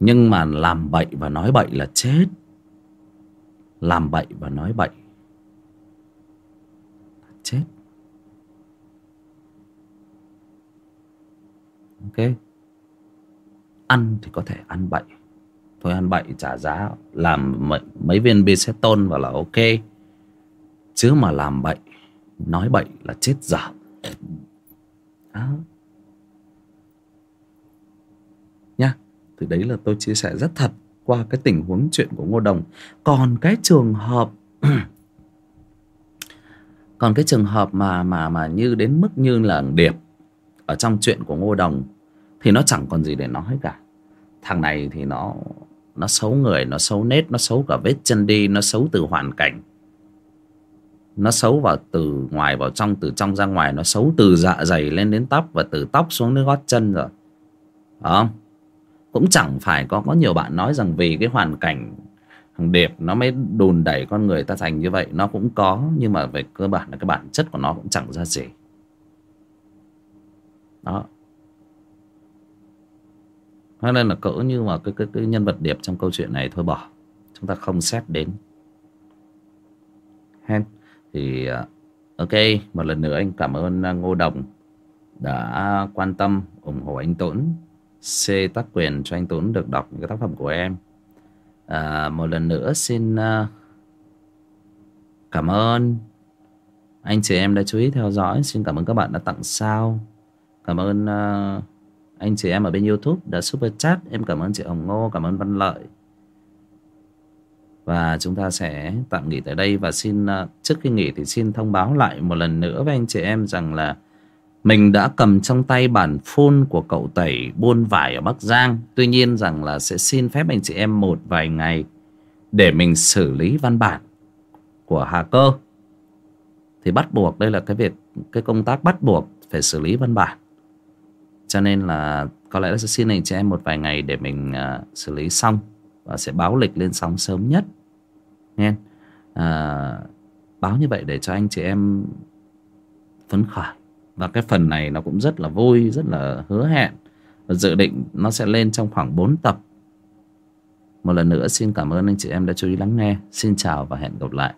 Speaker 1: nhưng mà làm bậy và nói bậy là chết. Làm bậy và nói bậy chết. Ok. Ăn thì có thể ăn bậy. Thôi ăn bậy trả giá làm mấy, mấy viên bia xét tôn vào là ok. Chứ mà làm bậy nói bậy là chết dở. Đó nha thì đấy là tôi chia sẻ rất thật qua cái tình huống chuyện của ngô đồng. Còn cái trường hợp còn cái trường hợp mà mà mà như đến mức như là điệp ở trong chuyện của ngô đồng thì nó chẳng còn gì để nói cả. Thằng này thì nó nó xấu người, nó xấu nết, nó xấu cả vết chân đi, nó xấu từ hoàn cảnh. Nó xấu vào từ ngoài vào trong, từ trong ra ngoài, nó xấu từ dạ dày lên đến tóc và từ tóc xuống đến gót chân rồi. Phải không? Cũng chẳng phải có có nhiều bạn nói rằng vì cái hoàn cảnh thằng điệp nó mới đùn đẩy con người ta thành như vậy nó cũng có nhưng mà về cơ bản là cái bản chất của nó cũng chẳng ra gì. Đó. Thế nên là cỡ như mà cái, cái, cái nhân vật điệp trong câu chuyện này thôi bỏ. Chúng ta không xét đến. Hen. Thì à, ok một lần nữa anh cảm ơn à, Ngô Đồng đã quan tâm ủng hộ anh Tuấn. C tác quyền cho anh Tuấn được đọc những cái tác phẩm của em. À, một lần nữa xin uh, cảm ơn. Anh chị em đã chú ý theo dõi. Xin cảm ơn các bạn đã tặng sao. Cảm ơn uh, anh chị em ở bên youtube đã super chat. Em cảm ơn chị hồng ngô cảm ơn văn lợi. Và chúng ta sẽ tạm nghỉ tại đây và xin uh, trước khi nghỉ thì xin thông báo lại một lần nữa với anh chị em rằng là mình đã cầm trong tay bản phun của cậu tẩy buôn vải ở Bắc Giang. Tuy nhiên rằng là sẽ xin phép anh chị em một vài ngày để mình xử lý văn bản của Hà Cơ. Thì bắt buộc đây là cái việc cái công tác bắt buộc phải xử lý văn bản. Cho nên là có lẽ là sẽ xin anh chị em một vài ngày để mình uh, xử lý xong và sẽ báo lịch lên sóng sớm nhất. Nghe. Uh, báo như vậy để cho anh chị em phấn khởi và cái phần này nó cũng rất là vui, rất là hứa hẹn. Và dự định nó sẽ lên trong khoảng 4 tập. Một lần nữa, xin cảm ơn anh chị em đã chú ý lắng nghe. Xin chào và hẹn gặp lại.